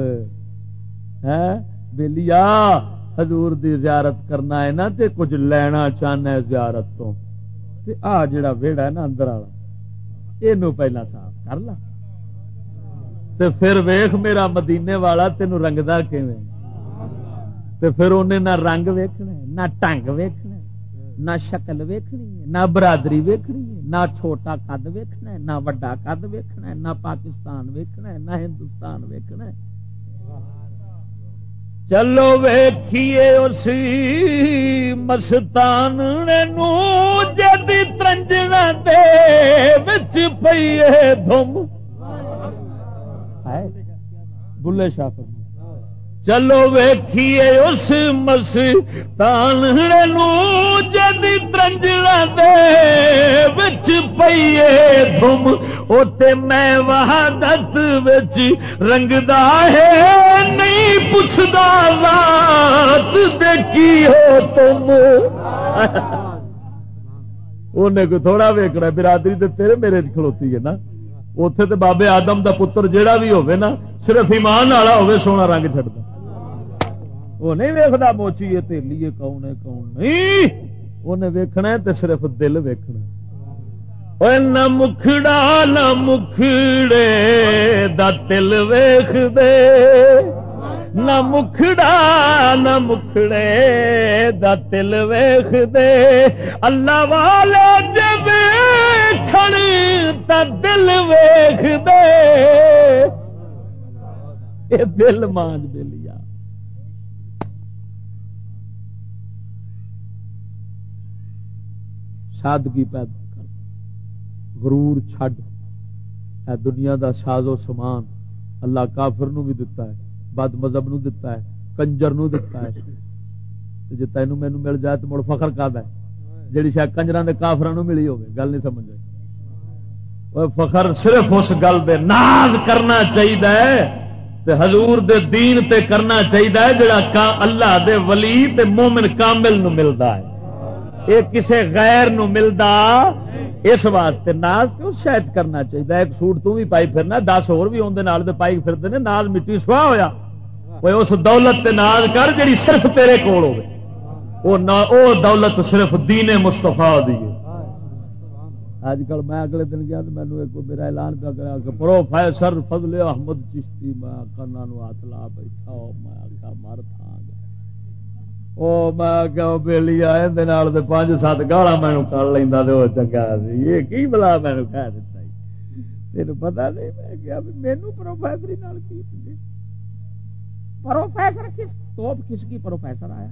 ہاں؟ بلیا حضور دی زیارت کرنا ہے نا تے کچھ لینا چاہنا ہے زیارت تو۔ تے آ جڑا ویڑا ہے نا اندر والا یہ پہلا صاف کر لا۔ تے پھر ویخ میرا مدینے والا تین رنگدا تے پھر انہیں نہ رنگ ویکھنا نہ ٹنگ ویکھنا نہ شکل ویکھنی، نہ برادری ویکھنی، نہ چھوٹا قد ویکھنا نہ وڈا قد ویکھنا نہ پاکستان ویکھنا نہ ہندوستان ویکھنا چلو ویکھیے اسی مستان جدی ترنجنا دے پیے دھم۔ بلے شاہ چلو ویکھیے اس مستان جدی ترنجنا دے بچ پیے دھم۔ اوتے میں وحدت وچ رنگدا ہے نہیں پوچھدا ذات دیکھی ہو تم؟ انہیں کوئی تھوڑا ویکنا برادری تے تیرے میرے کھلوتی ہے نا۔ اتے تو بابے آدم دا پتر جیڑا بھی ہوے نا، صرف ایمان والا ہوے سونا رنگ چڑھتا۔ وہ نہیں ویکھدا موچی، یہ تیلی ہے کون ہے، کون نہیں؟ انہیں ویکھنا ہے تے صرف دل ویکھنا نہ مکھڑا، نہ مکھڑے دا تل ویخ دے۔ نہ مکھڑا، نہ مکھڑے دا تل ویخ دے اللہ والا جب کھڑ تا دل ویخ دے یہ دل مانج دے لیا سادگی پیدا کر۔ غرور چھڈ۔ اے دنیا دا ساز و سامان اللہ کافر نو بھی دتا ہے۔ بد مذہب نو دتا ہے، کنجر نو دتا ہے۔ جی تینو مینو مل جائے تو مڑ فخر کا ہے۔ جیڑی شاید کنجر دے کافر نو ملی ہوگی گل نہیں سمجھ آئی۔ فخر صرف اس گل دے، ناز کرنا چاہیے تے حضور دے دین تے کرنا چاہیے جڑا اللہ دے ولی تے مومن کامل نو ملدا ہے۔ یہ کسے غیر نو ملدا، اس واسطے ناز کیوں شاید کرنا چاہیے ایک سوٹ تو بھی پائی پھرنا، دس ہو پائی پھرتے ناز مٹی سوا ہوا اس دولت تے ناز کر جی صرف تیرے کول ہو وہ دولت صرف دین مستفا دی اج کل میں اگلے دن گیا تو مینو ایک میرا اعلان پہ کرا کہ پروفیسر فضل احمد چشتی میں کنا ہاتھ لا بیٹھا میں آخیا مر تھا وہ میں بےلی آئے پانچ سات گالا مینو کر لینا تو چنگا سی یہ کی بلا مینو کہہ دیتا تین پتا نہیں میں کیا مینو پروفیسری کی پروفیسر کس تو کس کی پروفیسر آیا؟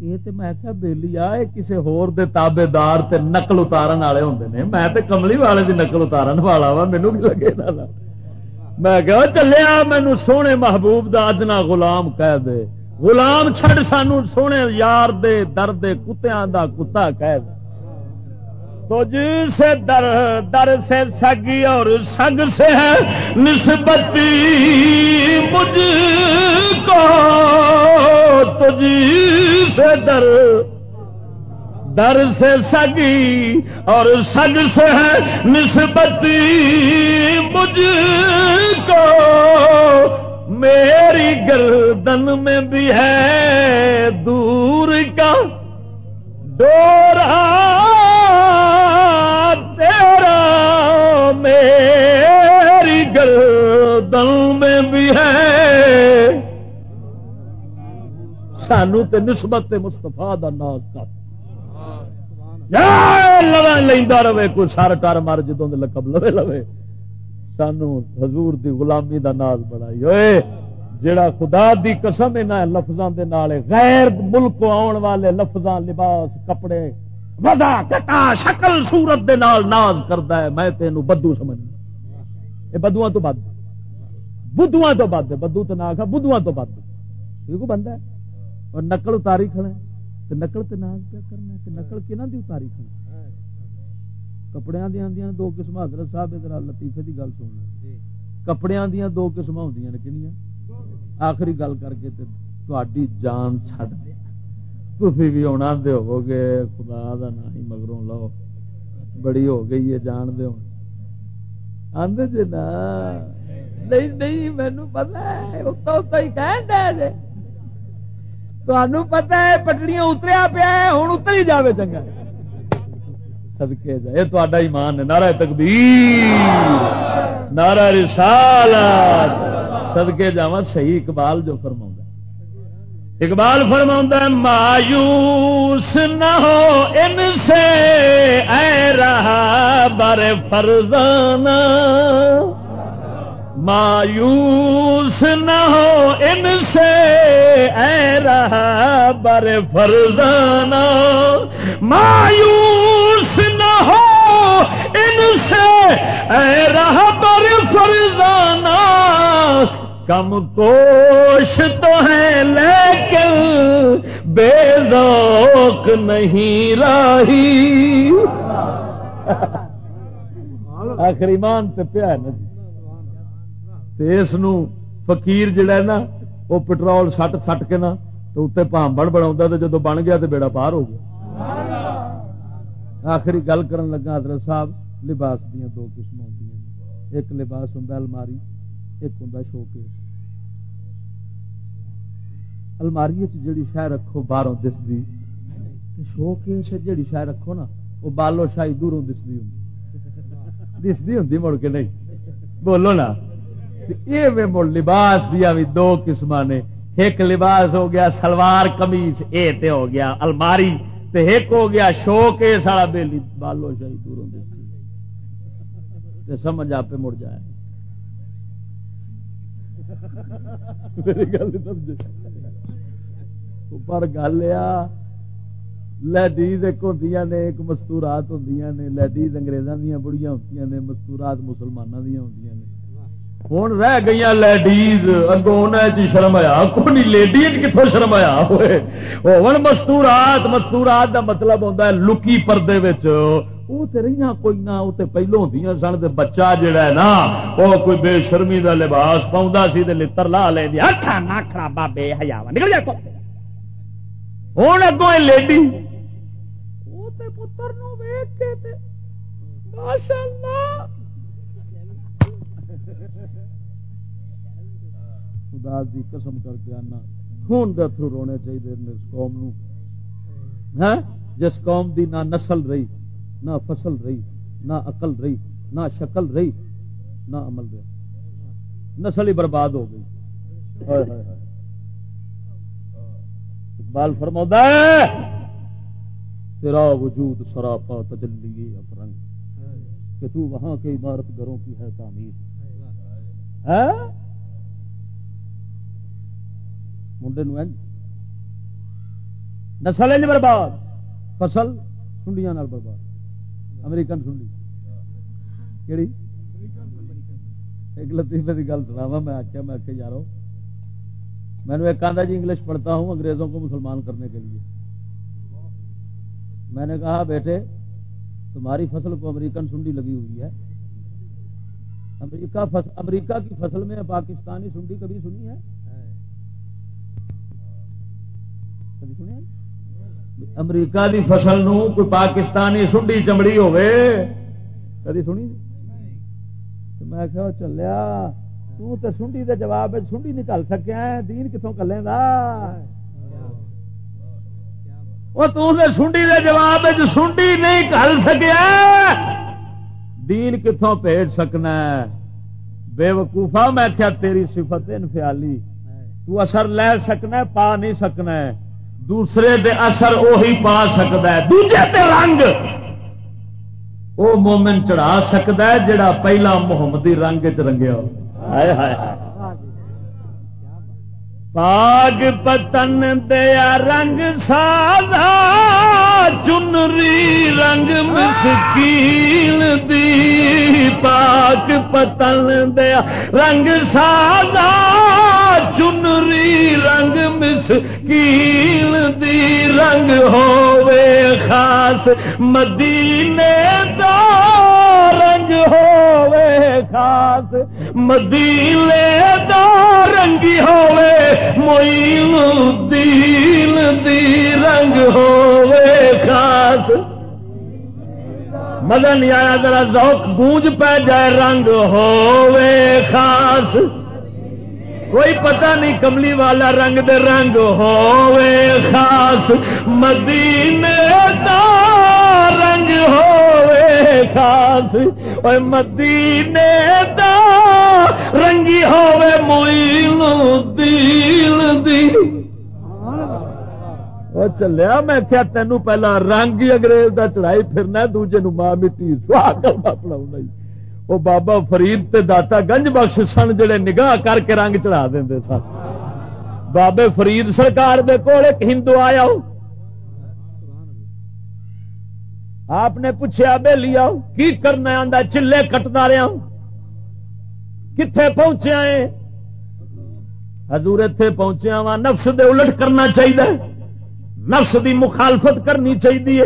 یہ تو میں کیا بےلی آ کسی ہور دے تابے دار تے نقل اتارن والے ہوں نے۔ میں تے کملی والے دی نقل اتارن والا وا مینو کی لگے نا میں کہ چلیا مینو سونے محبوب دا ادنا غلام کہہ دے۔ غلام چھڑ سانو سونے یار دے درد کتیاں دا کتا کہہ دے۔ تو جی سے در در سے سگی اور سگ سے ہے نسبتی مجھ کو۔ تجھی سے در در سے سگی اور سگ سے ہے نسبتی مجھ کو۔ میری گردن میں بھی ہے دور کا ڈورا میں بھی ہے۔ سانو تے نسبت مستفا کا ناز کر۔ لینا رہے، کوئی سر ٹر مر جدو لقب لوے لوے۔ سانو حضور دی غلامی دا ناز بڑائی ہوئے جڑا خدا دی قسم ان لفظوں دے نال غیر ملک آن والے لفظاں، لباس، کپڑے وزا کٹا شکل، صورت دے نال ناز کردا ہے۔ میں تینوں بدو سمجھنا۔ یہ بدواں تو بد۔ بدواں تو بد بدو تو نہ بدواں تو بد۔ یہ کو بندہ ہے؟ اور نقل اتاری کھڑا تو نقل تو ناز پہ کرنا کہ نقل کہنا دی اتاری کھڑا کپڑے دیا آدی دو قسم حضرت صاحب ادھر لطیفے کی گل سننا کپڑے دیا دو قسم ہوں نے آخری گل کر کے تھی جان چڈ دیا تھی بھی آنا دے ہو گے خدا دا نہ ہی مگروں لو بڑی ہو گئی ہے جان دے آدھے جی نہیں نہیں مینو پتا ہے اتنا تمہوں پتا ہے پٹڑیاں اتریا پیا ہوں اتر ہی جائے چنگا سدکے جائے یہ تا ایمان ہے نارا تقدیر نارا رسال سدکے جا صحیح اقبال جو فرما اقبال فرما مایوس نہ ہو ان سے اے رہا بر فرزانہ مایوس نہ ہو ان سے اے رہا بر فرزانہ مایوس نہ ہو ان سے اے رہا بر فرزانہ کم کوش تو ہے لیکن بے ذوق نہیں راہی۔ آخری مان تو پیا ندی اس فقیر جڑا ہے نا، وہ پٹرول سٹ سٹ کے نا، تو اتنے پامبڑ بنا تو جدو بن گیا تو بیڑا پار ہو گیا۔ آخری گل کرن لگا حضرت صاحب، لباس دیا دو قسم ہوں ایک لباس ہوں الماری، ایک ہوں شو کیس الماری جیڑی شہ رکھو باہروں دستی شو کیس جیڑی شہ رکھو نا، وہ بالو شاہی دوروں دستی ہوں دستی ہوں مڑ کے نہیں۔ بولو نا۔ یہ لباس دیا بھی دو قسم نے۔ ایک لباس ہو گیا سلوار کمیز اے تے ہو گیا الماری، تے ایک ہو گیا شو کے سارا بیلی بالو شاہی دوروں تے سمجھ آپ مڑ جائے۔ پر گل لیڈیز ایک ہوں نے، ایک مستورات ہوں نے۔ لیڈیز اگریزاں دیا بڑیاں ہوتی نے، مستورات مسلمانوں دیا ہوں نے۔ ہوں رہ گئی لیڈیز اگوں شرم آیا۔ کوئی لیڈیز کتوں شرم آیا؟ ہوئے۔ ہوں مستورات مستورات دا مطلب ہوتا ہے لکی پردے وہ تو رہی کوئی نہ وہ پہلو ہوں سن تو بچہ جڑا ہے نا وہ کوئی بے شرمی دا لباس پاؤں سی لڑ لا لینی اچھا نہ بابے ہزار نکل جائے ہوں اگوں لیڈی وہ پتر نو ویک کے ماشاء اللہ خدا دی قسم کر کے آنا۔ خون دے اترو رونے چاہیے اس قوم نو۔ جس قوم دی نہ نسل رہی، نہ فصل رہی، نہ عقل رہی، نہ شکل رہی، نہ عمل رہا نسل ہی برباد ہو گئی۔ اقبال فرما تیرا وجود سراپا تجلی افرنگ کہ تو وہاں کے عمارت گھروں کی ہے تعمیر۔ منڈے نسل برباد فصل سنڈیاں برباد امریکن سنڈی کہڑی ایک لطیفے کی گل سنا میں آخیا میں آخیا یارو میں نے ایک آدھا جی انگلش پڑھتا ہوں انگریزوں کو مسلمان کرنے کے لیے میں نے کہا بیٹے تمہاری فصل کو امریکن سنڈی لگی ہوئی ہے امریکہ فصل امریکہ کی فصل میں پاکستانی سنڈی کبھی سنی ہے امریکہ کی فصل نو کوئی پاکستانی سنڈی چمڑی ہوے کدی سنی؟ میں کہ چلیا، تو سنڈی دے جواب سنڈی نکل سکیا دین کتوں کلے گا وہ سنڈی دے جواب سنڈی نہیں کر سکیا دین کتوں بھیج سکنا بے وقوفا میں کیا تیری صفت انفیالی تو اثر لے سکنا پا نہیں سکنا دوسرے دے اثر اوہی پا سکتا ہے۔ دوجے تے رنگ۔ وہ مومن چڑھا سکتا ہے جڑا پہلا محمدی رنگ چ رنگیا پاگ پتن دیا رنگ سادا چنری رنگ مسکیل دی۔ پاگ پتن دیا رنگ سادا چنری رنگ مسکیل دی رنگ ہووے خاص، مدینے دا رنگ ہووے خاص۔ مدینے دا رنگی ہووے موئین دین دی رنگ ہووے خاص۔ مدن آیا، ذرا ذوق، گونج پہ جائے، رنگ ہووے خاص۔ کوئی پتہ نہیں کملی والا رنگ دے رنگ ہووے خاص، مدینے دا رنگ ہووے خاص۔ اور مدینے دا رنگی ہووے موئین دین دی چلیا، میں کیا تینوں پہلا رنگ ہی انگریز دا چڑھائی پھرنا دوجے نو ماں مٹی سوا کرنا پڑا وہ بابا فرید تے داتا گنج بخش سن جڑے نگاہ کر کے رنگ چڑھا دیں سن۔ بابے فرید سرکار دے کول ایک ہندو آیا آپ نے پوچھا بے لیا کی کرنا آدھا چلے کٹتا رہا کتنے پہنچیا ہے حضور اتے پہنچیا وا نفس دے الٹ کرنا چاہیے نفس دی مخالفت کرنی چاہیے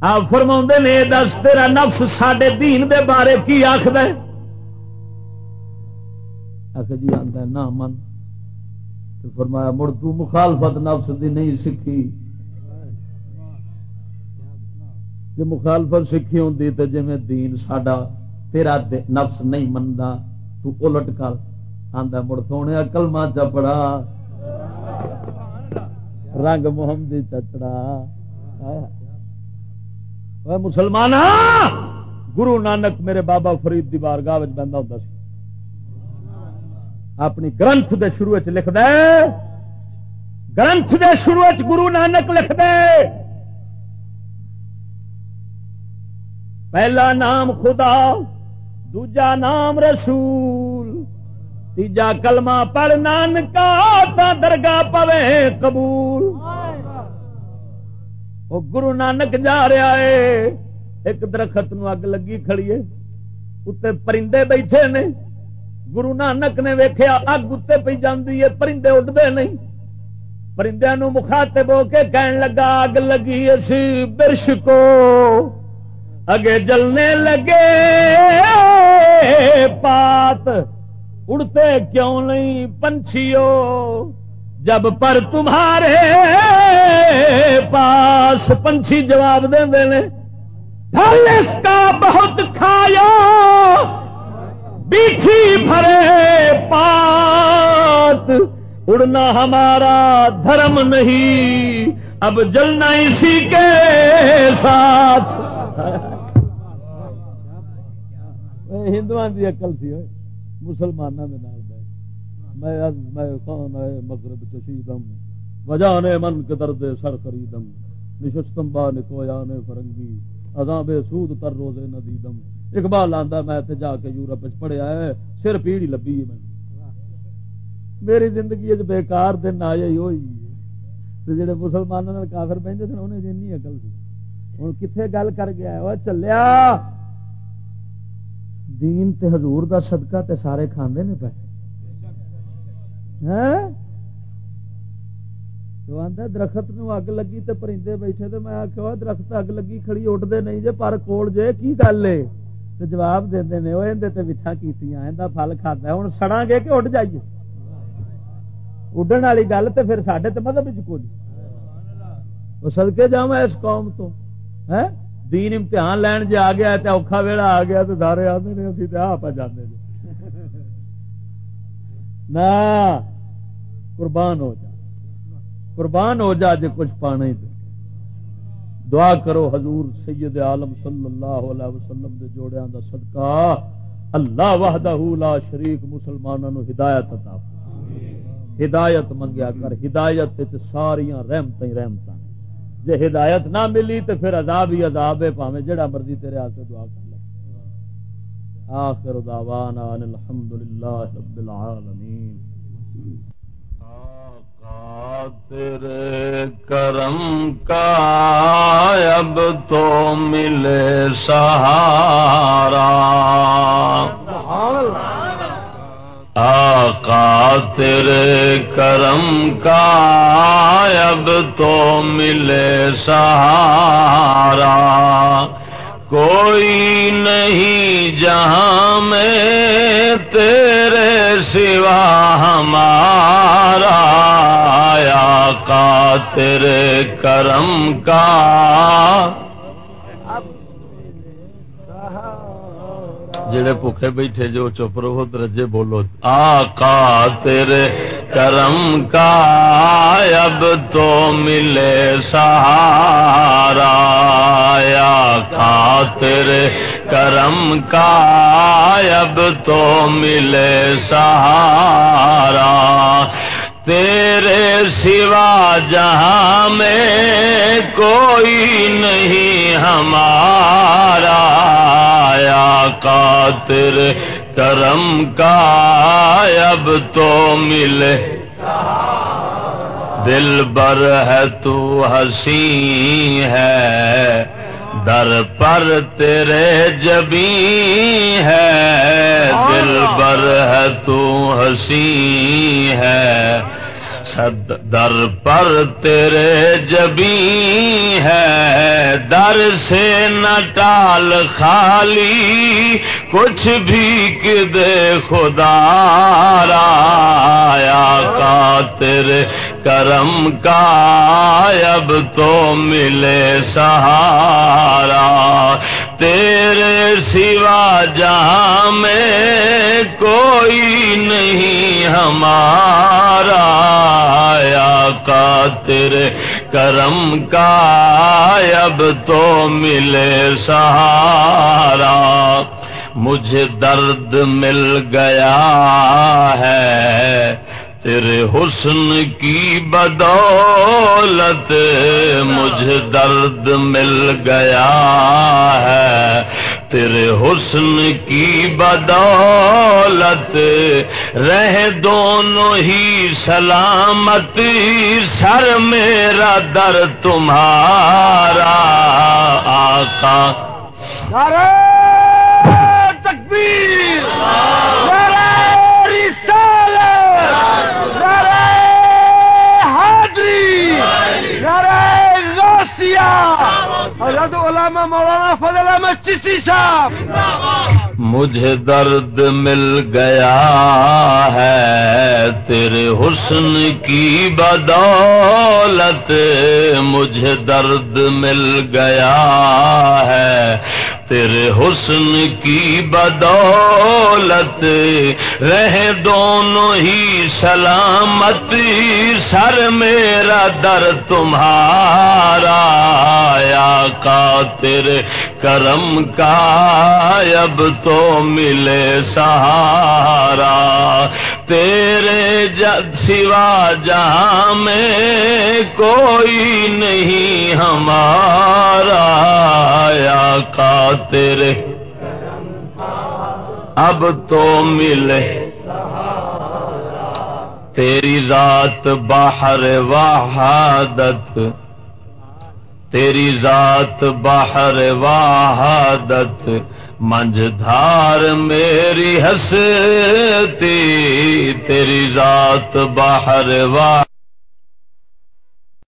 آپ فرما نے دس، تیرا نفس سڈے دین دے بارے کی آخد آخر جی آتا نہ من۔ فرمایا، مڑ تو مخالفت نفس دی نہیں سیکھی جی مخالفت سیکھی ہوں تو جی دین ساڈا، تیرا نفس نہیں منتا تو الٹ کر۔ آدھا مڑ سونے کلما چپڑا رنگ محمد چچڑا۔ مسلمان ہاں؟ گرو نانک میرے بابا فرید دی بارگاہ بہتا ہوتا سی۔ اپنی گرنتھ دے شروع لکھ دے گرنتھ دے شروع گرو نانک لکھ دے پہلا نام خدا، دوجا نام رسول، تیجا کلمہ پڑھ نانکا، تا درگاہ پوے قبول۔ وہ گرو نانک جا رہا ہے۔ ایک درخت نو اگ لگی کھڑی ہے۔ اتنے پرندے بیٹھے نے۔ گرو نانک نے ویخیا اگ اتنے پی جاتی ہے، پرندے اڈتے نہیں۔ پرندے نو مخاطب بو کے کہن لگا، اگ لگی اس برش کو۔ اگے جلنے لگے۔ پات اڑتے کیوں نہیں، پنچھیوں۔ جب پر تمہارے پاس پنچھی جواب دیں پھل اس کا بہت کھایا، بیٹھی بھرے پات۔ اڑنا ہمارا دھرم نہیں، اب جلنا اسی کے ساتھ۔ ہندو کی اقل سی مسلمانوں کے نال۔ میں از میں کان ہے، مغرب چشیدم وجہ نے من کے درد سر خریدم، نشستم با نکویا نے فرنگی ازاں بے سود تر روزے ندیدم۔ اقبال آندا، میں تے جا کے یورپ پڑھیا ہے، سر پیڑی لبی میں میری۔ زندگی بےکار دن آئے ہی ہوئی جڑے مسلمانوں کافر پہ انہیں جن اقل سی۔ ہوں کتنے گل کر گیا ہے؟ وہ چلیا! دین تے حضور دا صدقہ تے سارے کھاندے نے پہ درخت نو اگ لگی تے پرندے بیٹھے تو میں آخیا درخت اگ لگی کھڑی اٹھتے نہیں جے، پر کول جے، کی گل ہے؟ تو جواب دے دے وہ اندر وٹھا کی فل کھاتا ہوں سڑا گے کہ اڈ جائیے؟ اڈن والی گل تو پھر سڈے تو مطلب سدکے جا اس قوم تو دین امتحان لین جی آ گیا تو اوکھا ویلا آ گیا تو دارے آتے ہیں اسی تو آپ جانے نہ قربان ہو جا۔ قربان ہو جا جی کچھ پانا ہی تو دعا کرو حضور سید عالم صلی اللہ علیہ وسلم دے جوڑیاں دا صدقہ۔ اللہ وحدہ لا شریک مسلمانوں ہدایت عطا ہدایت منگیا کر ہدایت ساریا رحمت رحمت جی ہدایت نہ ملی تو پھر عذاب ہی عذاب ہے پاوے جڑا مرضی تیرے آتے دعا کر۔ آخر دعوانا ان الحمد للہ رب العالمین. تیرے کرم کا اب تو ملے سہارا۔ آقا تیرے کرم کا اب تو ملے سہارا۔ کوئی نہیں جہاں میں تیرے سوا ہمارا آقا تیرے کرم کا۔ جڑے بھوکے بیٹھے جو چپ رہو درجے بولو۔ آقا تیرے کرم کا اب تو ملے سہارا آقا تیرے کرم کا اب تو ملے سہارا۔ تیرے سوا جہاں میں کوئی نہیں، ہمارا کا تیرے کرم کا اب تو ملے۔ دل بر ہے تو ہسی ہے۔ در پر تیرے جبی ہے۔ دل بر ہے تو ہسی ہے۔ در پر تیرے جبی ہے، در سے نہ ٹال خالی، کچھ بھی دے خدا رایا کا تیرے کرم کا، اب تو ملے سہارا۔ تیرے سوا جہاں میں کوئی نہیں، ہمارا کا تیرے کرم کا اب تو ملے سہارا۔ مجھے درد مل گیا ہے تیرے حسن کی بدولت مجھے درد مل گیا ہے۔ تیرے حسن کی بدولت رہ دونوں ہی سلامتی سر میرا در تمہارا آقا۔ حضرت علامہ مولانا فضل احمد چشتی صاحب۔ مجھے درد مل گیا ہے، تیرے حسن کی بدولت مجھے درد مل گیا ہے۔ تیرے حسن کی بدولت، رہ دونوں ہی سلامت، سر میرا در تمہارا کا تیرے کرم کا اب تو ملے سہارا۔ تیرے جد سوا جہاں میں کوئی نہیں ہمارا، یا کا تیرے اب تو ملے تیری ذات باہر وحادت تیری ذات باہر وحادت منج دھار میری ہستی تیری ذات باہر واہ